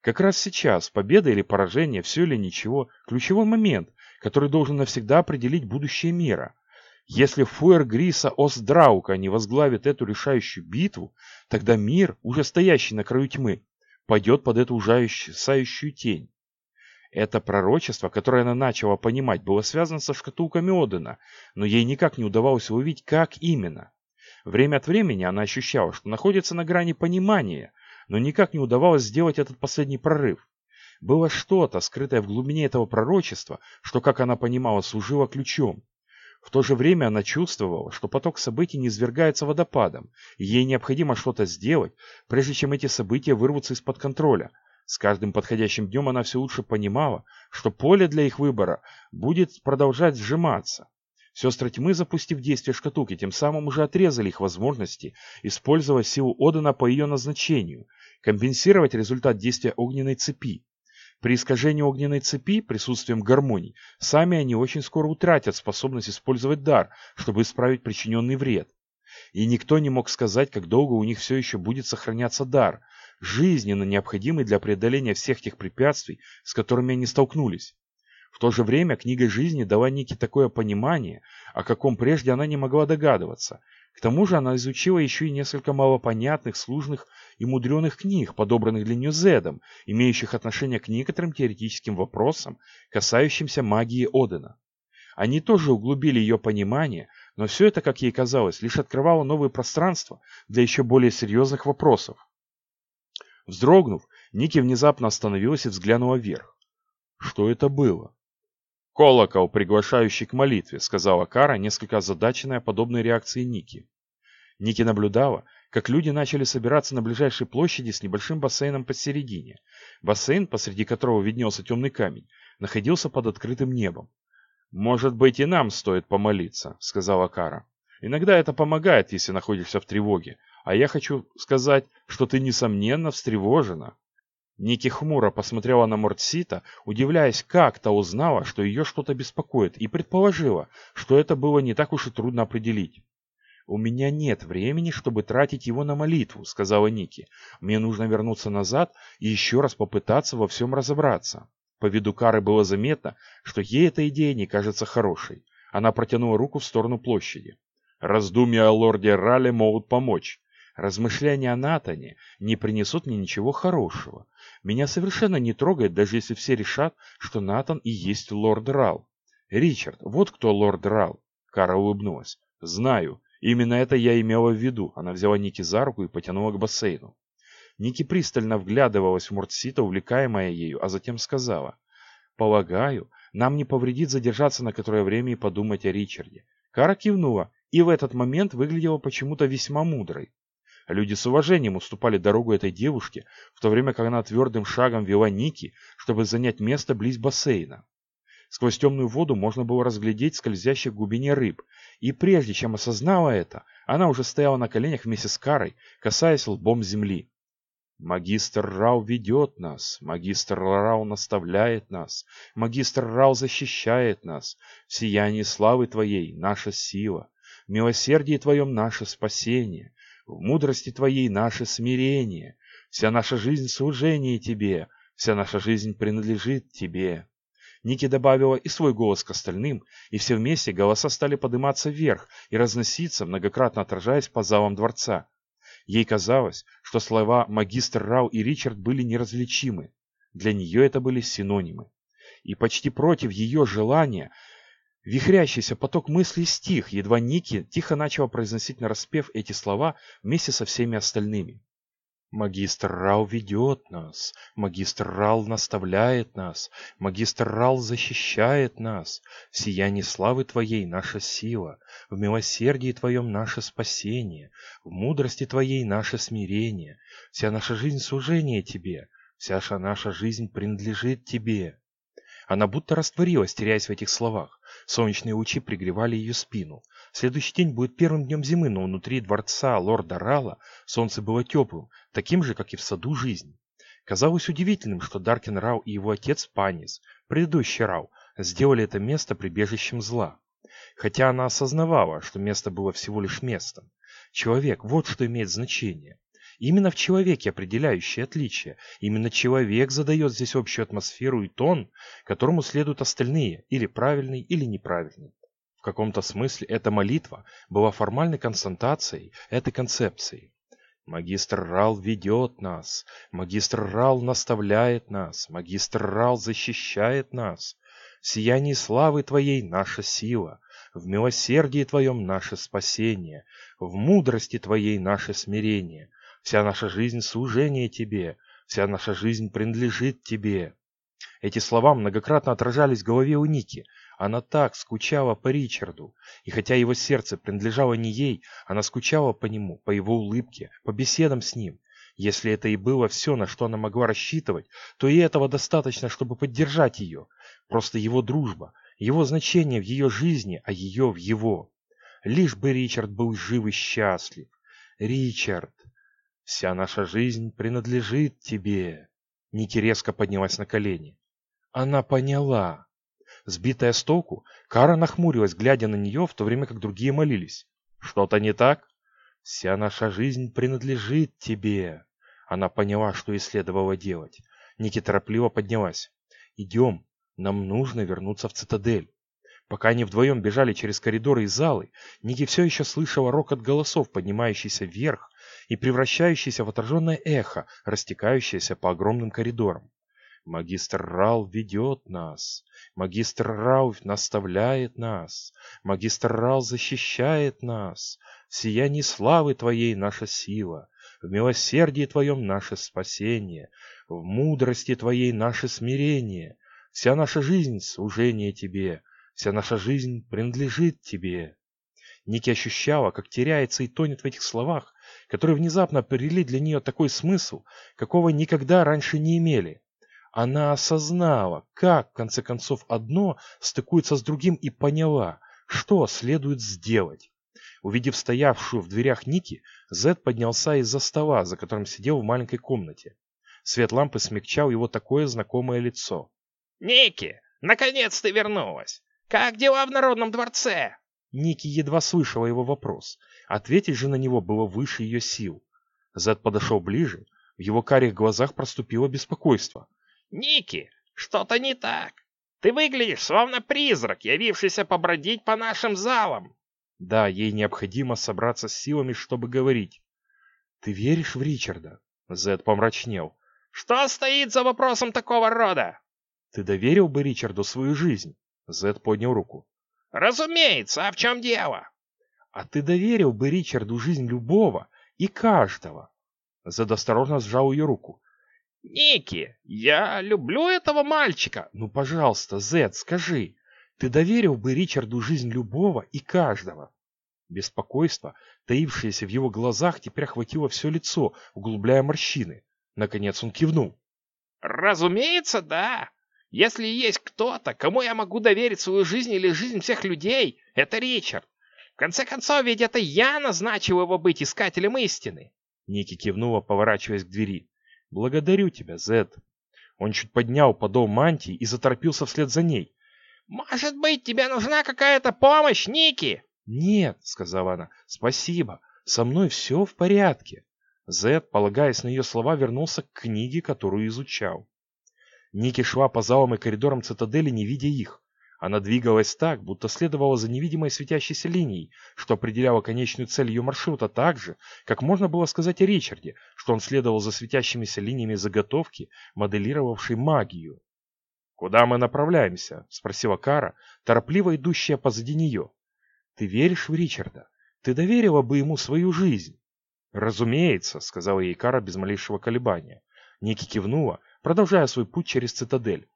Как раз сейчас, победа или поражение, все или ничего, ключевой момент, который должен навсегда определить будущее мира – если Фуэр Гриса Осдраука не возглавит эту решающую битву, тогда мир, уже стоящий на краю тьмы, пойдет под эту ужасающую тень. Это пророчество, которое она начала понимать, было связано со шкатулками Одена, но ей никак не удавалось увидеть, как именно. Время от времени она ощущала, что находится на грани понимания, но никак не удавалось сделать этот последний прорыв. Было что-то, скрытое в глубине этого пророчества, что, как она понимала, служило ключом. В то же время она чувствовала, что поток событий не извергается водопадом, и ей необходимо что-то сделать, прежде чем эти события вырвутся из-под контроля. С каждым подходящим днем она все лучше понимала, что поле для их выбора будет продолжать сжиматься. Сестры тьмы, запустив действие шкатулки, тем самым уже отрезали их возможности использовать силу Одана по ее назначению, компенсировать результат действия огненной цепи. При искажении огненной цепи присутствием гармоний сами они очень скоро утратят способность использовать дар, чтобы исправить причиненный вред. И никто не мог сказать, как долго у них все еще будет сохраняться дар, жизненно необходимый для преодоления всех тех препятствий, с которыми они столкнулись. В то же время книга жизни дала Нике такое понимание, о каком прежде она не могла догадываться, к тому же она изучила еще и несколько малопонятных, сложных и мудреных книг, подобранных для нее Зедом, имеющих отношение к некоторым теоретическим вопросам, касающимся магии Одена. Они тоже углубили ее понимание, но все это, как ей казалось, лишь открывало новые пространства для еще более серьезных вопросов. Вздрогнув, Ники внезапно остановилась и взглянула вверх. Что это было? «Колокол, приглашающий к молитве», — сказала Кара, несколько озадаченная подобной реакцией Ники. Ники наблюдала, как люди начали собираться на ближайшей площади с небольшим бассейном посередине. Бассейн, посреди которого виднелся темный камень, находился под открытым небом. «Может быть, и нам стоит помолиться», — сказала Кара. «Иногда это помогает, если находишься в тревоге, а я хочу сказать, что ты, несомненно, встревожена». Ники хмуро посмотрела на Мортсита, удивляясь, как та узнала, что ее что-то беспокоит, и предположила, что это было не так уж и трудно определить. «У меня нет времени, чтобы тратить его на молитву», — сказала Ники. «Мне нужно вернуться назад и еще раз попытаться во всем разобраться». По виду Кары было заметно, что ей эта идея не кажется хорошей. Она протянула руку в сторону площади. «Раздумья о лорде Рале могут помочь. Размышления о Натане не принесут мне ничего хорошего. Меня совершенно не трогает, даже если все решат, что Натан и есть лорд Рал. Ричард, вот кто лорд Рал. Кара улыбнулась. Знаю. Именно это я имела в виду. Она взяла Ники за руку и потянула к бассейну. Ники пристально вглядывалась в Муртсита, увлекаемая ею, а затем сказала. «Полагаю, нам не повредит задержаться на которое время и подумать о Ричарде». Кара кивнула и в этот момент выглядела почему-то весьма мудрой. Люди с уважением уступали дорогу этой девушке, в то время как она твердым шагом вела Ники, чтобы занять место близ бассейна. Сквозь темную воду можно было разглядеть скользящих в глубине рыб, и прежде чем осознала это, она уже стояла на коленях вместе с Карой, касаясь лбом земли. Магистр Рау ведет нас, магистр Рау наставляет нас, магистр Рау защищает нас. В сиянии славы Твоей наша сила, в милосердии Твоем наше спасение, в мудрости Твоей наше смирение. Вся наша жизнь служение Тебе, вся наша жизнь принадлежит Тебе. Ники добавила и свой голос к остальным, и все вместе голоса стали подниматься вверх и разноситься, многократно отражаясь по залам дворца. Ей казалось, что слова «магистр Рау» и «Ричард» были неразличимы. Для нее это были синонимы. И почти против ее желания вихрящийся поток мыслей стих, едва Ники тихо начала произносить нараспев эти слова вместе со всеми остальными. Магистр Рау ведет нас, магистр Рал наставляет нас, магистр Рал защищает нас. В сиянии славы Твоей наша сила, в милосердии Твоем наше спасение, в мудрости Твоей наше смирение. Вся наша жизнь служение Тебе, вся наша жизнь принадлежит Тебе. Она будто растворилась, теряясь в этих словах. Солнечные лучи пригревали ее спину. Следующий день будет первым днем зимы, но внутри дворца лорда Рала солнце было теплым, таким же, как и в саду жизни. Казалось удивительным, что Даркин Рау и его отец Панис, предыдущий Рау, сделали это место прибежищем зла. Хотя она осознавала, что место было всего лишь местом. Человек – вот что имеет значение. Именно в человеке определяющее отличие. Именно человек задает здесь общую атмосферу и тон, которому следуют остальные, или правильный, или неправильный каком-то смысле эта молитва была формальной константацией этой концепции. Магистр Рал ведет нас, магистр Рал наставляет нас, магистр Рал защищает нас. В сиянии славы Твоей наша сила, в милосердии Твоем наше спасение, в мудрости Твоей наше смирение. Вся наша жизнь служение Тебе, вся наша жизнь принадлежит Тебе. Эти слова многократно отражались в голове у Ники, она так скучала по Ричарду, и хотя его сердце принадлежало не ей, она скучала по нему, по его улыбке, по беседам с ним. Если это и было все, на что она могла рассчитывать, то и этого достаточно, чтобы поддержать ее. Просто его дружба, его значение в ее жизни, а ее в его. Лишь бы Ричард был жив и счастлив. Ричард, вся наша жизнь принадлежит тебе. Ники резко поднялась на колени. Она поняла. Сбитая с толку, Кара нахмурилась, глядя на нее, в то время как другие молились. «Что-то не так?» «Вся наша жизнь принадлежит тебе». Она поняла, что ей следовало делать. Ники торопливо поднялась. «Идем, нам нужно вернуться в цитадель». Пока они вдвоем бежали через коридоры и залы, Ники все еще слышала рокот голосов, поднимающийся вверх и превращающийся в отраженное эхо, растекающееся по огромным коридорам. Магистр Рал ведет нас. Магистр Рал наставляет нас. Магистр Рал защищает нас. В сиянии славы Твоей наша сила. В милосердии Твоем наше спасение. В мудрости Твоей наше смирение. Вся наша жизнь — служение Тебе. Вся наша жизнь принадлежит Тебе. Ники ощущала, как теряется и тонет в этих словах, которые внезапно обрели для нее такой смысл, какого никогда раньше не имели. Она осознала, как, в конце концов, одно стыкуется с другим и поняла, что следует сделать. Увидев стоявшую в дверях Ники, Зед поднялся из-за стола, за которым сидел в маленькой комнате. Свет лампы смягчал его такое знакомое лицо. «Ники, наконец ты вернулась! Как дела в Народном дворце?» Ники едва слышала его вопрос. Ответить же на него было выше ее сил. Зед подошел ближе, в его карих глазах проступило беспокойство. Ники, что-то не так. Ты выглядишь словно призрак, явившийся побродить по нашим залам. Да, ей необходимо собраться с силами, чтобы говорить. Ты веришь в Ричарда? Зед помрачнел. Что стоит за вопросом такого рода? Ты доверил бы Ричарду свою жизнь? Зед поднял руку. Разумеется, а в чем дело? А ты доверил бы Ричарду жизнь любого и каждого? Зед осторожно сжал ее руку. Ники, я люблю этого мальчика. Ну, пожалуйста, Зед, скажи, ты доверил бы Ричарду жизнь любого и каждого? Беспокойство, таившееся в его глазах, теперь охватило все лицо, углубляя морщины. Наконец он кивнул. Разумеется, да. Если есть кто-то, кому я могу доверить свою жизнь или жизнь всех людей, это Ричард. В конце концов, ведь это я назначил его быть искателем истины. Ники кивнула, поворачиваясь к двери. «Благодарю тебя, Зед». Он чуть поднял подол мантии и заторопился вслед за ней. «Может быть, тебе нужна какая-то помощь, Ники?» «Нет», — сказала она, — «спасибо. Со мной все в порядке». Зед, полагаясь на ее слова, вернулся к книге, которую изучал. Ники шла по залам и коридорам цитадели, не видя их. Она двигалась так, будто следовала за невидимой светящейся линией, что определяло конечную цель ее маршрута так же, как можно было сказать о Ричарде, что он следовал за светящимися линиями заготовки, моделировавшей магию. «Куда мы направляемся?» — спросила Кара, торопливо идущая позади нее. «Ты веришь в Ричарда? Ты доверила бы ему свою жизнь?» «Разумеется», — сказала ей Кара без малейшего колебания. Ники кивнула, продолжая свой путь через цитадель.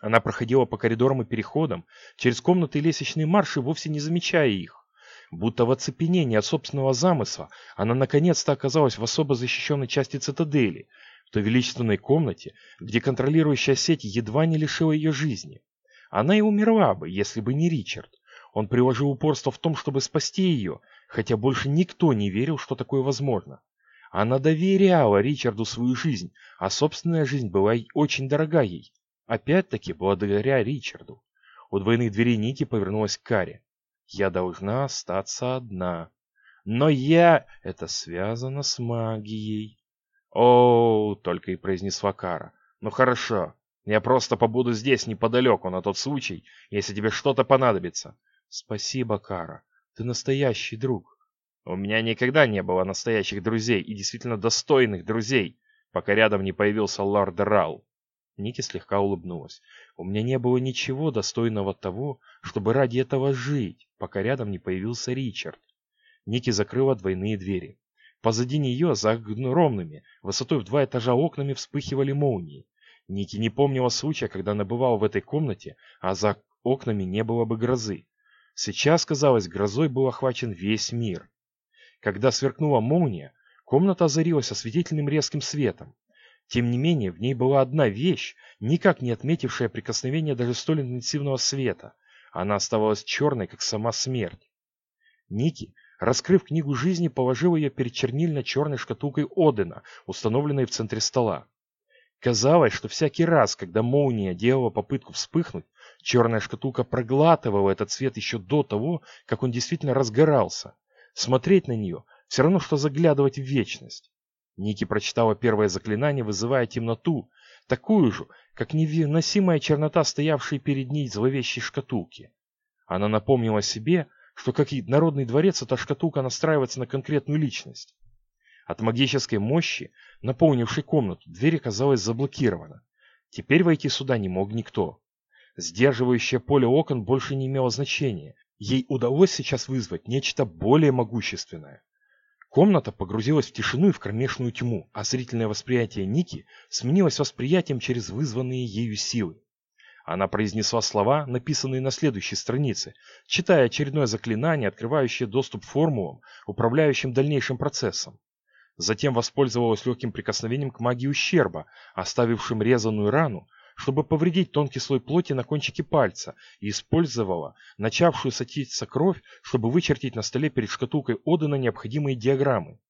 Она проходила по коридорам и переходам, через комнаты и лестничные марши, вовсе не замечая их. Будто в оцепенении от собственного замысла, она наконец-то оказалась в особо защищенной части цитадели, в той величественной комнате, где контролирующая сеть едва не лишила ее жизни. Она и умерла бы, если бы не Ричард. Он приложил упорство в том, чтобы спасти ее, хотя больше никто не верил, что такое возможно. Она доверяла Ричарду свою жизнь, а собственная жизнь была очень дорога ей. Опять-таки, благодаря Ричарду. У двойных дверей Ники повернулась к Каре. «Я должна остаться одна. Но я... Это связано с магией». «О, — только и произнесла Кара. Ну хорошо, я просто побуду здесь неподалеку на тот случай, если тебе что-то понадобится». «Спасибо, Кара. Ты настоящий друг». «У меня никогда не было настоящих друзей и действительно достойных друзей, пока рядом не появился лорд Рал». Ники слегка улыбнулась. «У меня не было ничего достойного того, чтобы ради этого жить, пока рядом не появился Ричард». Ники закрыла двойные двери. Позади нее, за огромными, высотой в два этажа окнами вспыхивали молнии. Ники не помнила случая, когда она бывала в этой комнате, а за окнами не было бы грозы. Сейчас, казалось, грозой был охвачен весь мир. Когда сверкнула молния, комната озарилась осветительным резким светом. Тем не менее, в ней была одна вещь, никак не отметившая прикосновения даже столь интенсивного света. Она оставалась черной, как сама смерть. Ники, раскрыв книгу жизни, положил ее перед чернильно-черной шкатулкой Одена, установленной в центре стола. Казалось, что всякий раз, когда молния делала попытку вспыхнуть, черная шкатулка проглатывала этот свет еще до того, как он действительно разгорался. Смотреть на нее все равно, что заглядывать в вечность. Ники прочитала первое заклинание, вызывая темноту, такую же, как невыносимая чернота, стоявшей перед ней зловещей шкатулки. Она напомнила себе, что как и народный дворец, эта шкатулка настраивается на конкретную личность. От магической мощи, наполнившей комнату, дверь оказалась заблокирована. Теперь войти сюда не мог никто. Сдерживающее поле окон больше не имело значения. Ей удалось сейчас вызвать нечто более могущественное. Комната погрузилась в тишину и в кромешную тьму, а зрительное восприятие Ники сменилось восприятием через вызванные ею силы. Она произнесла слова, написанные на следующей странице, читая очередное заклинание, открывающее доступ формулам, управляющим дальнейшим процессом. Затем воспользовалась легким прикосновением к магии ущерба, оставившим резаную рану, чтобы повредить тонкий слой плоти на кончике пальца и использовала начавшую сочиться кровь, чтобы вычертить на столе перед шкатулкой Одена необходимые диаграммы.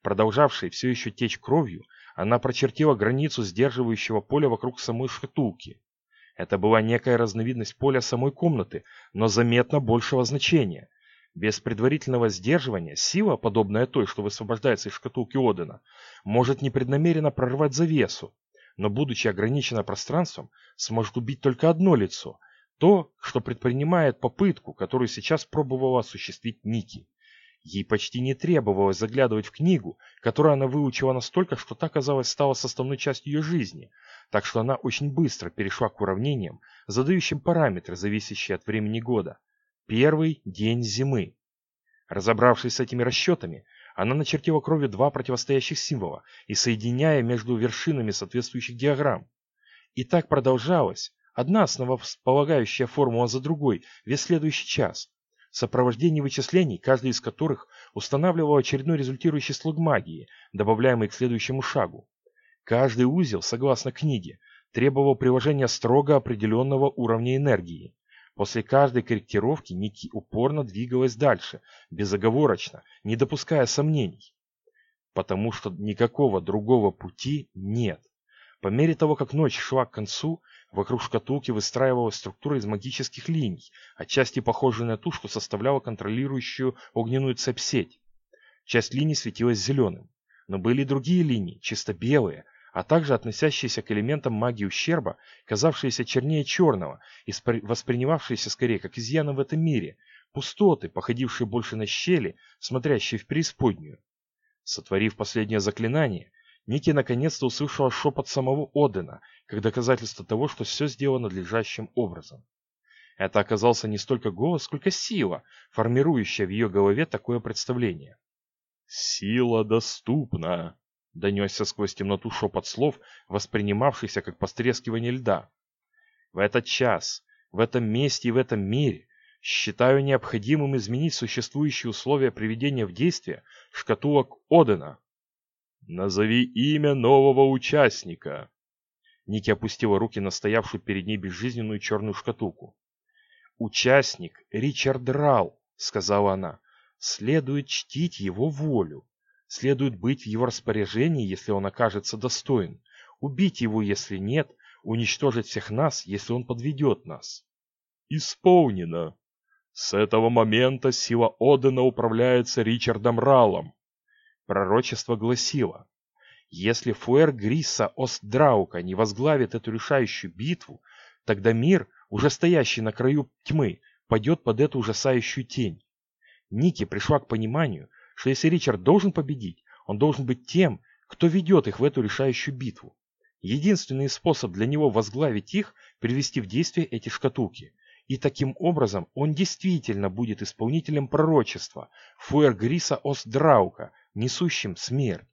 Продолжавшей все еще течь кровью, она прочертила границу сдерживающего поля вокруг самой шкатулки. Это была некая разновидность поля самой комнаты, но заметно большего значения. Без предварительного сдерживания сила, подобная той, что высвобождается из шкатулки Одена, может непреднамеренно прорвать завесу, но будучи ограничена пространством, сможет убить только одно лицо, то, что предпринимает попытку, которую сейчас пробовала осуществить Ники. Ей почти не требовалось заглядывать в книгу, которую она выучила настолько, что та, казалось, стала составной частью ее жизни, так что она очень быстро перешла к уравнениям, задающим параметры, зависящие от времени года. Первый день зимы. Разобравшись с этими расчетами, она начертила кровью два противостоящих символа и соединяя между вершинами соответствующих диаграмм. И так продолжалось, одна основополагающая формула за другой, весь следующий час. В сопровождении вычислений, каждый из которых устанавливал очередной результирующий слог магии, добавляемый к следующему шагу. Каждый узел, согласно книге, требовал приложения строго определенного уровня энергии. После каждой корректировки Ники упорно двигалась дальше, безоговорочно, не допуская сомнений. Потому что никакого другого пути нет. По мере того, как ночь шла к концу, вокруг шкатулки выстраивалась структура из магических линий, отчасти похожая на ту, что составляла контролирующую огненную цепь-сеть. Часть линий светилась зеленым, но были и другие линии, чисто белые, а также относящиеся к элементам магии ущерба, казавшиеся чернее черного и воспринимавшиеся скорее как изъяны в этом мире, пустоты, походившие больше на щели, смотрящие в преисподнюю. Сотворив последнее заклинание, Ники наконец-то услышала шепот самого Одена, как доказательство того, что все сделано надлежащим образом. Это оказался не столько голос, сколько сила, формирующая в ее голове такое представление. «Сила доступна!» — донесся сквозь темноту шепот слов, воспринимавшийся как пострескивание льда. «В этот час, в этом месте и в этом мире считаю необходимым изменить существующие условия приведения в действие шкатулок Одена». «Назови имя нового участника!» Ники опустила руки на стоявшую перед ней безжизненную черную шкатулку. «Участник Ричард Рал», — сказала она, Следует чтить его волю. Следует быть в его распоряжении, если он окажется достоин. Убить его, если нет. Уничтожить всех нас, если он подведет нас. Исполнено. С этого момента сила Одена управляется Ричардом Ралом. Пророчество гласило, если Фуэр Гриса Остдраука не возглавит эту решающую битву, тогда мир, уже стоящий на краю тьмы, пойдет под эту ужасающую тень. Ники пришла к пониманию, что если Ричард должен победить, он должен быть тем, кто ведет их в эту решающую битву. Единственный способ для него возглавить их – привести в действие эти шкатулки. И таким образом он действительно будет исполнителем пророчества Фуэргриса Остдраука, несущим смерть.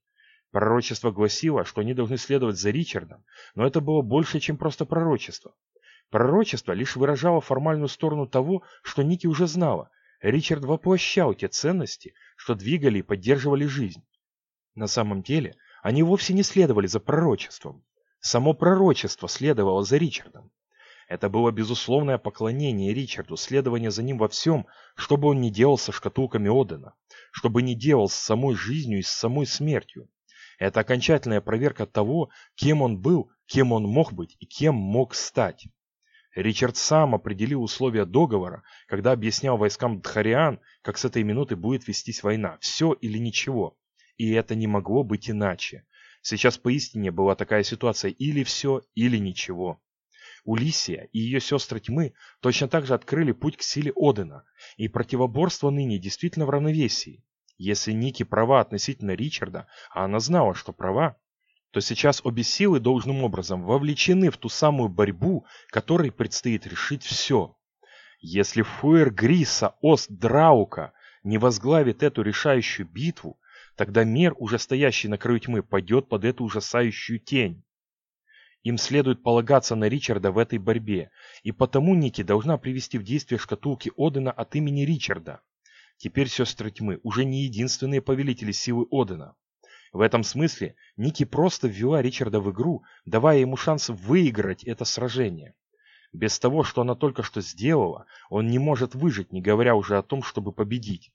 Пророчество гласило, что они должны следовать за Ричардом, но это было больше, чем просто пророчество. Пророчество лишь выражало формальную сторону того, что Ники уже знала, Ричард воплощал те ценности, что двигали и поддерживали жизнь. На самом деле, они вовсе не следовали за пророчеством. Само пророчество следовало за Ричардом. Это было безусловное поклонение Ричарду, следование за ним во всем, что бы он ни делал со шкатулками Одена, что бы ни делал с самой жизнью и с самой смертью. Это окончательная проверка того, кем он был, кем он мог быть и кем мог стать. Ричард сам определил условия договора, когда объяснял войскам Дхариан, как с этой минуты будет вестись война. Все или ничего. И это не могло быть иначе. Сейчас поистине была такая ситуация или все, или ничего. Улисия и ее сестры тьмы точно так же открыли путь к силе Одена, и противоборство ныне действительно в равновесии. Если Ники права относительно Ричарда, а она знала, что права, то сейчас обе силы должным образом вовлечены в ту самую борьбу, которой предстоит решить все. Если Фуэр Гриса Ост Драука не возглавит эту решающую битву, тогда мир, уже стоящий на краю тьмы, пойдет под эту ужасающую тень. Им следует полагаться на Ричарда в этой борьбе, и потому Ники должна привести в действие шкатулки Одена от имени Ричарда. Теперь сестры тьмы уже не единственные повелители силы Одена. В этом смысле Ники просто ввела Ричарда в игру, давая ему шанс выиграть это сражение. Без того, что она только что сделала, он не может выжить, не говоря уже о том, чтобы победить.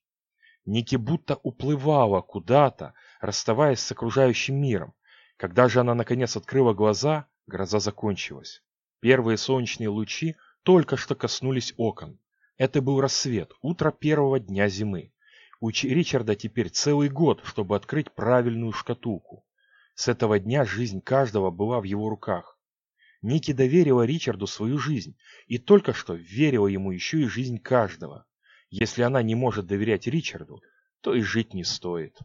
Ники будто уплывала куда-то, расставаясь с окружающим миром. Когда же она наконец открыла глаза, гроза закончилась. Первые солнечные лучи только что коснулись окон. Это был рассвет, утро первого дня зимы. У Ричарда теперь целый год, чтобы открыть правильную шкатулку. С этого дня жизнь каждого была в его руках. Ники доверила Ричарду свою жизнь и только что верила ему еще и жизнь каждого. Если она не может доверять Ричарду, то и жить не стоит.